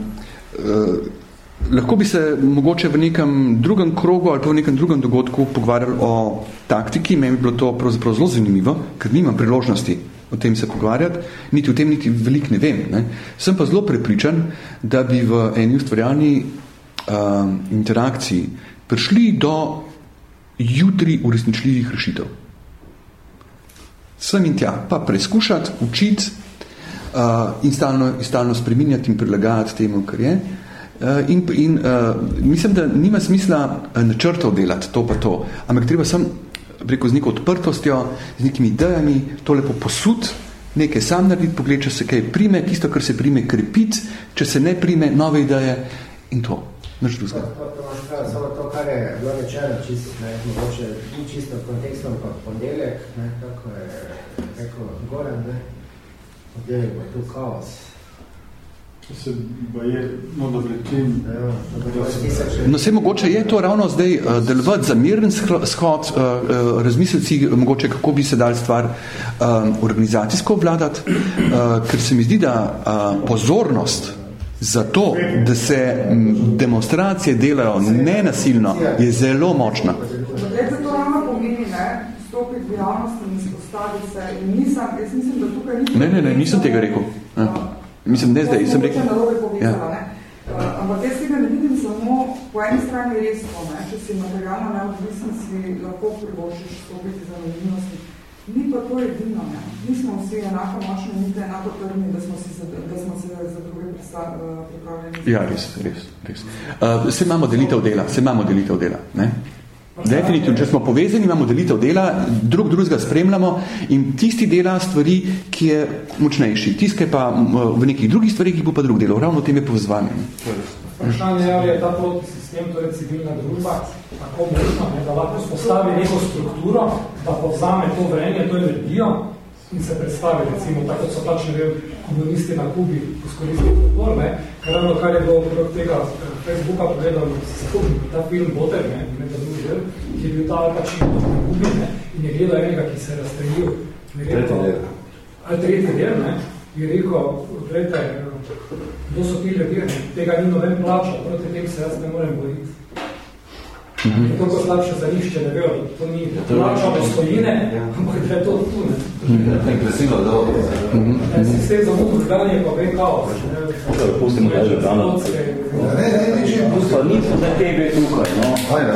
uh, lahko bi se mogoče v nekem drugem krogu ali pa v nekem drugem dogodku pogovarjali o taktiki. Meni bi bilo to pravzaprav zelo zanimivo, ker nimam priložnosti o tem se pogovarjati, niti o tem niti veliko ne vem. Ne? Sem pa zelo prepričan, da bi v eni ustvarjalni um, interakciji prišli do jutri uresničljivih rešitev. Sem in tja, pa preizkušati, učiti uh, in, stalno, in stalno spreminjati in prilagajati temu, kar je. Uh, in in uh, mislim, da nima smisla načrtov delati to pa to, ampak treba sem preko z neko odprtostjo, z nekimi idejami, to lepo posud, nekaj sam narediti, pogled, če se kaj prime, tisto, kar se prime, krepiti, če se ne prime, nove ideje in to. Nič to, to, to, samo to, kar je bilo rečeno, čist, ne, mogoče ni čisto v kontekstu, ampak ponedeljek, ne, kako je rekel Goran, ne, ponedeljek bo tu kaos. Se je, no, da vrečim, no, se mogoče je to ravno zdaj uh, delovati za miren shod, uh, uh, razmisliti si mogoče, kako bi se dal stvar uh, organizacijsko vladati, uh, ker se mi zdi, da uh, pozornost za to, da se demonstracije delajo nenasilno, je zelo močna. Zdaj, to ravno pomeni, ne, stopiti v javnost in izpostaviti se. In nisem, jaz mislim, da tukaj nisem... Ne, ne, ne, nisem tega rekel. Ja. Mislim, ne zdaj, sem rekel... Ja. Uh, ampak jaz tega ne vidim samo po eni strani res to, ne? če si materialno neodvisen, si lahko privošiš stopiti za novinosti. Ni pa to edino, ne? Nismo vsi enako močni, niti enako trdni, da smo, si za, da smo se za druge pripravljeni. Ja, res, res, res. Uh, se imamo delitev dela, se imamo delitev dela, ne? Definitivno, če smo povezani, imamo delitev dela, drug drugega spremljamo in tisti dela stvari, ki je močnejši. Tiskaj pa v nekih drugih stvarih, ki bo pa drug delal. Ravno tem je povezvanje. Vprašanje je, ali je ta sistem, torej civilna družba, tako možno, da lahko spostavi neko strukturo, da povzame to vrenje, to energijo in se predstavi, recimo, tako so pač, ne vem, komunisti na Kubi poskoristili odbor, ne, ker ravno kar je bilo okrog tega eh, Facebooka povedal, ta film Boter, ne, ne, da del, ki je bil ta pač na Kubi, ne, in je gledal enega, ki se je razstrelil. Tretji del. Ali tretji del, ne, je rekel, gledajte, kdo so ti ljudje, tega ni noben plačal, proti tem se jaz ne morem boriti. -hmm. Je to ko slabše za nišče, ne vejo, to ni plačano stojine, ampak da je to tu, ne. Impresivno, da je. Sistem za mutu žganje pa vem kaos. Pustimo da že dano. Ne, ne, ne, ne, Pa nismo za tebe tukaj, no. Aj, ne,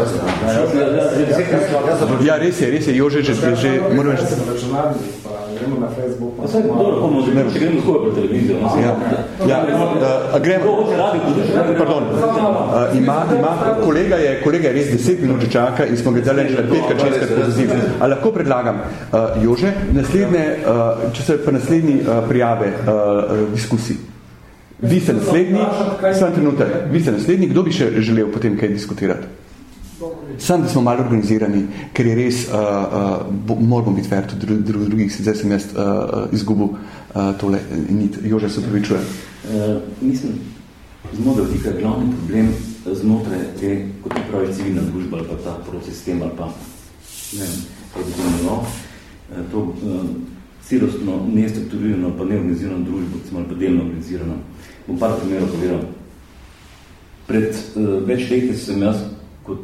Ja, res je, res je, Jože, že, že, moram reči. Gremo na Facebook. Pa saj, dobro, komu, če gremo skupaj po televizijo. No, Ja, ja, a gremo, pardon, a, ima, ima, kolega je, kolega je res deset minut že čaka in smo ga zdaj že petkrat, šestkrat pozazili. A lahko predlagam, uh, Jože, naslednje, uh, če se pa naslednji uh, prijave uh, diskusij. Vi ste naslednji, sam trenutek, vi ste naslednji, kdo bi še želel potem kaj diskutirati? Sam, da smo malo organizirani, ker je res, uh, uh, bo, moramo biti fair tudi dru, dru, drugih, zdaj sem jaz uh, izgubil uh, tole nit. Jože se pravičuje. Uh, mislim, z mojega vtika je glavni problem znotraj te, kot je pravi civilna družba ali pa ta prosistem ali pa ne vem, kaj bi to uh, celostno, nestrukturirano pa neorganizirano družbo, ali pa delno organizirano. Bom par primerov povedal. Pred uh, več leti sem jaz kot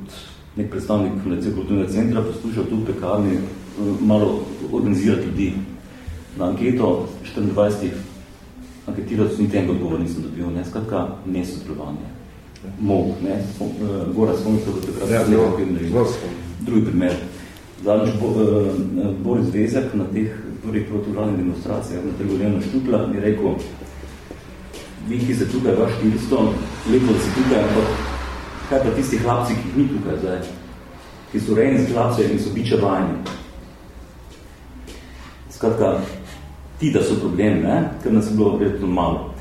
nek predstavnik Fundacije kulturnega centra poslušal tu v pekarni uh, malo organizirati ljudi. Na anketo 24 anketiral niti enega odgovor nisem dobil, ne, skratka, nesodelovanje. Mog, ne, Gora spomnite, da takrat ja, nekaj Drugi primer. Zadnjič bo, uh, Boris Vezek na teh prvih protivladnih demonstracijah na trgovljeno Štupla je rekel, vi, ki ste tukaj, vaš 400, lepo, da ste tukaj, ampak kaj pa tisti hlapci, ki ni tukaj zdaj, ki so rejni z hlapce in so biče vajni. Skratka, ti, da so problem, ne? ker nas je bilo verjetno malo.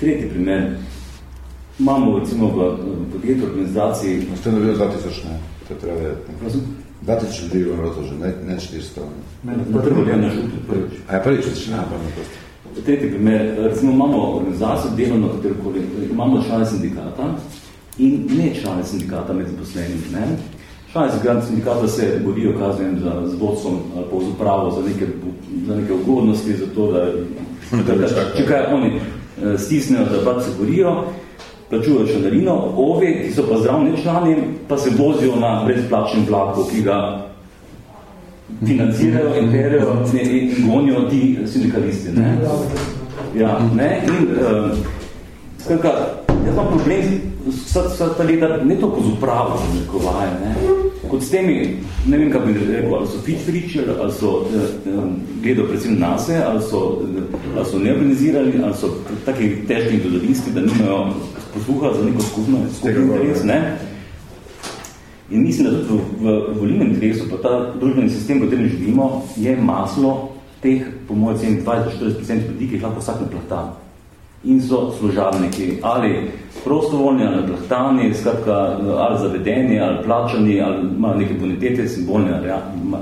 Tretji primer, imamo recimo v, v podjetju organizaciji... Ste na bilo 2000, ne? To je treba vedeti. Prosim? 2000 ljudi je bilo že, ne, ne 400. Ne, na trgovljeno šutu prvič. A je prvič, če ne, pa ne prosti. Tretji primer, recimo imamo organizacijo, delovno katerokoli, imamo člane sindikata, in ne člane sindikata med zaposlenimi. Ne? Člane sindikata se borijo kazujem za z vodstvom ali pa z upravo za neke, za neke ugodnosti, za to, da, da, da če kaj oni eh, stisnejo, da pač se borijo, plačujejo članarino, ove, ki so pa zdravni člani, pa se vozijo na brezplačnem vlaku, ki ga financirajo in berijo in gonijo ti sindikalisti. Ne? Ja, ne? In, uh, skratka, jaz imam problem vsa, vsa ta leta, ne toliko z upravo, nekovaje, ne? kot s temi, ne vem, kako bi rekel, ali so fič ali so eh, gledali predvsem nase, ali so, eh, ali so neorganizirali, ali so taki težki dodalisti, da nimajo posluha za neko skupno, skupno interes, ne? In mislim, da tudi v, v volilnem interesu, pa ta družbeni sistem, v katerem živimo, je maslo teh, po mojem ceni, 20-40% ljudi, ki jih lahko vsak naplahta. In so služabniki, ali prostovoljni, ali naplahtani, skratka, ali zavedeni, ali plačani, ali imajo neke bonitete, simbolne, ali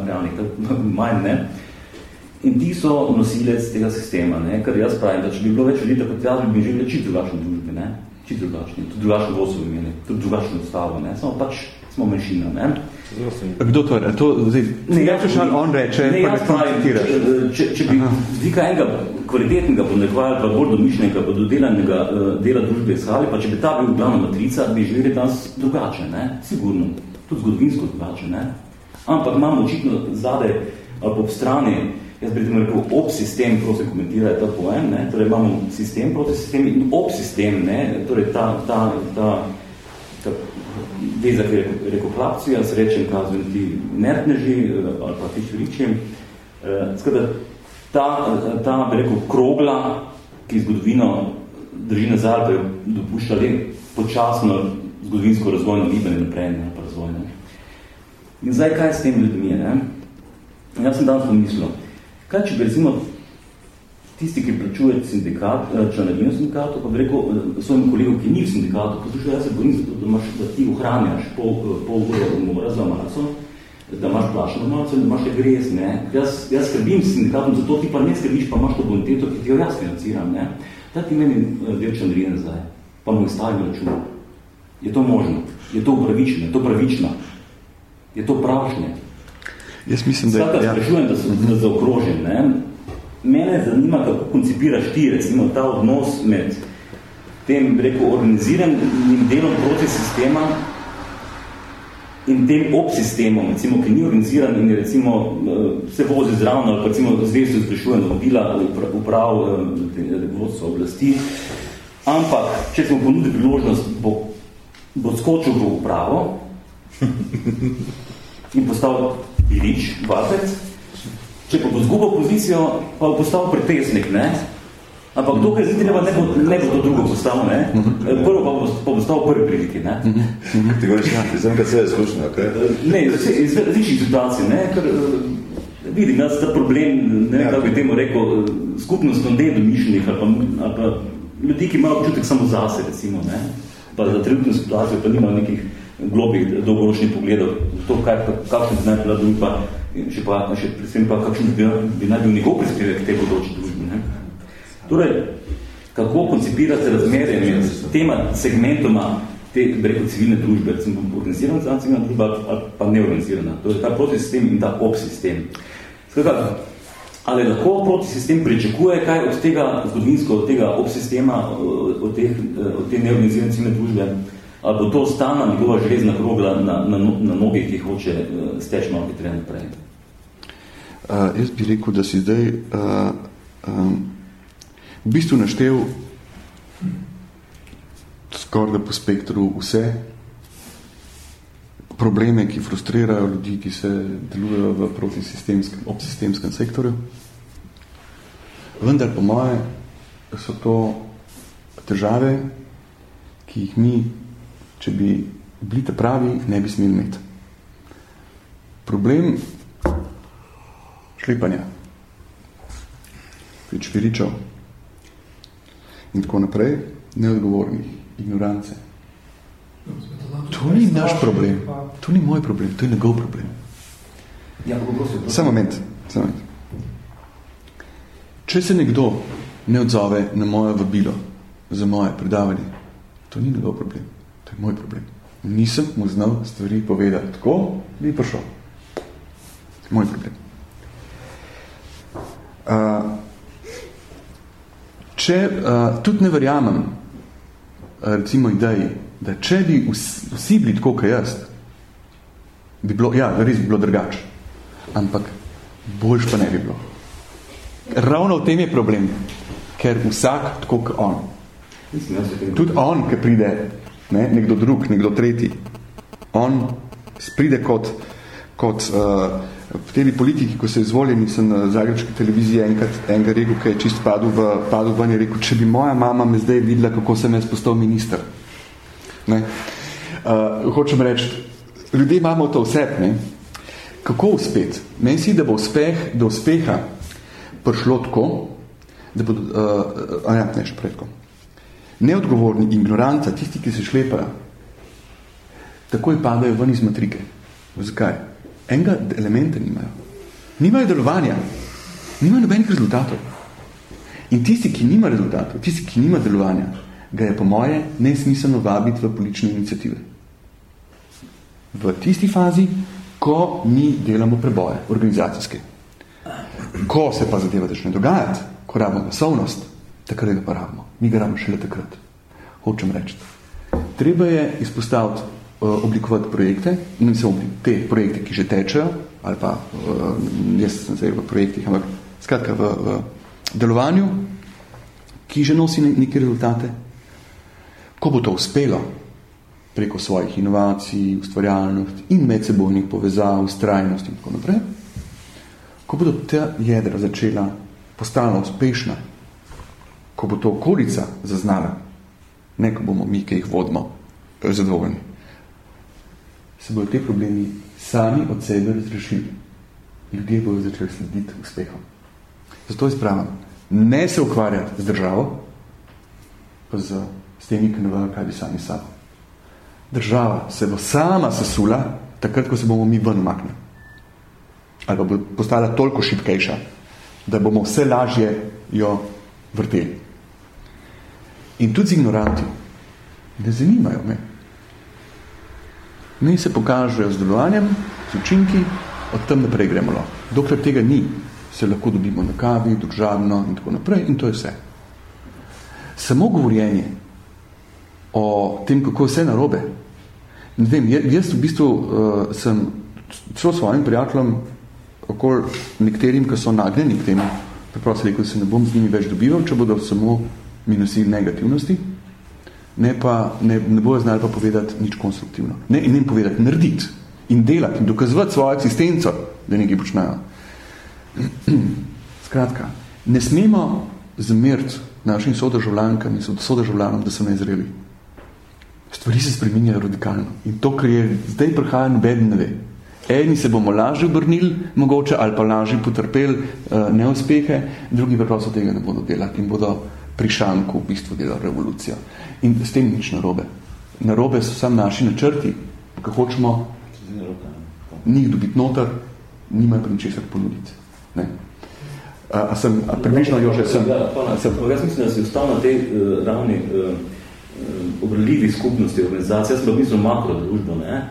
realnih, manj, ne. In ti so nosilec tega sistema, ne? ker jaz pravim, da če bi bilo več ljudi, kot jaz bi živeli čisto drugačne družbe, ne? čisto drugačne, tudi drugačno vodstvo bi imeli, tudi drugačno ustavo, ne? samo pač smo manjšina, ne? Kdo to je? To, zdaj, ne, ja, če on reče, ne, jaz pravim, če, če, če bi zika enega kvalitetnega podnekvaja, pa bolj domišljenega, pa dodelanega uh, dela družbe izhali, pa če bi ta bil glavna matrica, bi živeli danes drugače, ne? Sigurno. Tudi zgodovinsko drugače, ne? Ampak imamo očitno zade ali ob strani, jaz bi rekel, ob sistem, prosim komentirajo ta poem, ne? Torej imamo sistem proti sistem in ob sistem, ne? Torej ta, ta, ta, ta veza, ki je rekoklapcija, s rečem kazujem ti nertneži ali pa ti švričem. Skratka, ta, ta, bi rekel, krogla, ki zgodovino drži nazaj, pa je dopušča le počasno zgodovinsko razvojno gibanje naprej, ne pa razvojno. In zdaj, kaj s tem ljudmi? Ne? Jaz sem danes pomislil, kaj če bi recimo tisti, ki plačuje sindikat, eh, članarino sindikatu, pa bi rekel eh, svojim kolegom, ki ni v sindikatu, poslušaj, jaz se borim za to, da, imaš, da ti ohranjaš pol, pol ure umora za marco, da imaš plašno marco in da imaš grez, ne. Jaz, jaz skrbim s sindikatom, zato ti pa ne skrbiš, pa imaš to boniteto, ki ti jo jaz financiram, ne. Da ti meni del članarine zdaj, pa mu stavim račun. Je to možno? Je to upravičeno? Je to pravično? Je to pravšnje? Jaz mislim, da... Skratka, ja. sprašujem, da sem da zaokrožen. Ne? Mene zanima, kako koncipiraš ti, recimo, ta odnos med tem, rekel, organiziranim delom proti sistema in tem obsistemom, recimo, ki ni organiziran in je, recimo, se vozi zravno, ali pa recimo zvesto izprešuje novobila ali uprav vodstva oblasti. Ampak, če smo ponudili priložnost, bo, bo skočil v upravo in postal birič, vapec, če pa bo zgubil pozicijo, pa bo postal pretesnik, ne? Ampak dokaj zdaj treba ne bo, ne bo to drugo postal, ne? Prvo pa bo, bo postal prvi priliki, ne? Ti govoriš, ja, sem kad sve je slušno, ok? Ne, iz različnih situacij, ne? Ker, vidim, jaz ta problem, ne vem, kako bi temu rekel, skupnostno nedomišljenih ali pa, ali pa ljudi, ki imajo občutek samo zase, recimo, ne? Pa za trenutno situacijo pa nimajo nekih globih, dolgoročnih pogledov, to, kaj, kakšen bi naj bila družba, še pa, še predvsem pa, kakšen bi, bi naj bil njegov prispevek k tej bodoči družbi. Ne? Torej, kako koncipirate razmere med tema segmentoma te, reko, civilne družbe, recimo organizirana civilna družba ali pa neorganizirana, to je ta protisistem in ta obsistem. Skratka, ali lahko protisistem pričakuje kaj od tega zgodovinsko, od tega obsistema, od, teh, od te neorganizirane civilne družbe, ali bo to stalna njegova železna krogla na, na, na noge, ki hoče steči malo hitreje naprej? Uh, jaz bi rekel, da si zdaj uh, um, v bistvu naštel skoraj da po spektru vse probleme, ki frustrirajo ljudi, ki se delujejo v protisistemskem, obsistemskem sektorju. Vendar po moje so to težave, ki jih mi če bi bili ta pravi, ne bi smeli imeti. Problem šlepanja, pričviričev in tako naprej, neodgovornih, ignorance. To ni naš problem, to ni moj problem, to je njegov problem. Ja, Sam moment, sam moment. Če se nekdo ne odzove na moje vabilo za moje predavanje, to ni njegov problem. To je moj problem. Nisem mu znal stvari povedati tako, bi prišel. Moj problem. Uh, če uh, tudi ne verjamem, uh, recimo ideji, da če bi vsi, vsi bili tako, kot jaz, bi bilo, ja, res bi bilo drugače. Ampak boljš pa ne bi bilo. Ravno v tem je problem, ker vsak tako kot on. Tudi on, ki pride ne, nekdo drug, nekdo tretji. On pride kot, kot uh, tej politiki, ko so izvoljeni, sem na zagrebški televiziji enkrat enega rekel, ki je čist padel v, padel ven, je rekel, če bi moja mama me zdaj videla, kako sem jaz postal minister. Ne? Uh, hočem reči, ljudje imamo to vse, ne? Kako uspeti? Meni si, da bo uspeh, do uspeha prišlo tako, da bo, uh, a ja, ne, še predko neodgovorni, ignoranca, tisti, ki se šlepajo, takoj padajo ven iz matrike. Zakaj? Enega elementa nimajo. Nimajo delovanja. Nimajo nobenih rezultatov. In tisti, ki nima rezultatov, tisti, ki nima delovanja, ga je po moje nesmiselno vabiti v politične iniciative. V tisti fazi, ko mi delamo preboje, organizacijske. Ko se pa zadeva začne dogajati, ko rabimo masovnost, takrat ga pa rabimo. Mi ga rabimo šele takrat. Hočem reči. Treba je izpostaviti, oblikovati projekte, in se te projekte, ki že tečejo, ali pa uh, jaz sem zdaj v projektih, ampak skratka v, v delovanju, ki že nosi neke rezultate. Ko bo to uspelo preko svojih inovacij, ustvarjalnost in medsebojnih povezav, ustrajnost in tako naprej, ko bodo ta jedra začela postala uspešna, ko bo to okolica zaznala, ne ko bomo mi, ki jih vodimo, zadovoljni, se bodo te problemi sami od sebe razrešili. Ljudje bodo začeli slediti uspehom. Zato je spravim, ne se ukvarjati z državo, pa z, s temi, ki ne vejo, kaj bi sami sabo. Država se bo sama sesula, takrat, ko se bomo mi ven maknili. Ali pa bo postala toliko šipkejša, da bomo vse lažje jo vrteli. In tudi z ignoranti. Ne zanimajo me. Mi se pokažejo z delovanjem, z učinki, od tam naprej gremo lahko. Dokler tega ni, se lahko dobimo na kavi, družabno in tako naprej in to je vse. Samo govorjenje o tem, kako vse narobe. Ne vem, jaz v bistvu uh, sem celo svojim prijateljem okoli nekterim, ki so nagnjeni k temu, preprosto rekel, se ne bom z njimi več dobival, če bodo samo minusi negativnosti, ne pa ne, ne bojo znali pa povedati nič konstruktivno. Ne, in ne povedati, narediti in delati in dokazovati svojo eksistenco, da nekaj počnejo. Skratka, ne smemo zmeriti našim sodržavljankam in sodržavljanom, da so nezreli. Stvari se spreminjajo radikalno. In to, kar je zdaj prihaja, noben ne ve. Eni se bomo lažje obrnili, mogoče, ali pa lažje potrpeli uh, neuspehe, drugi preprosto tega ne bodo delati in bodo pri šanku v bistvu delali revolucijo. In s tem nič narobe. Narobe so sam naši načrti, ki hočemo njih dobiti noter, nimajo pri ničesar ponuditi. Ne? A, a sem, a približno jo že sem... Ja, sem jaz mislim, da si ostal na tej uh, ravni uh, obrljivi skupnosti organizacije, jaz sem pa mislim makro družbo, ne?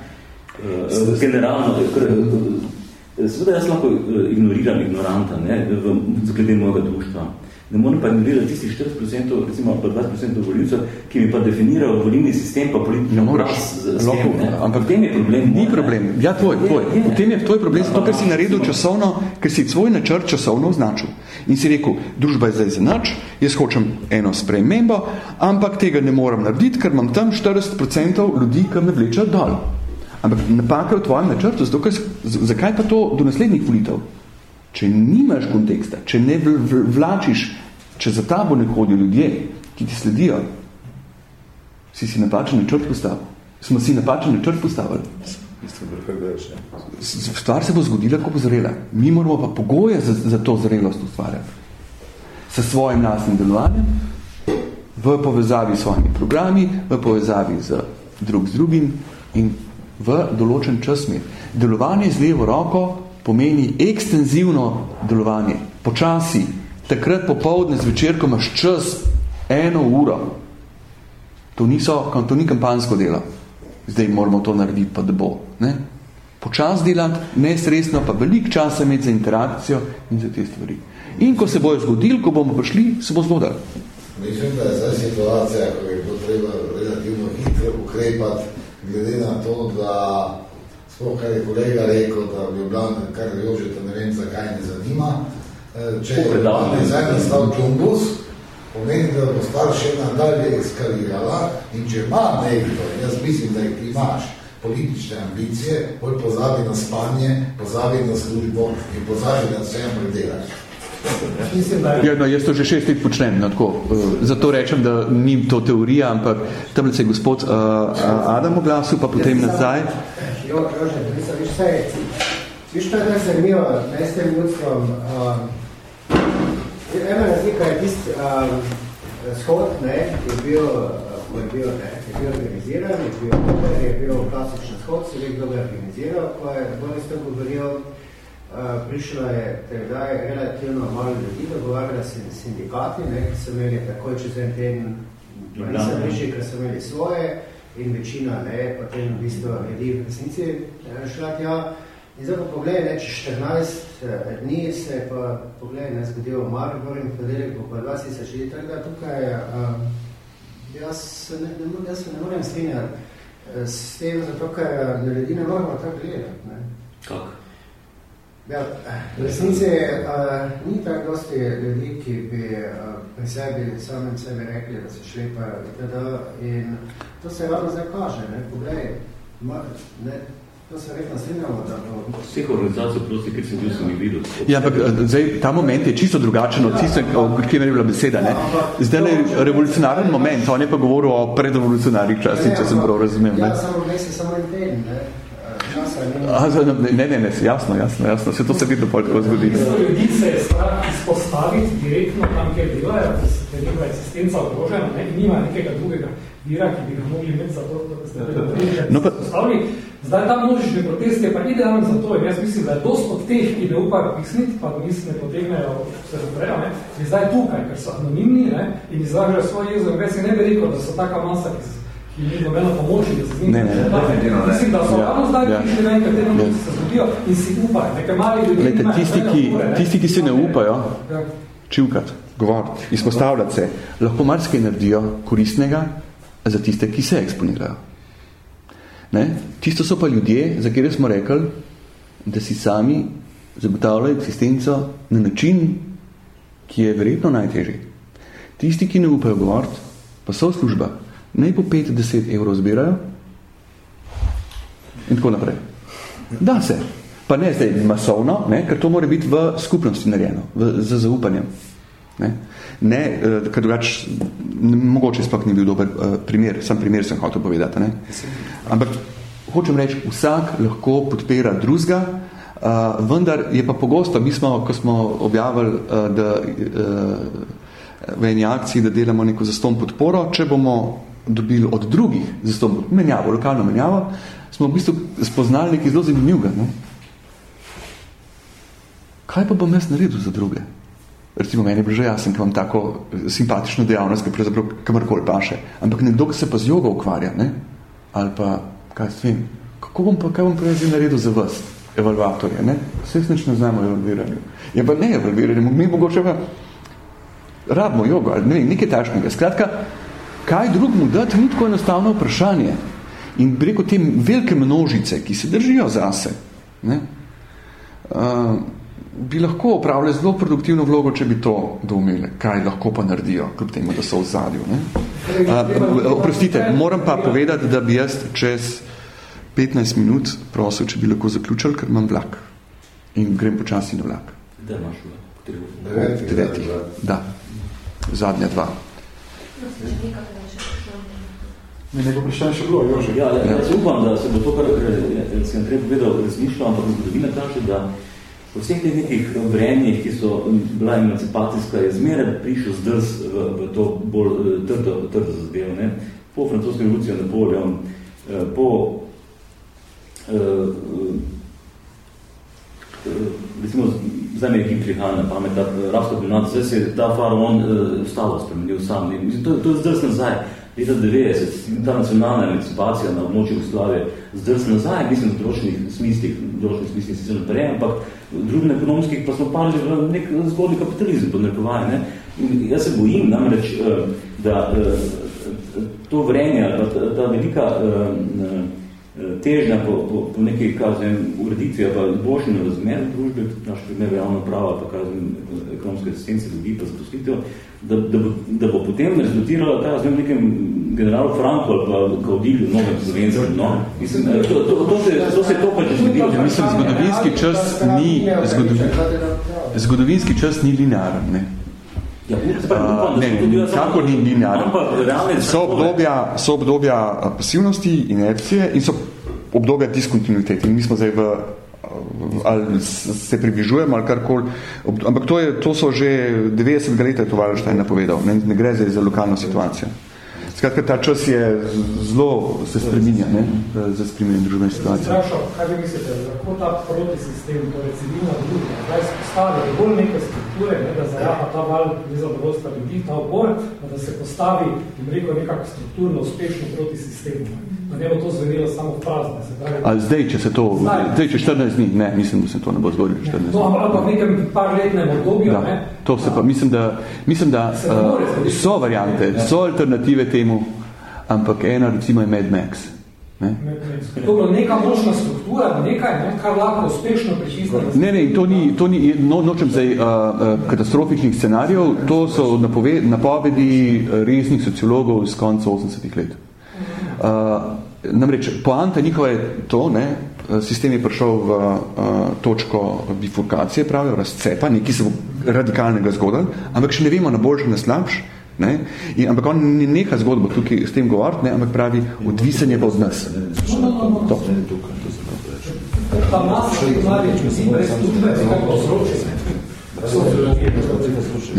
Uh, generalno, kar, uh, seveda jaz lahko ignoriram ignoranta, ne, v, glede mojega društva. Ne moram pa ignorirati tistih 40%, recimo pa 20% voljivcev, ki mi pa definirajo volilni sistem, pa politično ja, moraš, lahko, ampak v tem je problem. Ni problem. Ja, tvoj, tvoj. Je, je. V tem je tvoj problem, zato, ker si naredil časovno, ker si svoj načrt časovno označil. In si rekel, družba je zdaj za nič, jaz hočem eno spremembo, ampak tega ne moram narediti, ker imam tam 40% ljudi, ki me vlečejo dol. Ampak napaka v tvojem načrtu, zato, ker, zakaj pa to do naslednjih volitev? Če nimaš konteksta, če ne vlačiš, če za tabo ne hodijo ljudje, ki ti sledijo, si si napačen načrt postavil. Smo si napačen načrt postavili. Stvar se bo zgodila, ko bo zrela. Mi moramo pa pogoje za, za to zrelost ustvarjati. S svojim nasnim delovanjem, v povezavi s svojimi programi, v povezavi z drug z drugim in v določen čas mir. Delovanje z levo roko pomeni ekstenzivno delovanje, počasi, takrat popoldne zvečer, ko imaš čas eno uro. To, niso, to ni kampansko delo. Zdaj moramo to narediti, pa da bo. Ne? Počas delati, nesresno, pa velik čas imeti za interakcijo in za te stvari. In ko se bojo zgodili, ko bomo prišli, se bo zgodili. Mislim, da je zdaj situacija, ko je potreba relativno hitro ukrepati, glede na to, da sploh, kar je kolega rekel, da v Ljubljani, kar Jožeta ne vem, zakaj ne zanima, eh, če je Ljubljani zdaj nastal džumbus, pomeni, da bo stvar še nadalje eskalirala in če ima nekdo, jaz mislim, da jih imaš, politične ambicije, bolj pozabi na spanje, pozabi na službo in pozabi na vse predelanje. Ja, no, jaz to že šest let počnem, no, tako. Uh, zato rečem, da ni to teorija, ampak tam se je gospod uh, Adam oglasil, pa potem nazaj. Jo, Jože, mislim, viš vse, viš to je tako zanimivo, ne s tem ljudstvom. Um, ena razlika je tist um, shod, ne, je bil, uh, je bil, ne, je bil organiziran, je bil, je bil klasičen shod, se ve, kdo ga je organiziral, ko je Boris to govoril, prišlo je tedaj relativno malo ljudi, dogovarjali se sindikati, ne, ki so imeli takoj čez en teden, se reči, ker so imeli svoje, in večina ne, potem v bistvu ljudi v resnici šla tja. In zdaj pa pogledaj, ne, če 14 eh, dni se je pa pogledaj, ne, zgodil Maribor in podelek bo pa 20 ljudi, tako da tukaj um, jaz, se ne, ne, jaz se ne morem strinjati eh, s tem, zato ker na ljudi ne moramo tako gledati. Ne. Kako? Ja, v resnici uh, ni tako dosti ljudi, ki bi uh, pri sebi samem sebi rekli, da se šlepajo itd. In to se ravno zdaj kaže, ne, poglej, ma, ne, to se rekla da bo... Vseh organizacij prosti, ker sem bil sem jih videl. Ja, ampak zdaj, ta moment je čisto drugačen od tiste, o kjer je bila beseda, ne. Zdaj je revolucionaren moment, on je pa govoril o predrevolucionarnih časih, če sem prav razumel, ne. Ja, samo mesec, samo en teden, ne. Ne, ne, ne, jasno, jasno, jasno. Se to se vidno pol tako zgodi. Ljudi se je strah izpostaviti direktno tam, kjer delajo, da se njihova eksistenca ogrožena, ne, in nima nekega drugega vira, ki bi ga mogli imeti za to, da ste te no, izpostavili. Zdaj, ta množični protest je pa idealen za to in jaz mislim, da je dost od teh, ki ne upajo pisniti, pa misli ne potegnejo vse zaprejo, ne, je zdaj tukaj, ker so anonimni ne, in izražajo svoje jezo in već ne bi rekel, da so taka masa, ki se ki ni nobena pomoči, da se z njim ne, ne, ne, Mislim, da so ja, ravno zdaj, ja. ki ne kateri ja. se zgodijo in si upajo. Nekaj mali ljudi Lejte, tisti, ki, upore, tisti, ki se ne upajo, ja. čivkat, govoriti, izpostavljati se, lahko marsikaj naredijo koristnega za tiste, ki se eksponirajo. Ne? Tisto so pa ljudje, za kjer smo rekli, da si sami zagotavljajo eksistenco na način, ki je verjetno najtežji. Tisti, ki ne upajo govoriti, pa so v službah, naj po 5-10 evrov zbirajo in tako naprej. Da se. Pa ne zdaj masovno, ne, ker to mora biti v skupnosti narejeno, v, z zaupanjem. Ne, ne eh, ker drugač, mogoče sploh ni bil dober uh, primer, sam primer sem hotel povedati. Ne. Ampak hočem reči, vsak lahko podpira drugega, uh, vendar je pa pogosto, mi smo, ko smo objavili, uh, da uh, v eni akciji, da delamo neko zaston podporo, če bomo dobili od drugih, zato menjavo, lokalno menjavo, smo v bistvu spoznali nekaj zelo zanimivega. Ne? Kaj pa bom jaz naredil za druge? Recimo, meni je bilo že jasen, ker imam tako simpatično dejavnost, ki pravzaprav kamorkoli paše. Ampak nekdo, ki se pa z jogo ukvarja, ne? ali pa, kaj s vem, kako bom pa, kaj bom pa jaz naredil za vas, evalvatorje, ne? Vse nič ne znamo evalviranju. Je pa ne evalviranju, mi mogoče pa rabimo jogo, ali ne vem, nekaj tašnega. Skratka, kaj drugmu dati, ni tako enostavno vprašanje. In preko te velike množice, ki se držijo zase, ne, uh, bi lahko opravljali zelo produktivno vlogo, če bi to doumeli, kaj lahko pa naredijo, kljub temu, da so v zadju. Ne. Uh, oprostite, moram pa povedati, da bi jaz čez 15 minut prosil, če bi lahko zaključil, ker imam vlak. In grem počasi na vlak. Da imaš vlak? Devetih. Da. Zadnja dva. Ne, neko vprašanje še bilo, Jože. Ja, ja, jaz upam, da se bo to, kar si Andrej povedal, razmišljal, ampak zgodovina kaže, da po vseh teh nekih vrenjih, ki so bila emancipacijska, je zmeraj prišel zdrs v, v to bolj eh, trdo, trdo zadevo. Ne? Po francoski revoluciji Napoleon, eh, po uh, recimo, zdaj mi je kim prihajal na pamet, ta rabska dominata, zdaj se je ta faraon uh, stalo spremenil sam. Mislim, to, to je zdrs nazaj. Leta 90, ta nacionalna emancipacija na območju Jugoslavije zdrs nazaj, mislim, v določenih smislih, v določenih smislih sicer naprej, ampak v drugim ekonomskih pa smo pali v nek zgodni kapitalizem pod nekovaj. Ne? In jaz se bojim namreč, da to vrenje, ta, ta velika težnja po, po, po neki kazem, ureditvi ali pa izboljšanju razmer družbe, naš primer javno prava, pa kazem, ekonomske asistencije ljudi, pa zaposlitev, da, da, bo, da bo potem rezultirala ta razmer nekem generalu Franko ali pa Kaudilju, novem slovenskem. No? Mislim, to, to, to, se, to se to pač zgodilo. Mislim, zgodovinski čas ni, zgodovinski, zgodovinski čas ni linearen, ne? Ja, uh, ne, ne, kako ni linearen. So obdobja, so obdobja pasivnosti, inercije in so obdobja diskontinuitete. In mi smo zdaj v ali se približujemo ali karkoli. Ampak to, je, to so že 90 let je to Wallenstein napovedal. Ne, ne gre zdaj za lokalno situacijo. Skratka, ta čas je zelo se spreminja, ne, za spreminjanje družbene situacije. Zdrašo, kaj vi mislite, lahko ta protisistem, torej civilna družba, zdaj postavi bolj neke strukture, ne, da zajaha ta val nezadovoljstva ljudi, ta opor, da se postavi, in rekel, nekako strukturno uspešno protisistem. Ne bo to zvenilo samo prazno. Se pravi, A zdaj, če se to, zdaj, zdaj če 14 dni, ne, mislim, da se to ne bo zgodilo 14 dni. No, ampak v nekem par letnem obdobju, da, ne. To se pa, mislim, da, mislim, da uh, so variante, so alternative temu, ampak ena recimo je Mad Max. Ne? To je neka možna struktura, nekaj, ne, kar lahko uspešno prečistiti. Ne, ne, to ni, to ni no, nočem zdaj uh, katastrofičnih scenarijev, to so napove, napovedi resnih sociologov iz konca 80-ih let. Uh, namreč, poanta njihova je to, ne, sistem je prišel v uh, točko bifurkacije, pravijo, razcepa, nekaj se radikalnega zgodil, ampak še ne vemo na boljši, na slabš, ne, in, ampak on ne neha zgodbo tukaj s tem govoriti, ne, ampak pravi, odvisen je pa od nas. To.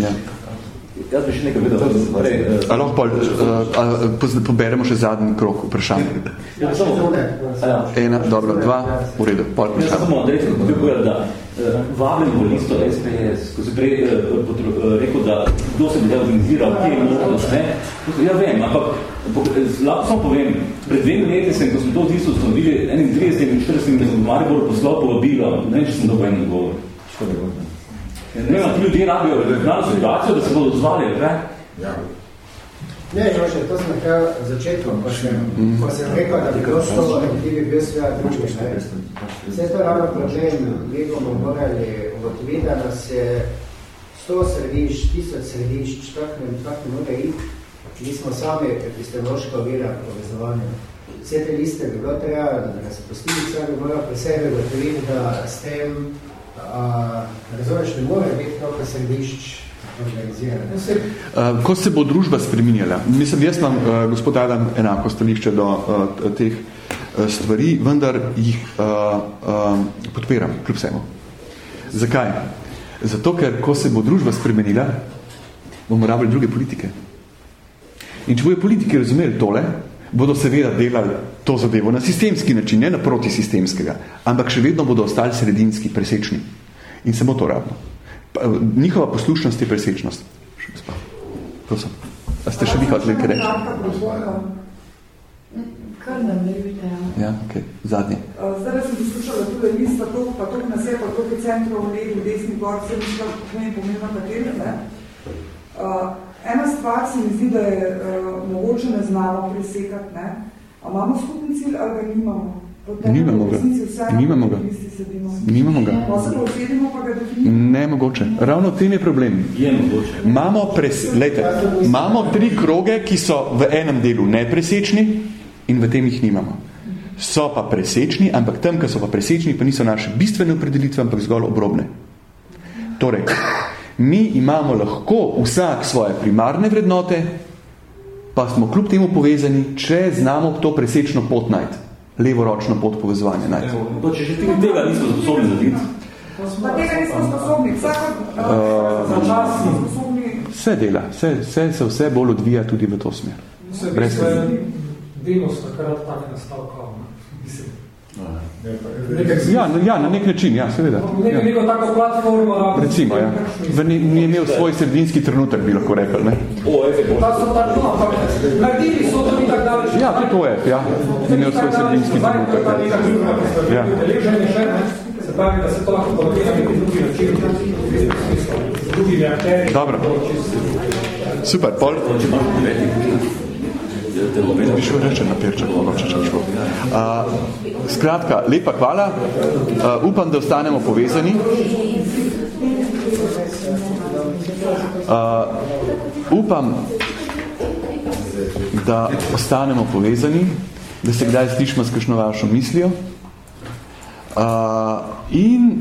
Ja. Jaz bi še nekaj vedel. Prej, uh, A lahko pol, uh, poberemo še zadnji krok vprašanj. ja, samo, a ja. Ena, dobro, dva, v redu, pol Jaz vprašanj. samo Andrej, kako bi povedal, da uh, vabim v listo SPS, ko si prej uh, potru, uh, rekel, da kdo se bi organiziral, kje je možnost, ne? Ja vem, ampak po- eh, lahko samo povem, pred dvemi leti sem, ko smo to listo ustanovili, 31. in 40. v Mariboru poslal povabilo, ne vem, če sem dobil en govor. Ne vem, ti ljudje rabijo regionalno situacijo, da se bodo odzvali, kaj? Ja. Ne, Jože, to sem nekaj začetku, ko sem, ko sem rekel, da bi bilo sto ti bi bil svega drugi. ne. Vse to ravno problem, mi bomo morali ugotoviti, da nas je sto središč, tisoč središč, tak ne, tak ne more iti. Mi smo sami epistemološka ovira povezovanja. Vse te liste bi bilo treba, da nas postili, vse bi morali pri sebi ugotoviti, da s tem, razumeš, ne more biti toliko središč organizirane. Uh, ko se bo družba spreminjala, mislim, jaz imam, gospod Adam, enako stališče do teh stvari, vendar jih podpiram, kljub vsemu. Zakaj? Zato, ker ko se bo družba spremenila, bomo rabili druge politike. In če bojo politiki razumeli tole, bodo seveda delali to zadevo na sistemski način, ne na protisistemskega, ampak še vedno bodo ostali sredinski, presečni. In samo to rabimo. Pa, njihova poslušnost je presečnost. Še gospa. Prosim. A ste še vi hoteli nekaj reči? Kar nam levite, ja. Ja, ok. Zadnje. Zdaj sem poslušala tudi lista, toliko pa toliko nas je, pa toliko centrov v levi, v desni gor, vse mislim, da ne pomembno kateri, ne. Uh, ena stvar se mi zdi, da je uh, mogoče ne znamo presekati, ne. A imamo skupni cilj ali ga nimamo? Potem Nimamo ga. Nimamo ga. Nimamo ga. Pa ga definiramo. Nemogoče. Ravno v tem je problem. Je mogoče. Imamo, pres, lejte, imamo tri kroge, ki so v enem delu nepresečni in v tem jih nimamo. So pa presečni, ampak tam, ki so pa presečni, pa niso naše bistvene opredelitve, ampak zgolj obrobne. Torej, mi imamo lahko vsak svoje primarne vrednote, pa smo kljub temu povezani, če znamo to presečno pot najti. Levoročno pot povezovanja najti. To, če že tega nismo sposobni narediti. Pa tega nismo sposobni. Vsako, uh, sposobni Vse dela, vse, vse se vse bolj odvija tudi v to smer. Se Brez skrbi. Demos takrat tak nastal kao. ne. Ja, na- ja, na nek način, ja, seveda. Neko, Ja. neko tako platformo. Recimo, ja. V ni, ni imel svoj sredinski trenutek, bi lahko rekli, ne? O. Ta so tako, ampak naredili so to ni tako daleč. Ja, tudi to je, ja. Ni imel svoj sredinski trenutek. Ja. Ja. Se pravi, da se to lahko podobi na neki drugi način, drugimi akteri. Dobro. Super, pol. Bi šel reče na perček, mogoče če. Uh, skratka, lepa hvala. Uh, upam, da ostanemo povezani. Uh, upam, da ostanemo povezani, da se kdaj slišimo s kakšno vašo mislijo. Uh, in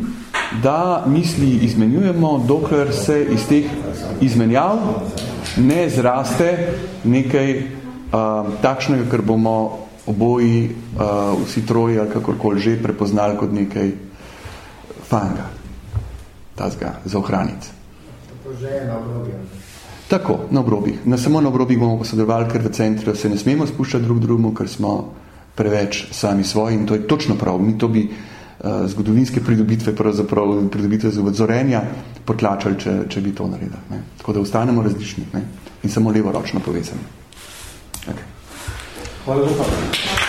da misli izmenjujemo, dokler se iz teh izmenjav ne zraste nekaj uh, takšnega, kar bomo oboji, uh, vsi troji ali kakorkoli že prepoznali kot nekaj fajnega, tazga, za ohraniti. To že je na obrobju. Tako, na obrobih. Na samo na obrobih bomo posodovali, ker v centru se ne smemo spuščati drug drugemu, ker smo preveč sami svoji in to je točno prav. Mi to bi uh, zgodovinske pridobitve, pravzaprav pridobitve zorenja potlačali, če, če bi to naredili. Ne. Tako da ostanemo različni ne. in samo levoročno povezani. Okay. Hvala lepa.